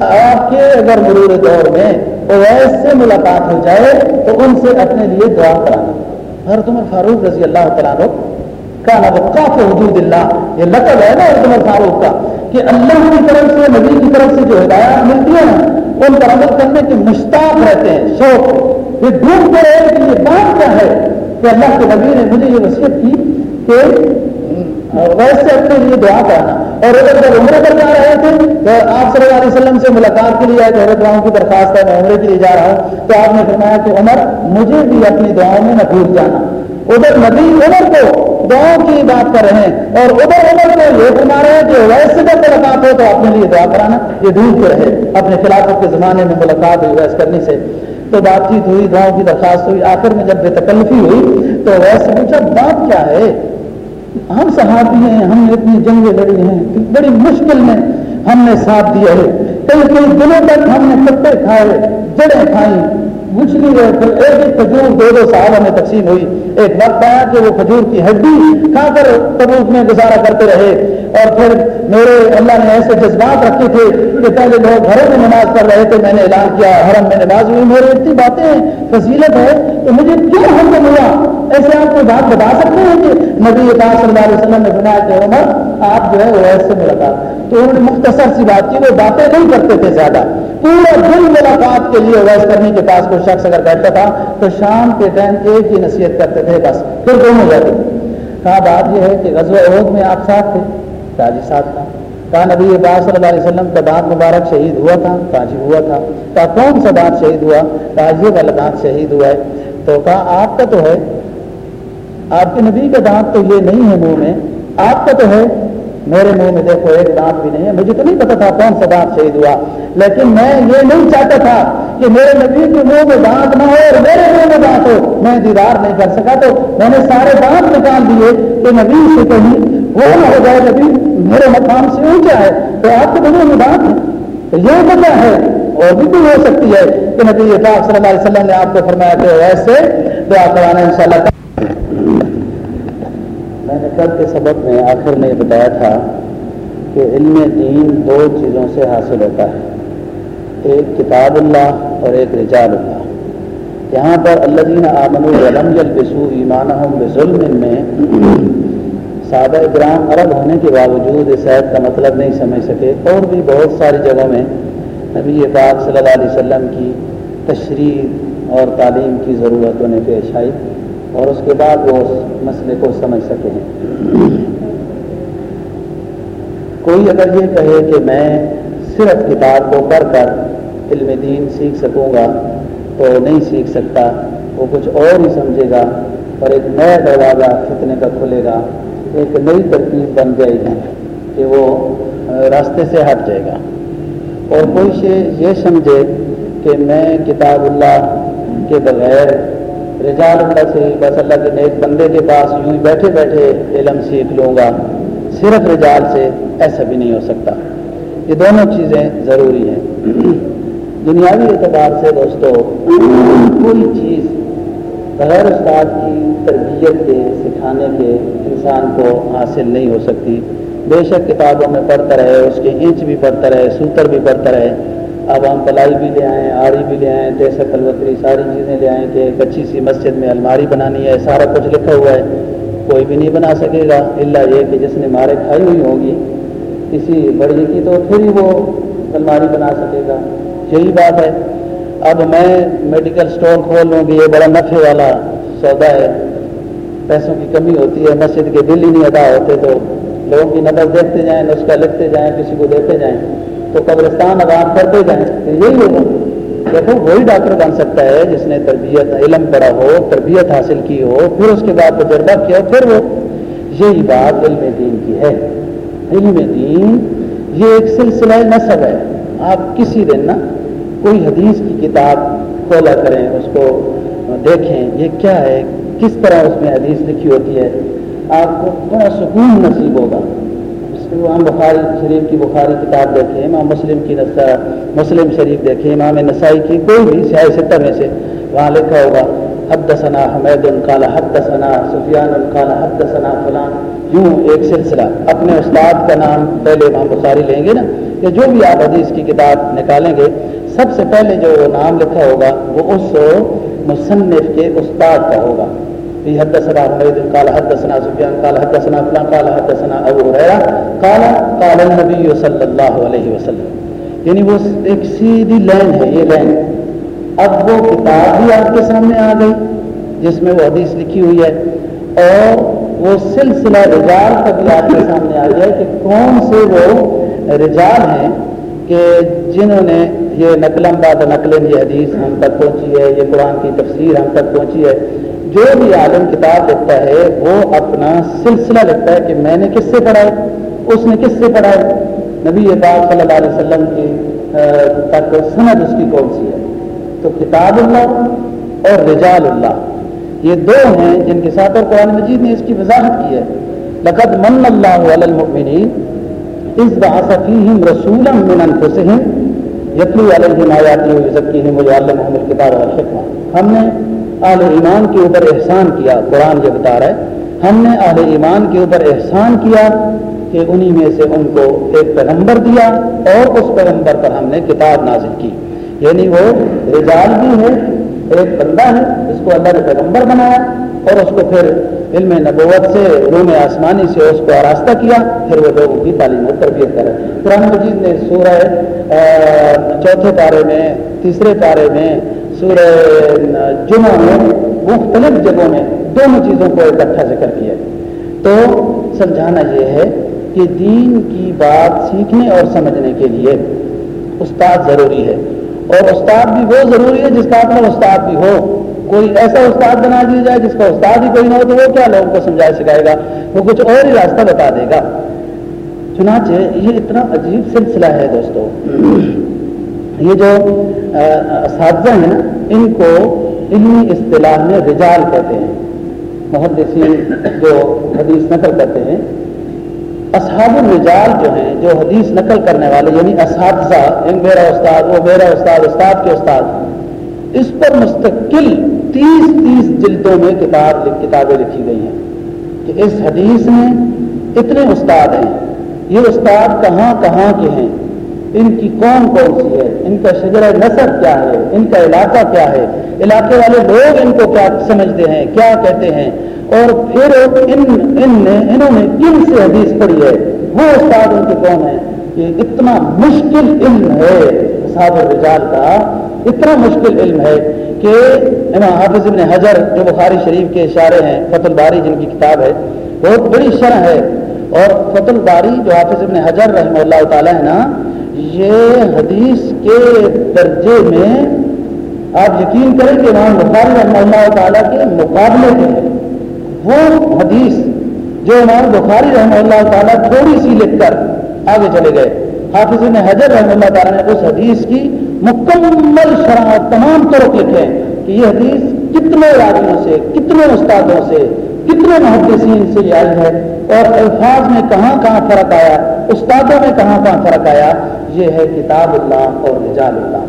آپ کے اگر مرور دور میں اویس سے ملاقات ہو جائے تو ان سے اپنے لیے دعا کرانا۔ حضرت عمر فاروق رضی اللہ تعالیٰ کا وقاف حدود اللہ، یہ لقب ہے نا عمر فاروق کا، کہ اللہ کی طرف سے، نبی کی طرف سے جو ہدایات ملتی ہیں، ان پر عمل کرنے کے مشتاق رہتے ہیں، شوق۔ یہ ڈھونڈتے رہے کہ یہ بات کیا ہے؟ کہ اللہ کے نبی نے مجھے یہ وصیت کی کہ ویسے اپنے لیے دعا کرنا۔ اور اگر جب عمرے پر جا رہے تھے، تو آپ صلی اللہ علیہ وسلم سے ملاقات کے لیے آئے حضرت راؤں کی درخواست ہے، میں عمرے کے لیے جا رہا ہوں۔ تو آپ نے فرمایا کہ عمر، مجھے بھی اپنی دعاؤں میں نہ بھول جانا ادھر نبی عمر کو دعا کی بات کر رہے ہیں اور ادھر عمر کو یہ فرما رہے ہیں کہ ویسے جب ملاقات ہو تو اپنے لیے دعا کرانا، یہ دور ڈھونڈتے رہے، اپنے خلافت کے زمانے میں ملاقات ہوئی ویس کرنے سے۔ تو بات چیت ہوئی دعاؤں کی درخواست ہوئی، آخر میں جب بے تکلفی ہوئی تو ویس ویسے پوچھا بات کیا ہے؟ ہم صحابی ہیں، ہم نے اتنی جنگیں لڑی ہیں، بڑی مشکل میں ہم نے ساتھ دیا ہے۔ کئی کئی دنوں تک ہم نے پتے کھائے، جڑیں کھائیں۔ کچھ نہیں ہے ایک ایک کھجور دو دو سال ہمیں تقسیم ہوئی۔ ایک وقت آیا کہ وہ کھجور کی ہڈی کھا کر تبوک میں گزارا کرتے رہے۔ اور پھر میرے اللہ نے ایسے جذبات رکھے تھے کہ پہلے لوگ گھروں میں نماز پڑھ رہے تھے، میں نے اعلان کیا، حرم میں نماز ہوئی۔ میرے اتنی باتیں فضیلت ہے تو مجھے کیوں ہم کو ملا ایسے آپ کوئی بات بتا سکتے ہیں کہ نبی پاک صلی اللہ علیہ وسلم نے بنایا کہ عمر، آپ جو ہے وہ ایسے ملاقات تو انہوں نے مختصر سی بات کی وہ باتیں نہیں کرتے تھے زیادہ۔ پورا دن ملاقات کے لیے ویس کرنے کے پاس کوئی شخص اگر بیٹھتا تھا، تو شام کے ٹائم ایک ہی نصیحت کرتے تھے، بس پھر دونوں جاتے۔ کہا، بات یہ ہے کہ غزوہ عہد میں آپ ساتھ تھے۔ کہا جی ساتھ تھا۔ کہا، نبی پاک صلی اللہ علیہ وسلم کا دانت مبارک شہید ہوا تھا، کہا جی ہوا تھا۔ کہا، کون سا دانت شہید ہوا؟ کہا، یہ والا دانت شہید ہوا ہے۔ تو کہا، آپ کا تو ہے۔ آپ کے نبی کا دانت تو یہ نہیں ہے منہ میں۔ آپ کا تو ہے۔ میرے منہ میں دیکھو ایک دانت بھی نہیں ہے۔ مجھے تو نہیں پتا تھا کون سا دانت شہید ہوا، لیکن میں یہ نہیں چاہتا تھا کہ میرے نبی کے منہ میں دانت نہ ہو اور میرے منہ میں دانت ہو۔ میں دیدار نہیں کر سکا تو میں نے سارے دانت نکال دیے کہ نبی سے کہیں وہ نہ ہو جائے۔ نبی میرے مقام سے اونچا ہے تو آپ کے منہ میں دانت ہے۔ تو یہ وجہ ہے؟ اور بھی کوئی ہو سکتی ہے کہ نبی پاک صلی اللہ علیہ وسلم نے آپ کو فرمایا کہ ایسے دعا کرانا ان شاء اللہ میں نے کل کے سبق میں آخر میں یہ بتایا تھا کہ علم دین دو چیزوں سے حاصل ہوتا ہے، ایک کتاب اللہ اور ایک رجال اللہ۔ یہاں پر اللہ دین آمن العلم البسو ایمان ظلم میں سادہ گرام عرب ہونے کے باوجود اس عید کا مطلب نہیں سمجھ سکے۔ اور بھی بہت ساری جگہوں میں نبی پاک صلی اللہ علیہ وسلم کی تشریح اور تعلیم کی ضرورت ہونے پیش آئی۔ اور اس کے بعد وہ اس مسئلے کو سمجھ سکے ہیں۔ کوئی اگر یہ کہے کہ میں صرف کتاب کو پڑھ کر علم دین سیکھ سکوں گا تو نہیں سیکھ سکتا، وہ کچھ اور ہی سمجھے گا اور ایک نیا دروازہ فتنے کا کھلے گا، ایک نئی ترکیب بن جائے گی کہ وہ راستے سے ہٹ جائے گا۔ اور کوئی سے یہ سمجھے کہ میں کتاب اللہ کے بغیر رجال اللہ سے بس اللہ کے نیک بندے کے پاس یوں ہی بیٹھے بیٹھے علم سیکھ لوں گا۔ صرف رجال سے ایسا بھی نہیں ہو سکتا۔ یہ دونوں چیزیں ضروری ہیں۔ دنیاوی اعتبار سے دوستو، کوئی چیز بغیر استاد کی تربیت کے، سکھانے کے انسان کو حاصل نہیں ہو سکتی۔ بے شک کتابوں میں پڑھتا رہے، اس کے اینچ بھی پڑھتا رہے، سوتر بھی پڑھتا رہے۔ اب ہم پلائی بھی لے آئیں، آڑی بھی لے آئیں تیسر کلوتری ساری چیزیں لے آئیں کہ ایک اچھی سی مسجد میں الماری بنانی ہے، سارا کچھ لکھا ہوا ہے۔ کوئی بھی نہیں بنا سکے گا اللہ یہ کہ جس نے مارے کھائی ہوئی ہوگی کسی بڑی کی تو پھر ہی وہ الماری بنا سکے گا۔ یہی بات ہے۔ اب میں میڈیکل اسٹور کھول لوں گی یہ بڑا نفے والا سودا ہے۔ پیسوں کی کمی ہوتی ہے، مسجد کے بل ہی نہیں ادا ہوتے تو لوگوں کی نظر دیکھتے جائیں، نسخہ لکھتے جائیں، کسی کو دیتے جائیں۔ تو قبرستان آباد کرتے جائیں۔ پھر یہی ہوگا دیکھو، وہی ڈاکٹر بن سکتا ہے جس نے تربیت، علم پڑھا ہو، تربیت حاصل کی ہو، پھر اس کے بعد تجربہ کیا پھر وہ یہی بات علم دین کی ہے۔ علم دین، یہ ایک سلسلہ نصب ہے۔ آپ کسی دن نا کوئی حدیث کی کتاب کھولا کریں، اس کو دیکھیں۔ یہ کیا ہے؟ کس طرح اس میں حدیث لکھی ہوتی ہے؟ آپ کو بڑا سکون نصیب ہوگا۔ امام بخاری شریف کی بخاری کتاب دیکھیں، امام مسلم کی نسا، مسلم شریف دیکھیں، امام نسائی کی کوئی بھی سیاح ستر میں سے وہاں لکھا ہوگا حد ثنا حمید القال حد ثنا سفیان القال حد ثنا فلان۔ یوں ایک سلسلہ۔ اپنے استاد کا نام پہلے امام بخاری لیں گے نا، کہ جو بھی آپ حدیث کی کتاب نکالیں گے، سب سے پہلے جو نام لکھا ہوگا، وہ اس مصنف کے استاد کا ہوگا۔ حدثنا حمید قال حدثنا سفیان قال حدثنا فلان قال حدثنا ابو ہریرہ قال قال النبی صلی اللہ علیہ وسلم. یعنی وہ ایک سیدھی لائن ہے، یہ لائن اب وہ کتاب بھی آپ کے سامنے آ گئی، جس میں وہ حدیث لکھی ہوئی ہے، اور وہ سلسلہ رجال کا بھی آپ کے سامنے آ گیا کہ کون سے وہ رجال ہیں کہ جنہوں نے یہ نقلم باد نقل یہ حدیث ہم تک پہنچی ہے، یہ قرآن کی تفسیر ہم تک پہنچی ہے جو بھی عالم کتاب لکھتا ہے، وہ اپنا سلسلہ لکھتا ہے کہ میں نے کس سے پڑھا ہے؟ اس نے کس سے پڑھا ہے؟ نبی پاک صلی اللہ علیہ وسلم کی تک سند اس کی کون سی ہے؟ تو کتاب اللہ اور رجال اللہ۔ یہ دو ہیں جن کے ساتھ اور قرآن مجید نے اس کی وضاحت کی ہے۔ لقد من اللہ علی المؤمنین اس باسفیم رسول من انفسہم، یتلو علیہم آیاتی و یزکیہم و یعلمہم الکتاب والحکمہ۔ ہم نے اہل ایمان کے اوپر احسان کیا، قرآن یہ بتا رہا ہے، ہم نے اہل ایمان کے اوپر احسان کیا کہ انہی میں سے ان کو ایک پیغمبر دیا اور اس پیغمبر پر ہم نے کتاب نازل کی۔ یعنی وہ رجال بھی ہے ایک بندہ ہے جس کو اللہ نے پیغمبر بنایا اور اس کو پھر علم نبوت سے روم آسمانی سے اس کو آراستہ کیا، پھر وہ لوگوں کی تعلیم و تربیت کرے قرآن مجید نے سورہ چوتھے پارے میں، تیسرے پارے میں سورہ جمعہ میں مختلف جگہوں میں دونوں چیزوں کو اکٹھا ذکر کیا تو سمجھانا یہ ہے کہ دین کی بات سیکھنے اور سمجھنے کے لیے استاد ضروری ہے۔ اور استاد بھی وہ ضروری ہے جس کا اپنا استاد بھی ہو۔ کوئی ایسا استاد بنا دیا جائے جس کا استاد ہی کوئی نہ ہو تو وہ کیا لوگوں کو سمجھا سکھائے گا؟ وہ کچھ اور ہی راستہ بتا دے گا۔ چنانچہ یہ اتنا عجیب سلسلہ ہے دوستو۔ یہ جو اساتذہ ہیں نا، ان کو علمی اصطلاح میں رجال کہتے ہیں۔ محدثین جو حدیث نقل کرتے ہیں، اصحاب الرجال جو ہیں، جو حدیث نقل کرنے والے یعنی اساتذہ یعنی میرا استاد، وہ میرا استاد استاد کے استاد، اس پر مستقل تیس تیس جلدوں میں کتاب کتابیں لکھی گئی ہیں کہ اس حدیث میں اتنے استاد ہیں۔ یہ استاد کہاں کہاں کے ہیں؟ ان کی کون کون سی ہے؟ ان کا شجر نصر کیا ہے؟ ان کا علاقہ کیا ہے؟ علاقے والے لوگ ان کو کیا سمجھتے ہیں؟ کیا کہتے ہیں؟ اور پھر ان ان نے، انہوں نے کن سے حدیث پڑھی ہے؟ وہ استاد ان کے کون ہیں کہ اتنا مشکل علم ہے صاحب الرجال کا اتنا مشکل علم ہے کہ امام حافظ ابن حجر جو بخاری شریف کے اشارے ہیں فت الباری جن کی کتاب ہے، بہت بڑی شرح ہے۔ اور فت الباری جو حافظ ابن حجر رحمہ اللہ تعالیٰ ہے نا یہ حدیث کے درجے میں آپ یقین کریں کہ امام بخاری رحمہ اللہ تعالیٰ کے مقابلے میں وہ حدیث جو امام بخاری رحمہ اللہ تعالیٰ تھوڑی سی لکھ کر آگے چلے گئے۔ حافظ نے حضر رحمہ اللہ تعالیٰ نے اس حدیث کی مکمل شرح تمام طرق لکھے کہ یہ حدیث کتنے راجیوں سے، کتنے استادوں سے، کتنے محدثین سے یہ آئی ہے اور الفاظ میں کہاں کہاں فرق آیا، استادوں میں کہاں کہاں فرق آیا۔ یہ ہے کتاب اللہ اور رجال اللہ۔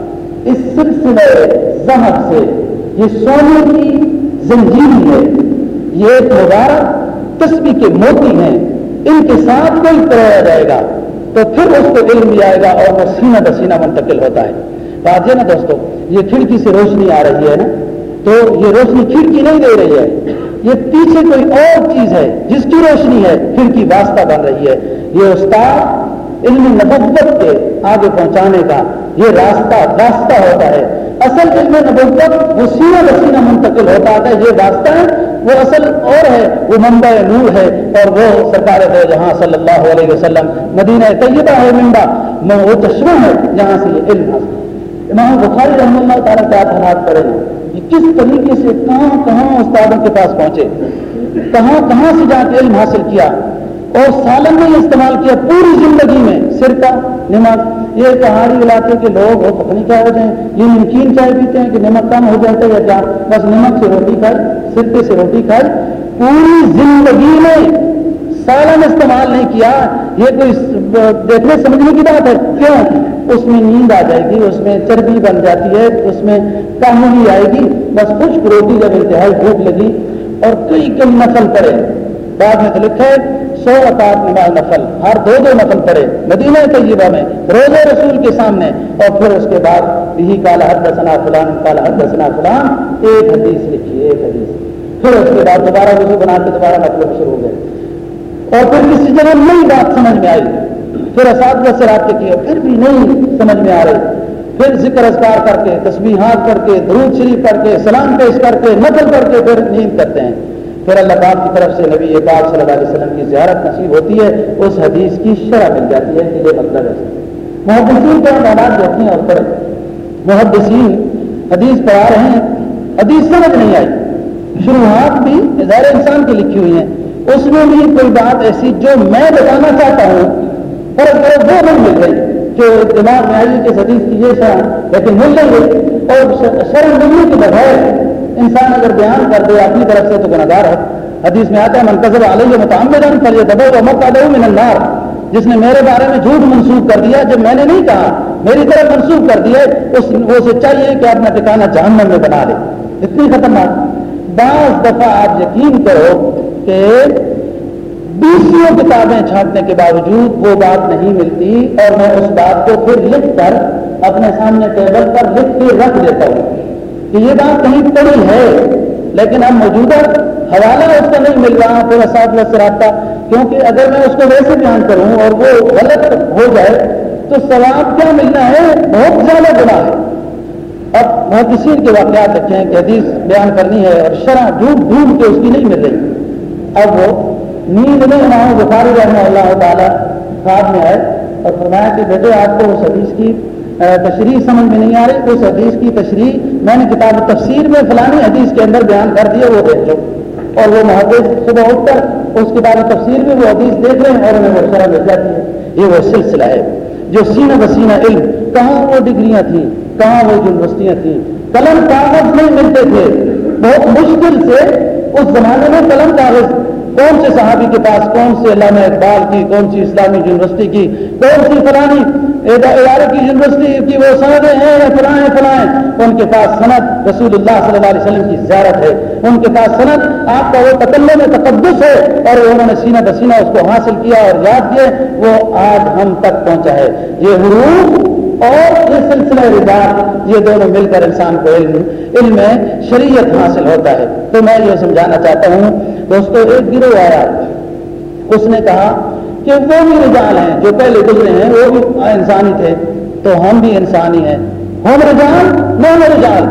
اس سلسلے زہر سے یہ سونے کی زنجیر ہے، یہ ایک مبارک تسبیح کے موتی ہیں۔ ان کے ساتھ کوئی کرایا جائے گا تو پھر اس کو علم بھی آئے گا اور وہ سینہ بسینہ منتقل ہوتا ہے۔ بات یہ نا دوستو، یہ کھڑکی سے روشنی آ رہی ہے نا۔ تو یہ روشنی کھڑکی نہیں دے رہی ہے۔ یہ پیچھے کوئی اور چیز ہے جس کی روشنی ہے، کھڑکی واسطہ بن رہی ہے۔ یہ استاد علم نبوت کے آگے پہنچانے کا یہ راستہ واسطہ ہوتا ہے۔ اصل علم نبوت وہ سینہ منتقل ہوتا ہے، یہ واسطہ ہے، وہ اصل اور ہے، وہ منبع نور ہے اور وہ سرکار ہے جہاں صلی اللہ علیہ وسلم مدینہ طیبہ ہے منبع۔ میں وہ چشمہ ہے جہاں سے یہ علم حاصل۔ امام بخاری رحم اللہ تعالیٰ کیا حالات پڑے کہ کس طریقے سے کہاں کہاں استادوں کے پاس پہنچے؟ کہاں کہاں سے جا کے علم حاصل کیا؟ اور سالن میں استعمال کیا پوری زندگی میں، سرکہ، نمک، یہ پہاڑی علاقے کے لوگ وہ پکنی کیا ہو جائیں یہ نمکین چائے پیتے ہیں کہ نمک کم ہو جاتا ہے یا کیا بس نمک سے روٹی کھائی سرکے سے روٹی کھائی پوری زندگی میں سالن استعمال نہیں کیا، یہ کوئی دیکھنے، سمجھنے کی بات ہے؟ کیوں؟ اس میں نیند آ جائے گی، اس میں چربی بن جاتی ہے، اس میں کہانی آئے گی، بس کچھ روٹی جب انتہائی بھوک لگی اور کئی کئی نسل پڑے بعد میں تو لکھے سو اکاط نماز نفل، ہر دو دو نفل پڑے مدینہ طیبہ میں روز رسول کے سامنے، اور پھر اس کے بعد یہی کالا حد سنا فلان کالا حد سنا فلان، ایک حدیث لکھی، ایک حدیث۔ پھر اس کے بعد دوبارہ وضو بنا کے دوبارہ مطلب شروع ہو گئے اور پھر کسی جگہ نئی بات سمجھ میں آئی۔ پھر اساتذہ سے رابطے کیے پھر بھی نہیں سمجھ میں آ رہی۔ پھر ذکر اذکار کر کے، تسبیحات کر کے، درود شریف کر کے، سلام پیش کر کے نقل کر کے پھر نیند کرتے ہیں۔ پھر اللہ پاک کی طرف سے نبی پاک صلی اللہ علیہ وسلم کی زیارت نصیب ہوتی ہے، اس حدیث کی شرح مل جاتی ہے کہ یہ مطلب ہے۔ محدثین کا تعداد دیکھیں اور پڑھیں محدثین حدیث پڑھا رہے ہیں، حدیث سمجھ نہیں آئی۔ شروعات بھی ظاہر انسان کی لکھی ہوئی ہیں۔ اس میں بھی کوئی بات ایسی جو میں بتانا چاہتا ہوں پر اگر وہ نہیں مل رہی کہ دماغ میں آئی کہ حدیث کی یہ شرح لیکن مل رہی ہے اور شرح ملنے کے بغیر انسان اگر بیان کر دے، اپنی طرف سے تو گناگار ہے۔ حدیث میں آتا ہے منتظر علیہ متعمدن فلیہ دبو و مقدو من النار جس نے میرے بارے میں جھوٹ منسوخ کر دیا، جب میں نے نہیں کہا، میری طرف منسوخ کر دیا اس وہ سے چاہیے کہ اپنا ٹھکانا جہنم میں بنا لے۔ اتنی خطرناک۔ بعض دفعہ آپ یقین کرو کہ دوسری کتابیں چھانٹنے کے باوجود وہ بات نہیں ملتی اور میں اس بات کو پھر لکھ کر اپنے سامنے ٹیبل پر لکھ کے رکھ دیتا ہوں۔ کہ یہ بات کہیں پڑی ہے، لیکن اب موجودہ حوالہ اس کا نہیں مل رہا پورا ساتھ میں رابطہ، کیونکہ اگر میں اس کو ویسے بیان کروں اور وہ غلط ہو جائے، تو ثواب کیا ملنا ہے؟ بہت زیادہ گنا ہے۔ اب محدثین کے واقعات رکھیں کہ حدیث بیان کرنی ہے اور شرح ڈھونڈ ڈھونڈ کے اس کی نہیں مل رہی۔ اب وہ نیند میں امام بخاری رحمہ اللہ تعالیٰ خواب میں آئے اور فرمایا کہ بیٹے، آپ کو اس حدیث کی تشریح سمجھ میں نہیں آ رہی، اس حدیث کی تشریح میں نے کتاب تفسیر میں فلانی حدیث کے اندر بیان کر دیا وہ دیکھ لو۔ اور وہ محدث صبح اٹھ کر اس کتاب تفسیر میں وہ حدیث دیکھ رہے ہیں اور انہیں وہ شرح مل جاتی ہے۔ یہ وہ سلسلہ ہے جو سینہ بسینہ علم، کہاں وہ ڈگریاں تھیں، کہاں وہ یونیورسٹیاں تھیں۔ قلم کاغذ نہیں ملتے تھے۔ بہت مشکل سے اس زمانے میں قلم کاغذ کون سے صحابی کے پاس کون سے علامہ اقبال کی، کون سی اسلامی یونیورسٹی کی، کون سی فلانی ادارے کی یونیورسٹی کی وہ سندیں ہیں یا فلائیں فلائیں ان کے پاس صنعت رسول اللہ صلی اللہ علیہ وسلم کی زیارت ہے۔ ان کے پاس صنعت آپ کا وہ تکلے میں تقدس ہے۔ اور انہوں نے سینہ بسینہ اس کو حاصل کیا اور یاد کیے وہ آج ہم تک پہنچا ہے۔ یہ حروف اور یہ سلسلہ رجات یہ دونوں مل کر انسان کو علم علم میں شریعت حاصل ہوتا ہے۔ تو میں یہ سمجھانا چاہتا ہوں، دوستو، ایک گروہ آیا۔ اس نے کہا کہ وہ بھی رجال ہیں، جو پہلے گزرے ہیں، وہ بھی انسانی تھے۔ تو ہم بھی انسانی ہیں۔ ہم رجال نہ رجال۔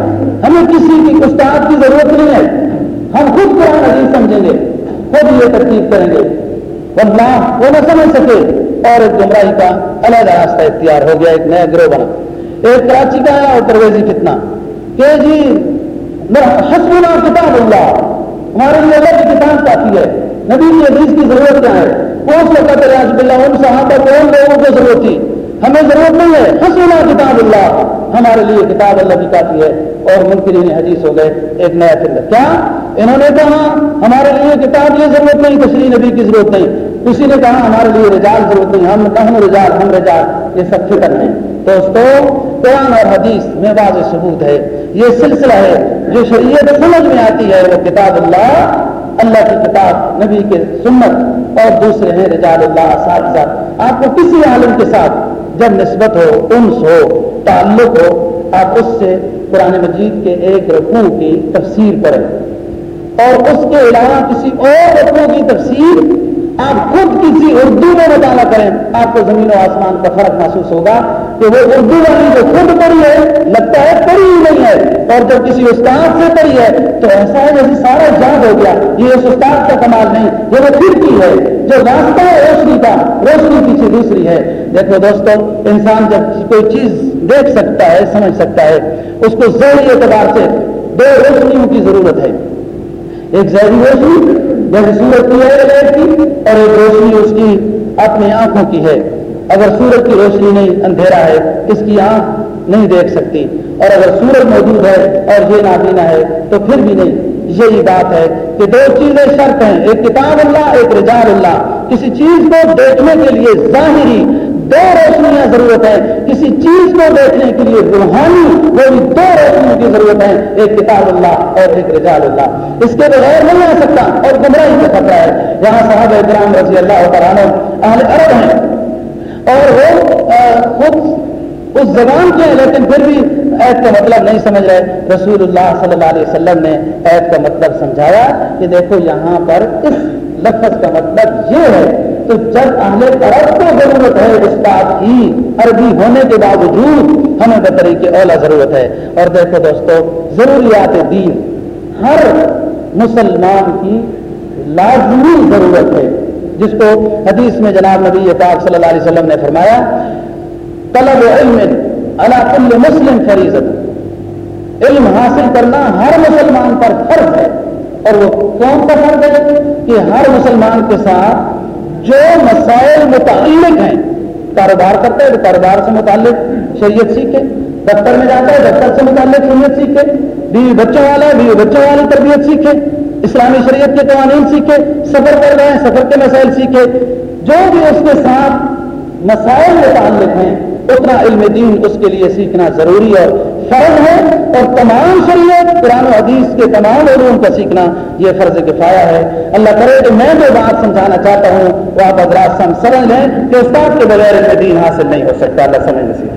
ہمیں کسی کی استاد کی ضرورت نہیں ہے۔ ہم خود قرآن عزیز سمجھیں گے، خود یہ ترتیب کریں گے۔ ورنہ وہ نہ سمجھ سکے۔ اور ایک گمراہی کا علیحدہ راستہ اختیار ہو گیا ایک نیا گروہ بنا۔ ایک کراچی کا آیا اور پرویزی کتنا۔ کہ جی حسبنا کتاب اللہ۔ ہمارے لیے اللہ کی کتاب کافی ہے۔ نبی کی حدیث کی ضرورت کیا ہے؟ کون سا قدر آج بلّہ ان صحابہ کون لوگوں کو ضرورت تھی۔ ہمیں ضرورت نہیں ہے۔ حسبنا کتاب اللہ۔ ہمارے لیے کتاب اللہ کی کافی ہے۔ اور منکرین حدیث ہو گئے۔ ایک نیا فلم کیا؟ انہوں نے کہا، ہمارے لیے کتاب یہ ضرورت نہیں، تشریح نبی کی ضرورت نہیں۔ کسی نے کہا ہمارے لیے رجال ضرورت نہیں، ہم ہم رجال؟ ہم رجال، یہ سب فکر نہیں دوستو، قرآن اور حدیث میں واضح ثبوت ہے۔ یہ سلسلہ ہے جو شریعت سمجھ میں آتی ہے، وہ کتاب اللہ اللہ کی کتاب، نبی کے سنت اور دوسرے ہیں رجال اللہ ساتھ ساتھ آپ کو کسی عالم کے ساتھ جب نسبت ہو، انس ہو، تعلق ہو، آپ اس سے قرآن مجید کے ایک رقو کی تفسیر کریں۔ اور اس کے علاوہ کسی اور رقو کی تفسیر آپ خود کسی اردو میں مطالعہ کریں، آپ کو زمین و آسمان کا فرق محسوس ہوگا کہ وہ اردو والی جو خود پڑھی ہے، لگتا ہے پڑھی ہی نہیں ہے، اور جب کسی استاد سے پڑھی ہے، تو ایسا ہے جیسے سارا یاد ہو گیا، یہ اس استاد کا کمال نہیں، یہ وہ کھڑکی ہے، جو راستہ ہے روشنی کا، روشنی پیچھے دوسری ہے۔ دیکھو دوستو، انسان جب کوئی چیز دیکھ سکتا ہے، سمجھ سکتا ہے، اس کو ذہنی اعتبار سے دو روشنیوں کی ضرورت ہے۔ ایک ذہنی روشنی جیسے سورج کی ہے لائٹ کی اور ایک روشنی اس کی اپنی آنکھوں کی ہے۔ اگر سورج کی روشنی نہیں، اندھیرا ہے، اس کی آنکھ نہیں دیکھ سکتی۔ اور اگر سورج موجود ہے اور یہ نابینا ہے، تو پھر بھی نہیں۔ یہی بات ہے کہ دو چیزیں شرط ہیں، ایک کتاب اللہ، ایک رجال اللہ۔ کسی چیز کو دیکھنے کے لیے ظاہری دو روشنیاں ضرورت ہے کسی چیز کو دیکھنے کے لیے روحانی وہ دو روشنیوں کی ضرورت ہے ایک کتاب اللہ اور ایک رجال اللہ۔ اس کے بغیر نہیں آ سکتا اور گمراہی کا خطرہ ہے۔ یہاں صاحب اکرام رضی اللہ اہل عرب ہیں اور وہ خود اس زبان کے، لیکن پھر بھی عید کا مطلب نہیں سمجھ رہے۔ رسول اللہ صلی اللہ علیہ وسلم نے عید کا مطلب سمجھایا کہ دیکھو یہاں پر اس لفظ کا مطلب یہ ہے تو جب اہل طرف کو ضرورت ہے اس بات کی، عربی ہونے کے باوجود ہمیں بطری کی اولا ضرورت ہے۔ اور دیکھو دوستو، ضروریات دین، ہر مسلمان کی لازمی ضرورت ہے۔ جس کو حدیث میں جناب نبی پاک صلی اللہ علیہ وسلم نے فرمایا طلب علم اللہ کل مسلم فریضت علم حاصل کرنا ہر مسلمان پر فرض ہے. اور وہ کون سا فرض ہے؟ کہ ہر مسلمان کے ساتھ جو مسائل متعلق ہیں، کاروبار کرتا ہے تو کاروبار سے متعلق شریعت سیکھے، دفتر میں جاتا ہے دفتر سے متعلق شریعت سیکھے، بیوی بچوں والا ہے بیوی بچوں والی تربیت سیکھے، اسلامی شریعت کے قوانین سیکھے، سفر کر رہے ہیں، سفر کے مسائل سیکھے، جو بھی اس کے ساتھ مسائل متعلق ہیں اتنا علم دین اس کے لیے سیکھنا ضروری اور فرض ہے اور تمام شریعت، قرآن و حدیث کے تمام علوم کا سیکھنا یہ فرض کفایا ہے۔ اللہ کرے کہ میں جو بات سمجھانا چاہتا ہوں، وہ آپ حضرات سمجھ لیں کہ استاد کے بغیر علم دین حاصل نہیں ہو سکتا۔ اللہ سمجھ نصیب